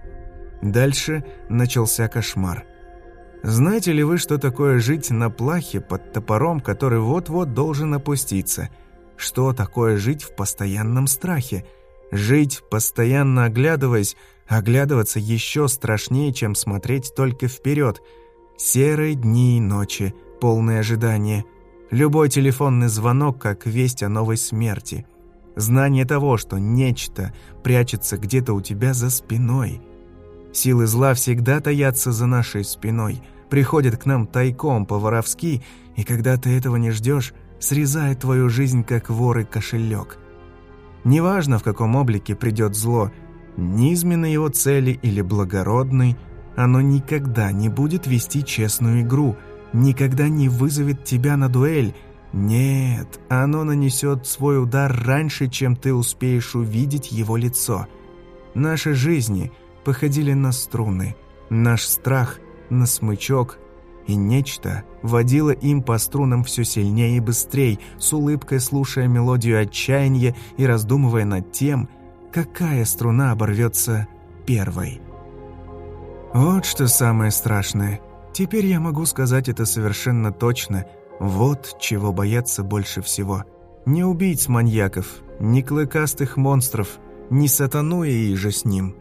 Дальше начался кошмар. Знаете ли вы, что такое жить на плахе под топором, который вот-вот должен опуститься? Что такое жить в постоянном страхе? Жить, постоянно оглядываясь, оглядываться еще страшнее, чем смотреть только вперед – Серые дни и ночи, полные ожидания. Любой телефонный звонок, как весть о новой смерти. Знание того, что нечто прячется где-то у тебя за спиной. Силы зла всегда таятся за нашей спиной, приходят к нам тайком по-воровски, и когда ты этого не ждешь, срезает твою жизнь, как вор и кошелек. Неважно, в каком облике придет зло, низменной его цели или благородной – оно никогда не будет вести честную игру, никогда не вызовет тебя на дуэль. Нет, оно нанесет свой удар раньше, чем ты успеешь увидеть его лицо. Наши жизни походили на струны, наш страх на смычок, и нечто водило им по струнам все сильнее и быстрее, с улыбкой слушая мелодию отчаяния и раздумывая над тем, какая струна оборвется первой. Вот что самое страшное. Теперь я могу сказать это совершенно точно. Вот чего бояться больше всего. Не убийц-маньяков, не клыкастых монстров, не сатану и же с ним.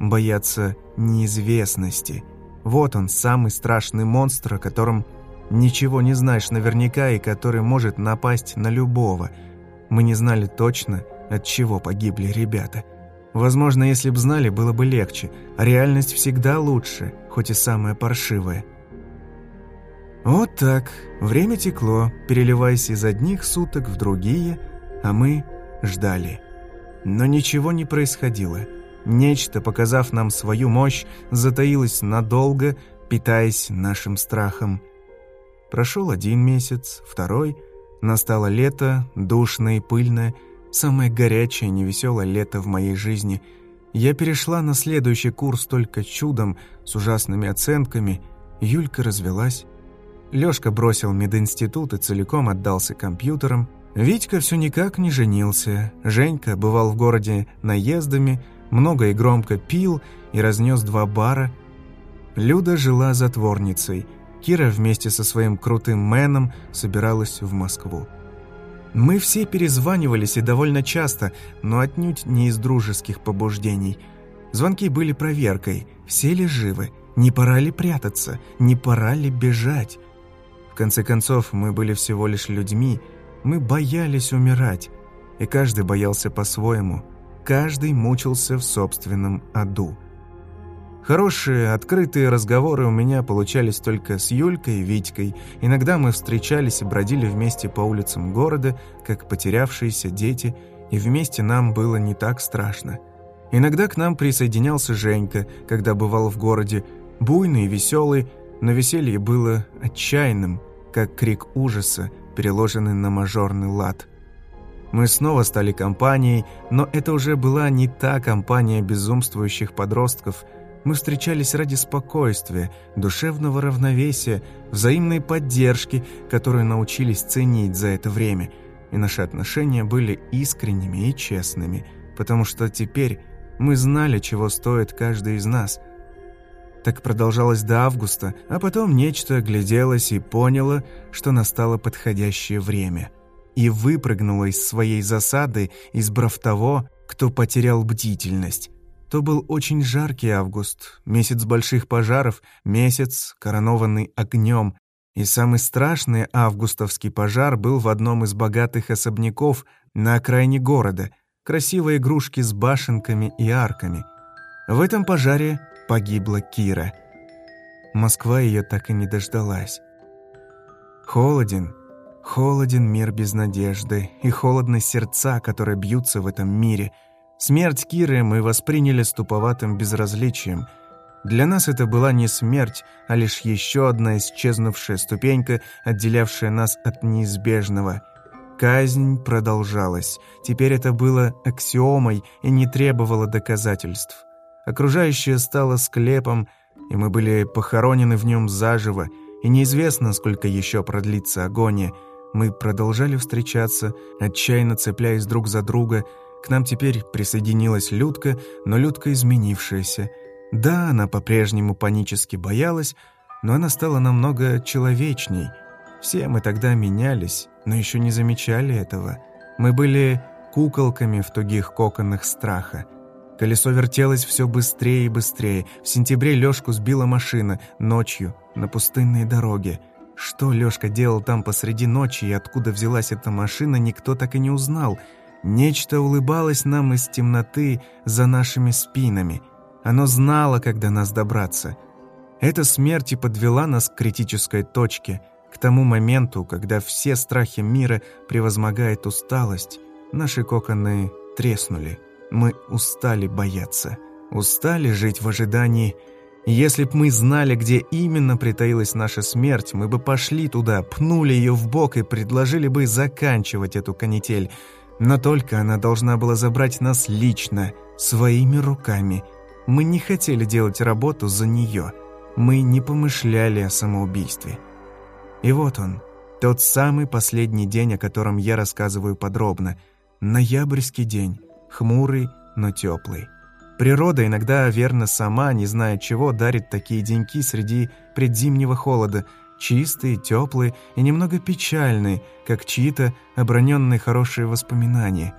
Бояться неизвестности. Вот он, самый страшный монстр, о котором ничего не знаешь наверняка и который может напасть на любого. Мы не знали точно, от чего погибли ребята. Возможно, если б знали, было бы легче. Реальность всегда лучше, хоть и самая паршивая. Вот так. Время текло, переливаясь из одних суток в другие, а мы ждали. Но ничего не происходило. Нечто, показав нам свою мощь, затаилось надолго, питаясь нашим страхом. Прошел один месяц, второй. Настало лето, душное и пыльное – Самое горячее, невеселое лето в моей жизни. Я перешла на следующий курс только чудом, с ужасными оценками. Юлька развелась. Лёшка бросил мединститут и целиком отдался компьютерам. Витька все никак не женился. Женька бывал в городе наездами, много и громко пил и разнес два бара. Люда жила затворницей. Кира вместе со своим крутым мэном собиралась в Москву. Мы все перезванивались и довольно часто, но отнюдь не из дружеских побуждений. Звонки были проверкой, все ли живы, не пора ли прятаться, не пора ли бежать. В конце концов, мы были всего лишь людьми, мы боялись умирать, и каждый боялся по-своему, каждый мучился в собственном аду. Хорошие, открытые разговоры у меня получались только с Юлькой и Витькой. Иногда мы встречались и бродили вместе по улицам города, как потерявшиеся дети, и вместе нам было не так страшно. Иногда к нам присоединялся Женька, когда бывал в городе, буйный и веселый, но веселье было отчаянным, как крик ужаса, переложенный на мажорный лад. Мы снова стали компанией, но это уже была не та компания безумствующих подростков – мы встречались ради спокойствия, душевного равновесия, взаимной поддержки, которую научились ценить за это время. И наши отношения были искренними и честными, потому что теперь мы знали, чего стоит каждый из нас. Так продолжалось до августа, а потом нечто огляделось и поняло, что настало подходящее время. И выпрыгнуло из своей засады, избрав того, кто потерял бдительность. То был очень жаркий август, месяц больших пожаров, месяц, коронованный огнем. И самый страшный августовский пожар был в одном из богатых особняков на окраине города, красивые игрушки с башенками и арками. В этом пожаре погибла Кира. Москва ее так и не дождалась. Холоден, холоден мир без надежды, и холодны сердца, которые бьются в этом мире – Смерть Киры мы восприняли с туповатым безразличием. Для нас это была не смерть, а лишь еще одна исчезнувшая ступенька, отделявшая нас от неизбежного. Казнь продолжалась. Теперь это было аксиомой и не требовало доказательств. Окружающее стало склепом, и мы были похоронены в нем заживо, и неизвестно, сколько еще продлится агония. Мы продолжали встречаться, отчаянно цепляясь друг за друга. К нам теперь присоединилась Людка, но Людка изменившаяся. Да, она по-прежнему панически боялась, но она стала намного человечней. Все мы тогда менялись, но еще не замечали этого. Мы были куколками в тугих коконах страха. Колесо вертелось все быстрее и быстрее. В сентябре Лёшку сбила машина, ночью, на пустынной дороге. Что Лёшка делал там посреди ночи и откуда взялась эта машина, никто так и не узнал. Нечто улыбалось нам из темноты за нашими спинами. Оно знало, когда нас добраться. Эта смерть и подвела нас к критической точке, к тому моменту, когда все страхи мира превозмогает усталость. Наши коконы треснули. Мы устали бояться, устали жить в ожидании. Если б мы знали, где именно притаилась наша смерть, мы бы пошли туда, пнули ее в бок и предложили бы заканчивать эту канитель. Но только она должна была забрать нас лично, своими руками. Мы не хотели делать работу за нее. Мы не помышляли о самоубийстве. И вот он, тот самый последний день, о котором я рассказываю подробно. Ноябрьский день хмурый, но теплый. Природа иногда, верно, сама, не зная чего, дарит такие деньки среди предзимнего холода, чистые, теплые и немного печальные, как чьи-то оброненные хорошие воспоминания.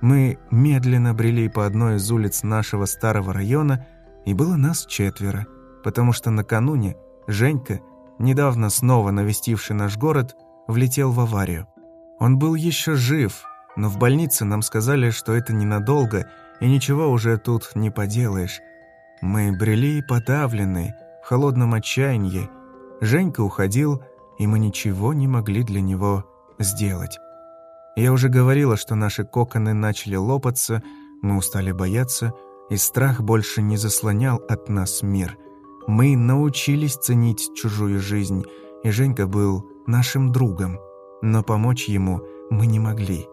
Мы медленно брели по одной из улиц нашего старого района, и было нас четверо, потому что накануне Женька, недавно снова навестивший наш город, влетел в аварию. Он был еще жив, но в больнице нам сказали, что это ненадолго, и ничего уже тут не поделаешь. Мы брели подавленные, в холодном отчаянии. Женька уходил, и мы ничего не могли для него сделать. Я уже говорила, что наши коконы начали лопаться, мы устали бояться, и страх больше не заслонял от нас мир. Мы научились ценить чужую жизнь, и Женька был нашим другом, но помочь ему мы не могли.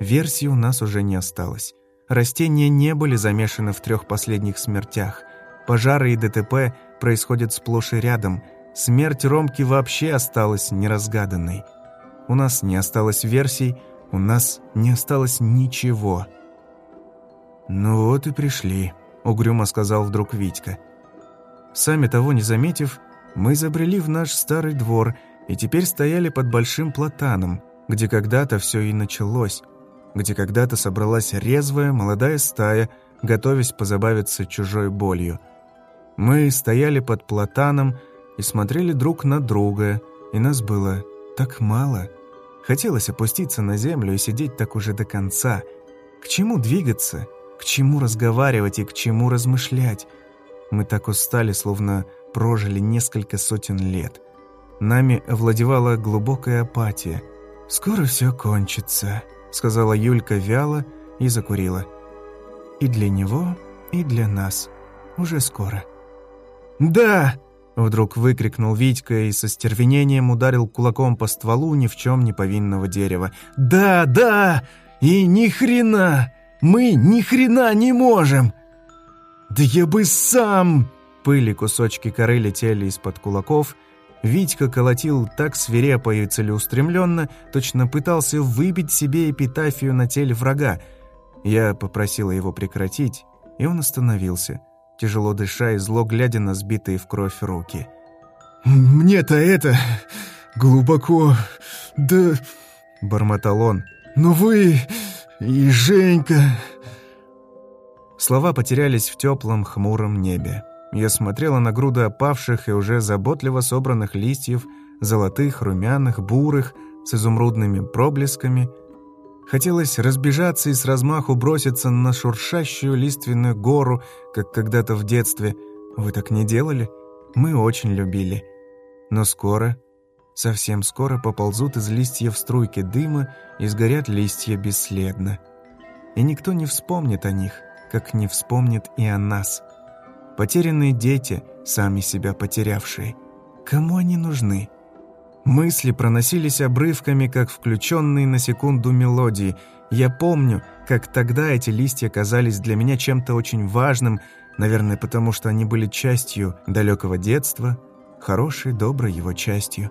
Версий у нас уже не осталось. Растения не были замешаны в трех последних смертях. Пожары и ДТП происходят сплошь и рядом. Смерть Ромки вообще осталась неразгаданной. У нас не осталось версий, у нас не осталось ничего. «Ну вот и пришли», — угрюмо сказал вдруг Витька. Сами того не заметив, мы забрели в наш старый двор и теперь стояли под большим платаном, где когда-то все и началось где когда-то собралась резвая молодая стая, готовясь позабавиться чужой болью. Мы стояли под платаном и смотрели друг на друга, и нас было так мало. Хотелось опуститься на землю и сидеть так уже до конца. К чему двигаться? К чему разговаривать и к чему размышлять? Мы так устали, словно прожили несколько сотен лет. Нами овладевала глубокая апатия. «Скоро все кончится», сказала Юлька вяло и закурила. И для него, и для нас. Уже скоро. «Да!» — вдруг выкрикнул Витька и со стервенением ударил кулаком по стволу ни в чем не повинного дерева. «Да, да! И ни хрена! Мы ни хрена не можем!» «Да я бы сам!» Пыли кусочки коры летели из-под кулаков — Витька колотил так свирепо и целеустремленно, точно пытался выбить себе эпитафию на теле врага. Я попросила его прекратить, и он остановился, тяжело дыша и зло глядя на сбитые в кровь руки. «Мне-то это... глубоко... да...» — бормотал он. «Но вы... и Женька...» Слова потерялись в теплом, хмуром небе. Я смотрела на груды опавших и уже заботливо собранных листьев, золотых, румяных, бурых, с изумрудными проблесками. Хотелось разбежаться и с размаху броситься на шуршащую лиственную гору, как когда-то в детстве. Вы так не делали? Мы очень любили. Но скоро, совсем скоро поползут из листьев струйки дыма и сгорят листья бесследно. И никто не вспомнит о них, как не вспомнит и о нас – Потерянные дети, сами себя потерявшие. Кому они нужны? Мысли проносились обрывками, как включенные на секунду мелодии. Я помню, как тогда эти листья казались для меня чем-то очень важным, наверное, потому что они были частью далекого детства, хорошей, доброй его частью.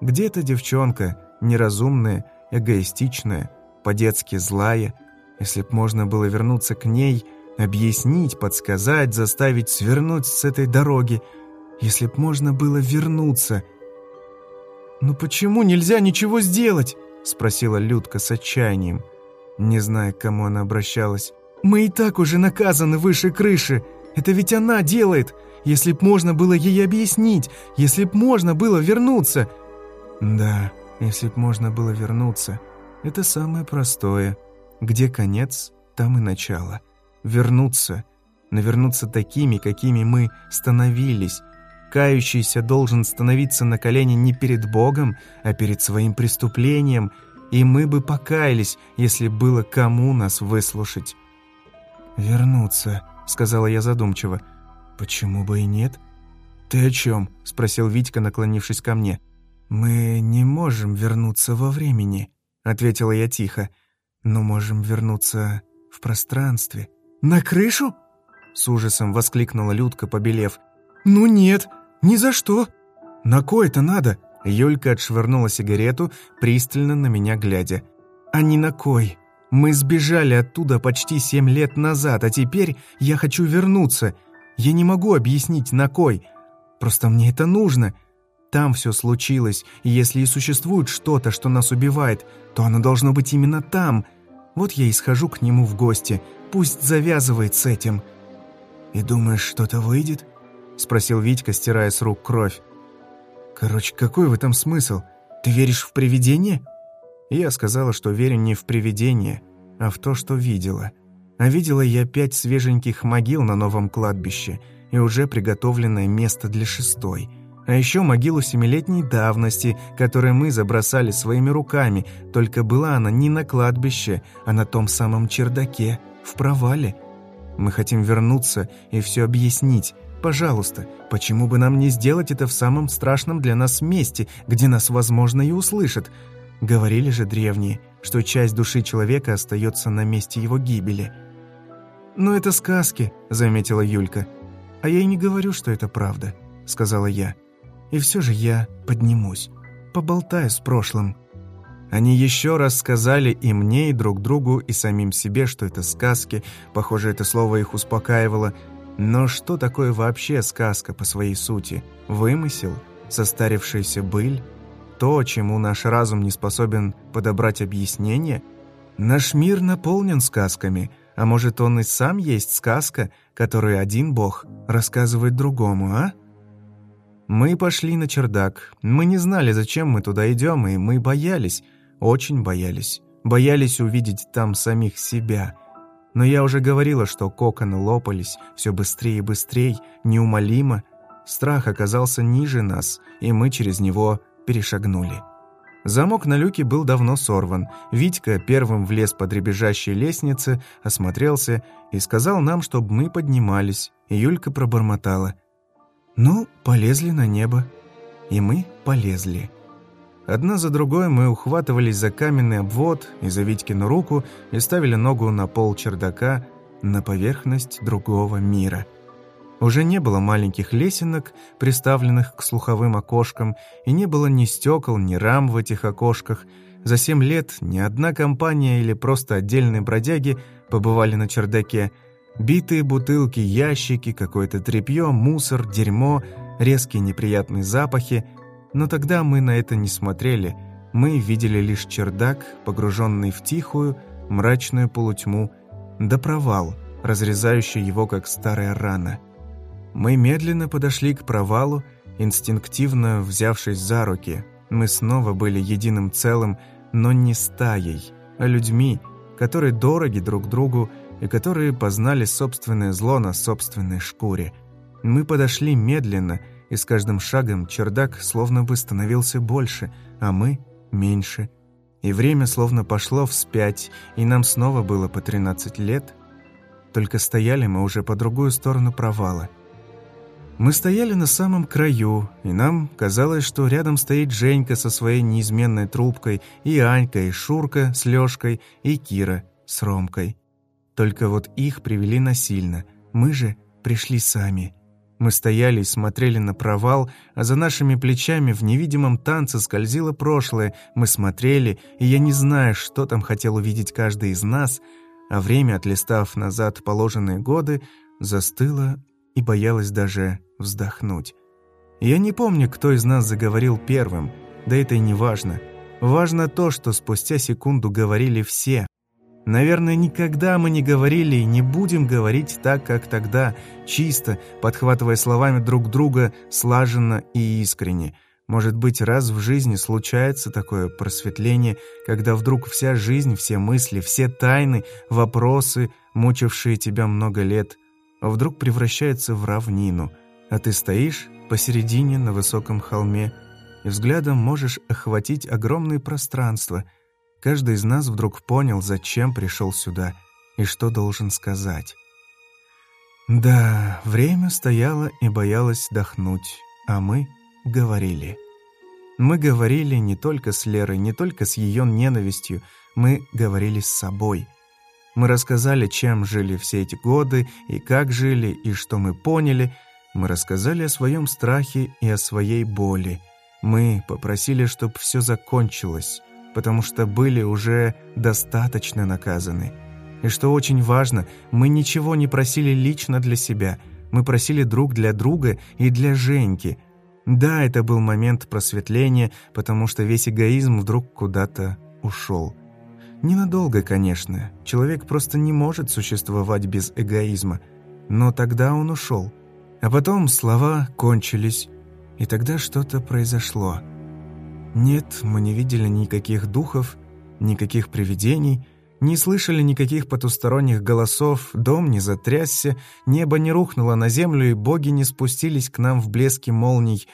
Где-то девчонка, неразумная, эгоистичная, по-детски злая. Если б можно было вернуться к ней, объяснить, подсказать, заставить свернуть с этой дороги. Если б можно было вернуться. «Ну почему нельзя ничего сделать?» — спросила Людка с отчаянием. Не зная, к кому она обращалась. «Мы и так уже наказаны выше крыши. Это ведь она делает. Если б можно было ей объяснить, если б можно было вернуться». «Да, если б можно было вернуться. Это самое простое. Где конец, там и начало. Вернуться. Навернуться такими, какими мы становились. Кающийся должен становиться на колени не перед Богом, а перед своим преступлением, и мы бы покаялись, если было кому нас выслушать. «Вернуться», — сказала я задумчиво. «Почему бы и нет?» «Ты о чем?» — спросил Витька, наклонившись ко мне. «Мы не можем вернуться во времени», — ответила я тихо. «Но можем вернуться в пространстве». «На крышу?» — с ужасом воскликнула Людка, побелев. «Ну нет, ни за что». «На кой это надо?» Юлька отшвырнула сигарету, пристально на меня глядя. «А не на кой. Мы сбежали оттуда почти семь лет назад, а теперь я хочу вернуться. Я не могу объяснить, на кой. Просто мне это нужно. Там все случилось, и если и существует что-то, что нас убивает, то оно должно быть именно там. Вот я и схожу к нему в гости. Пусть завязывает с этим». «И думаешь, что-то выйдет?» — спросил Витька, стирая с рук кровь. «Короче, какой в этом смысл? Ты веришь в привидения?» Я сказала, что верю не в привидения, а в то, что видела. А видела я пять свеженьких могил на новом кладбище и уже приготовленное место для шестой — а еще могилу семилетней давности, которую мы забросали своими руками, только была она не на кладбище, а на том самом чердаке, в провале. Мы хотим вернуться и все объяснить. Пожалуйста, почему бы нам не сделать это в самом страшном для нас месте, где нас, возможно, и услышат? Говорили же древние, что часть души человека остается на месте его гибели. «Но это сказки», — заметила Юлька. «А я и не говорю, что это правда», — сказала я. И все же я поднимусь, поболтаю с прошлым. Они еще раз сказали и мне, и друг другу, и самим себе, что это сказки. Похоже, это слово их успокаивало. Но что такое вообще сказка по своей сути? Вымысел? Состарившаяся быль? То, чему наш разум не способен подобрать объяснение? Наш мир наполнен сказками, а может, он и сам есть сказка, которую один бог рассказывает другому, а? Мы пошли на чердак. Мы не знали, зачем мы туда идем, и мы боялись, очень боялись. Боялись увидеть там самих себя. Но я уже говорила, что коконы лопались все быстрее и быстрее, неумолимо. Страх оказался ниже нас, и мы через него перешагнули. Замок на люке был давно сорван. Витька первым влез под дребезжащей лестнице, осмотрелся и сказал нам, чтобы мы поднимались. И Юлька пробормотала – ну, полезли на небо. И мы полезли. Одна за другой мы ухватывались за каменный обвод и за Витькину руку и ставили ногу на пол чердака, на поверхность другого мира. Уже не было маленьких лесенок, приставленных к слуховым окошкам, и не было ни стекол, ни рам в этих окошках. За семь лет ни одна компания или просто отдельные бродяги побывали на чердаке – Битые бутылки, ящики, какое-то тряпье, мусор, дерьмо, резкие неприятные запахи. Но тогда мы на это не смотрели. Мы видели лишь чердак, погруженный в тихую, мрачную полутьму, да провал, разрезающий его, как старая рана. Мы медленно подошли к провалу, инстинктивно взявшись за руки. Мы снова были единым целым, но не стаей, а людьми, которые дороги друг другу, и которые познали собственное зло на собственной шкуре. Мы подошли медленно, и с каждым шагом чердак словно бы становился больше, а мы – меньше. И время словно пошло вспять, и нам снова было по 13 лет. Только стояли мы уже по другую сторону провала. Мы стояли на самом краю, и нам казалось, что рядом стоит Женька со своей неизменной трубкой, и Анька, и Шурка с Лёшкой, и Кира с Ромкой. Только вот их привели насильно, мы же пришли сами. Мы стояли и смотрели на провал, а за нашими плечами в невидимом танце скользило прошлое. Мы смотрели, и я не знаю, что там хотел увидеть каждый из нас, а время, отлистав назад положенные годы, застыло и боялось даже вздохнуть. Я не помню, кто из нас заговорил первым, да это и не важно. Важно то, что спустя секунду говорили все. Наверное, никогда мы не говорили и не будем говорить так, как тогда, чисто, подхватывая словами друг друга слаженно и искренне. Может быть, раз в жизни случается такое просветление, когда вдруг вся жизнь, все мысли, все тайны, вопросы, мучившие тебя много лет, вдруг превращаются в равнину, а ты стоишь посередине на высоком холме и взглядом можешь охватить огромное пространство – Каждый из нас вдруг понял, зачем пришел сюда и что должен сказать. Да, время стояло и боялось дохнуть, а мы говорили. Мы говорили не только с Лерой, не только с ее ненавистью, мы говорили с собой. Мы рассказали, чем жили все эти годы, и как жили, и что мы поняли. Мы рассказали о своем страхе и о своей боли. Мы попросили, чтобы все закончилось потому что были уже достаточно наказаны. И что очень важно, мы ничего не просили лично для себя, мы просили друг для друга и для Женьки. Да, это был момент просветления, потому что весь эгоизм вдруг куда-то ушел. Ненадолго, конечно, человек просто не может существовать без эгоизма, но тогда он ушел. А потом слова кончились, и тогда что-то произошло – нет, мы не видели никаких духов, никаких привидений, не слышали никаких потусторонних голосов, дом не затрясся, небо не рухнуло на землю, и боги не спустились к нам в блеске молний.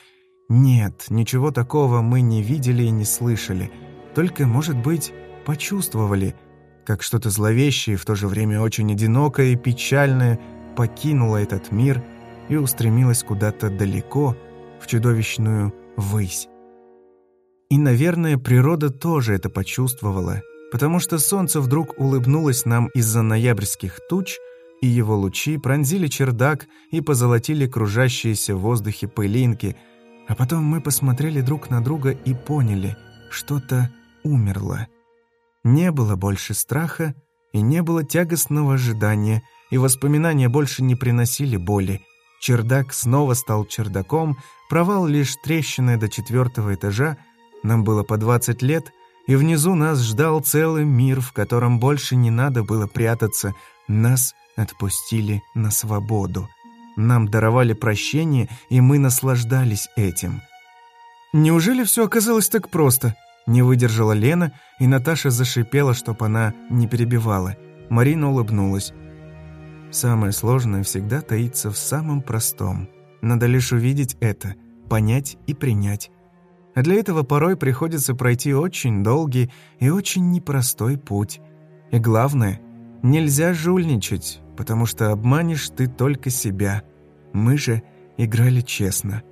Нет, ничего такого мы не видели и не слышали, только, может быть, почувствовали, как что-то зловещее, в то же время очень одинокое и печальное, покинуло этот мир и устремилось куда-то далеко, в чудовищную высь. И, наверное, природа тоже это почувствовала, потому что солнце вдруг улыбнулось нам из-за ноябрьских туч, и его лучи пронзили чердак и позолотили кружащиеся в воздухе пылинки, а потом мы посмотрели друг на друга и поняли, что-то умерло. Не было больше страха, и не было тягостного ожидания, и воспоминания больше не приносили боли. Чердак снова стал чердаком, провал лишь трещины до четвертого этажа — нам было по 20 лет, и внизу нас ждал целый мир, в котором больше не надо было прятаться. Нас отпустили на свободу. Нам даровали прощение, и мы наслаждались этим. «Неужели все оказалось так просто?» Не выдержала Лена, и Наташа зашипела, чтоб она не перебивала. Марина улыбнулась. «Самое сложное всегда таится в самом простом. Надо лишь увидеть это, понять и принять. А для этого порой приходится пройти очень долгий и очень непростой путь. И главное, нельзя жульничать, потому что обманешь ты только себя. Мы же играли честно.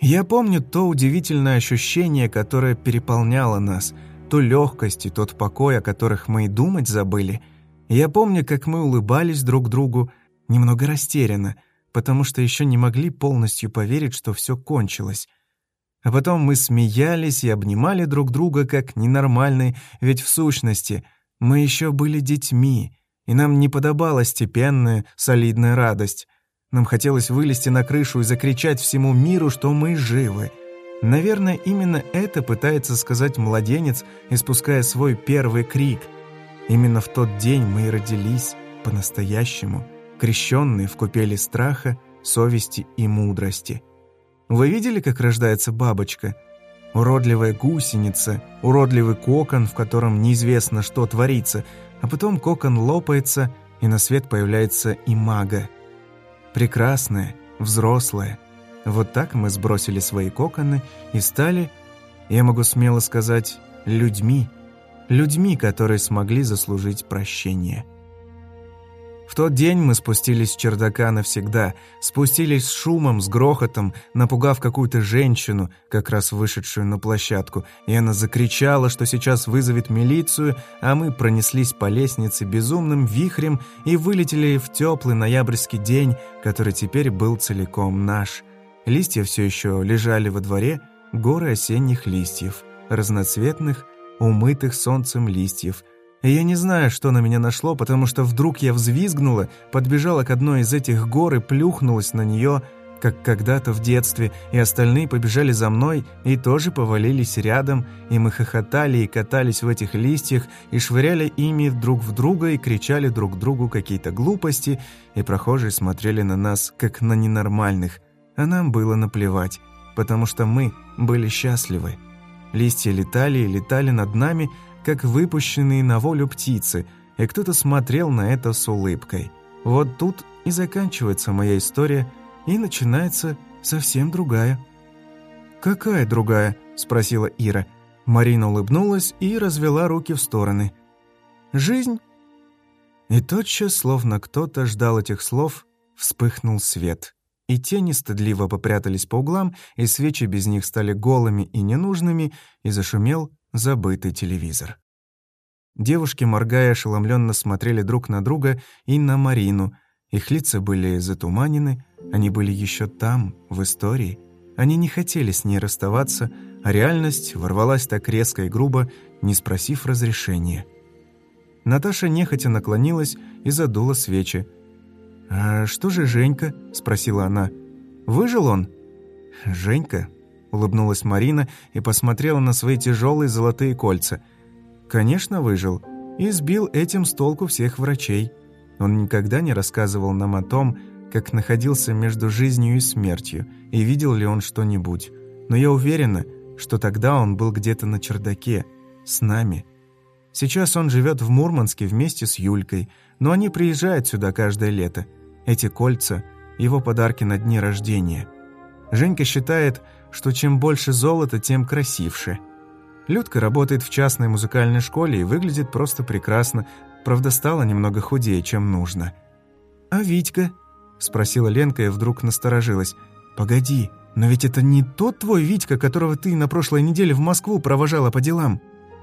Я помню то удивительное ощущение, которое переполняло нас, ту легкость и тот покой, о которых мы и думать забыли. Я помню, как мы улыбались друг другу, немного растерянно, потому что еще не могли полностью поверить, что все кончилось. А потом мы смеялись и обнимали друг друга как ненормальные, ведь в сущности мы еще были детьми, и нам не подобала степенная, солидная радость. Нам хотелось вылезти на крышу и закричать всему миру, что мы живы. Наверное, именно это пытается сказать младенец, испуская свой первый крик. Именно в тот день мы и родились по-настоящему, крещенные в купели страха, совести и мудрости – вы видели, как рождается бабочка? Уродливая гусеница, уродливый кокон, в котором неизвестно, что творится, а потом кокон лопается, и на свет появляется имага. Прекрасная, взрослая. Вот так мы сбросили свои коконы и стали, я могу смело сказать, людьми. Людьми, которые смогли заслужить прощение. В тот день мы спустились с чердака навсегда, спустились с шумом, с грохотом, напугав какую-то женщину, как раз вышедшую на площадку, и она закричала, что сейчас вызовет милицию, а мы пронеслись по лестнице безумным вихрем и вылетели в теплый ноябрьский день, который теперь был целиком наш. Листья все еще лежали во дворе, горы осенних листьев, разноцветных, умытых солнцем листьев – я не знаю, что на меня нашло, потому что вдруг я взвизгнула, подбежала к одной из этих гор и плюхнулась на нее, как когда-то в детстве, и остальные побежали за мной и тоже повалились рядом, и мы хохотали и катались в этих листьях, и швыряли ими друг в друга, и кричали друг другу какие-то глупости, и прохожие смотрели на нас, как на ненормальных. А нам было наплевать, потому что мы были счастливы. Листья летали и летали над нами, как выпущенные на волю птицы, и кто-то смотрел на это с улыбкой. Вот тут и заканчивается моя история, и начинается совсем другая. «Какая другая?» – спросила Ира. Марина улыбнулась и развела руки в стороны. «Жизнь?» И тотчас, словно кто-то ждал этих слов, вспыхнул свет. И тени стыдливо попрятались по углам, и свечи без них стали голыми и ненужными, и зашумел забытый телевизор. Девушки, моргая, ошеломленно смотрели друг на друга и на Марину. Их лица были затуманены, они были еще там, в истории. Они не хотели с ней расставаться, а реальность ворвалась так резко и грубо, не спросив разрешения. Наташа нехотя наклонилась и задула свечи. «А что же Женька?» – спросила она. «Выжил он?» «Женька?» Улыбнулась Марина и посмотрела на свои тяжелые золотые кольца. Конечно, выжил и сбил этим с толку всех врачей. Он никогда не рассказывал нам о том, как находился между жизнью и смертью, и видел ли он что-нибудь. Но я уверена, что тогда он был где-то на чердаке, с нами. Сейчас он живет в Мурманске вместе с Юлькой, но они приезжают сюда каждое лето. Эти кольца – его подарки на дни рождения. Женька считает, что чем больше золота, тем красивше. Людка работает в частной музыкальной школе и выглядит просто прекрасно, правда, стала немного худее, чем нужно. «А Витька?» – спросила Ленка и вдруг насторожилась. «Погоди, но ведь это не тот твой Витька, которого ты на прошлой неделе в Москву провожала по делам?»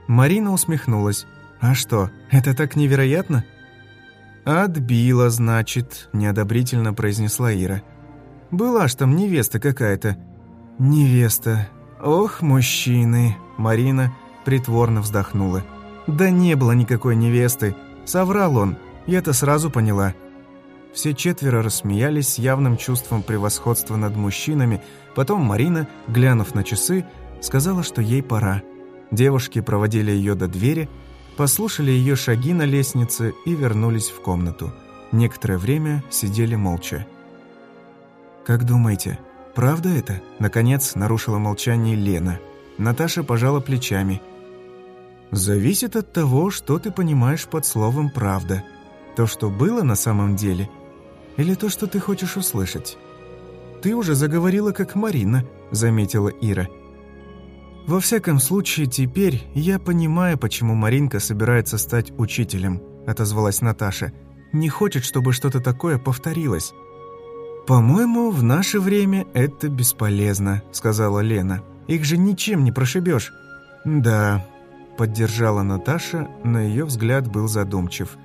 Марина усмехнулась. «А что, это так невероятно?» «Отбила, значит», – неодобрительно произнесла Ира. «Была ж там невеста какая-то. «Невеста. Ох, мужчины!» Марина притворно вздохнула. «Да не было никакой невесты. Соврал он. Я-то сразу поняла». Все четверо рассмеялись с явным чувством превосходства над мужчинами. Потом Марина, глянув на часы, сказала, что ей пора. Девушки проводили ее до двери, послушали ее шаги на лестнице и вернулись в комнату. Некоторое время сидели молча. «Как думаете, «Правда это?» – наконец нарушила молчание Лена. Наташа пожала плечами. «Зависит от того, что ты понимаешь под словом «правда». То, что было на самом деле, или то, что ты хочешь услышать?» «Ты уже заговорила, как Марина», – заметила Ира. «Во всяком случае, теперь я понимаю, почему Маринка собирается стать учителем», – отозвалась Наташа. «Не хочет, чтобы что-то такое повторилось». «По-моему, в наше время это бесполезно», — сказала Лена. «Их же ничем не прошибешь». «Да», — поддержала Наташа, но ее взгляд был задумчив.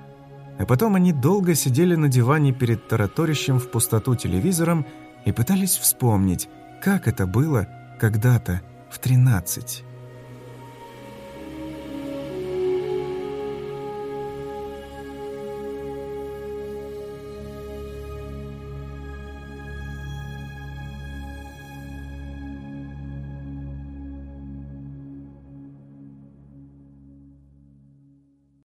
А потом они долго сидели на диване перед тараторящим в пустоту телевизором и пытались вспомнить, как это было когда-то в тринадцать.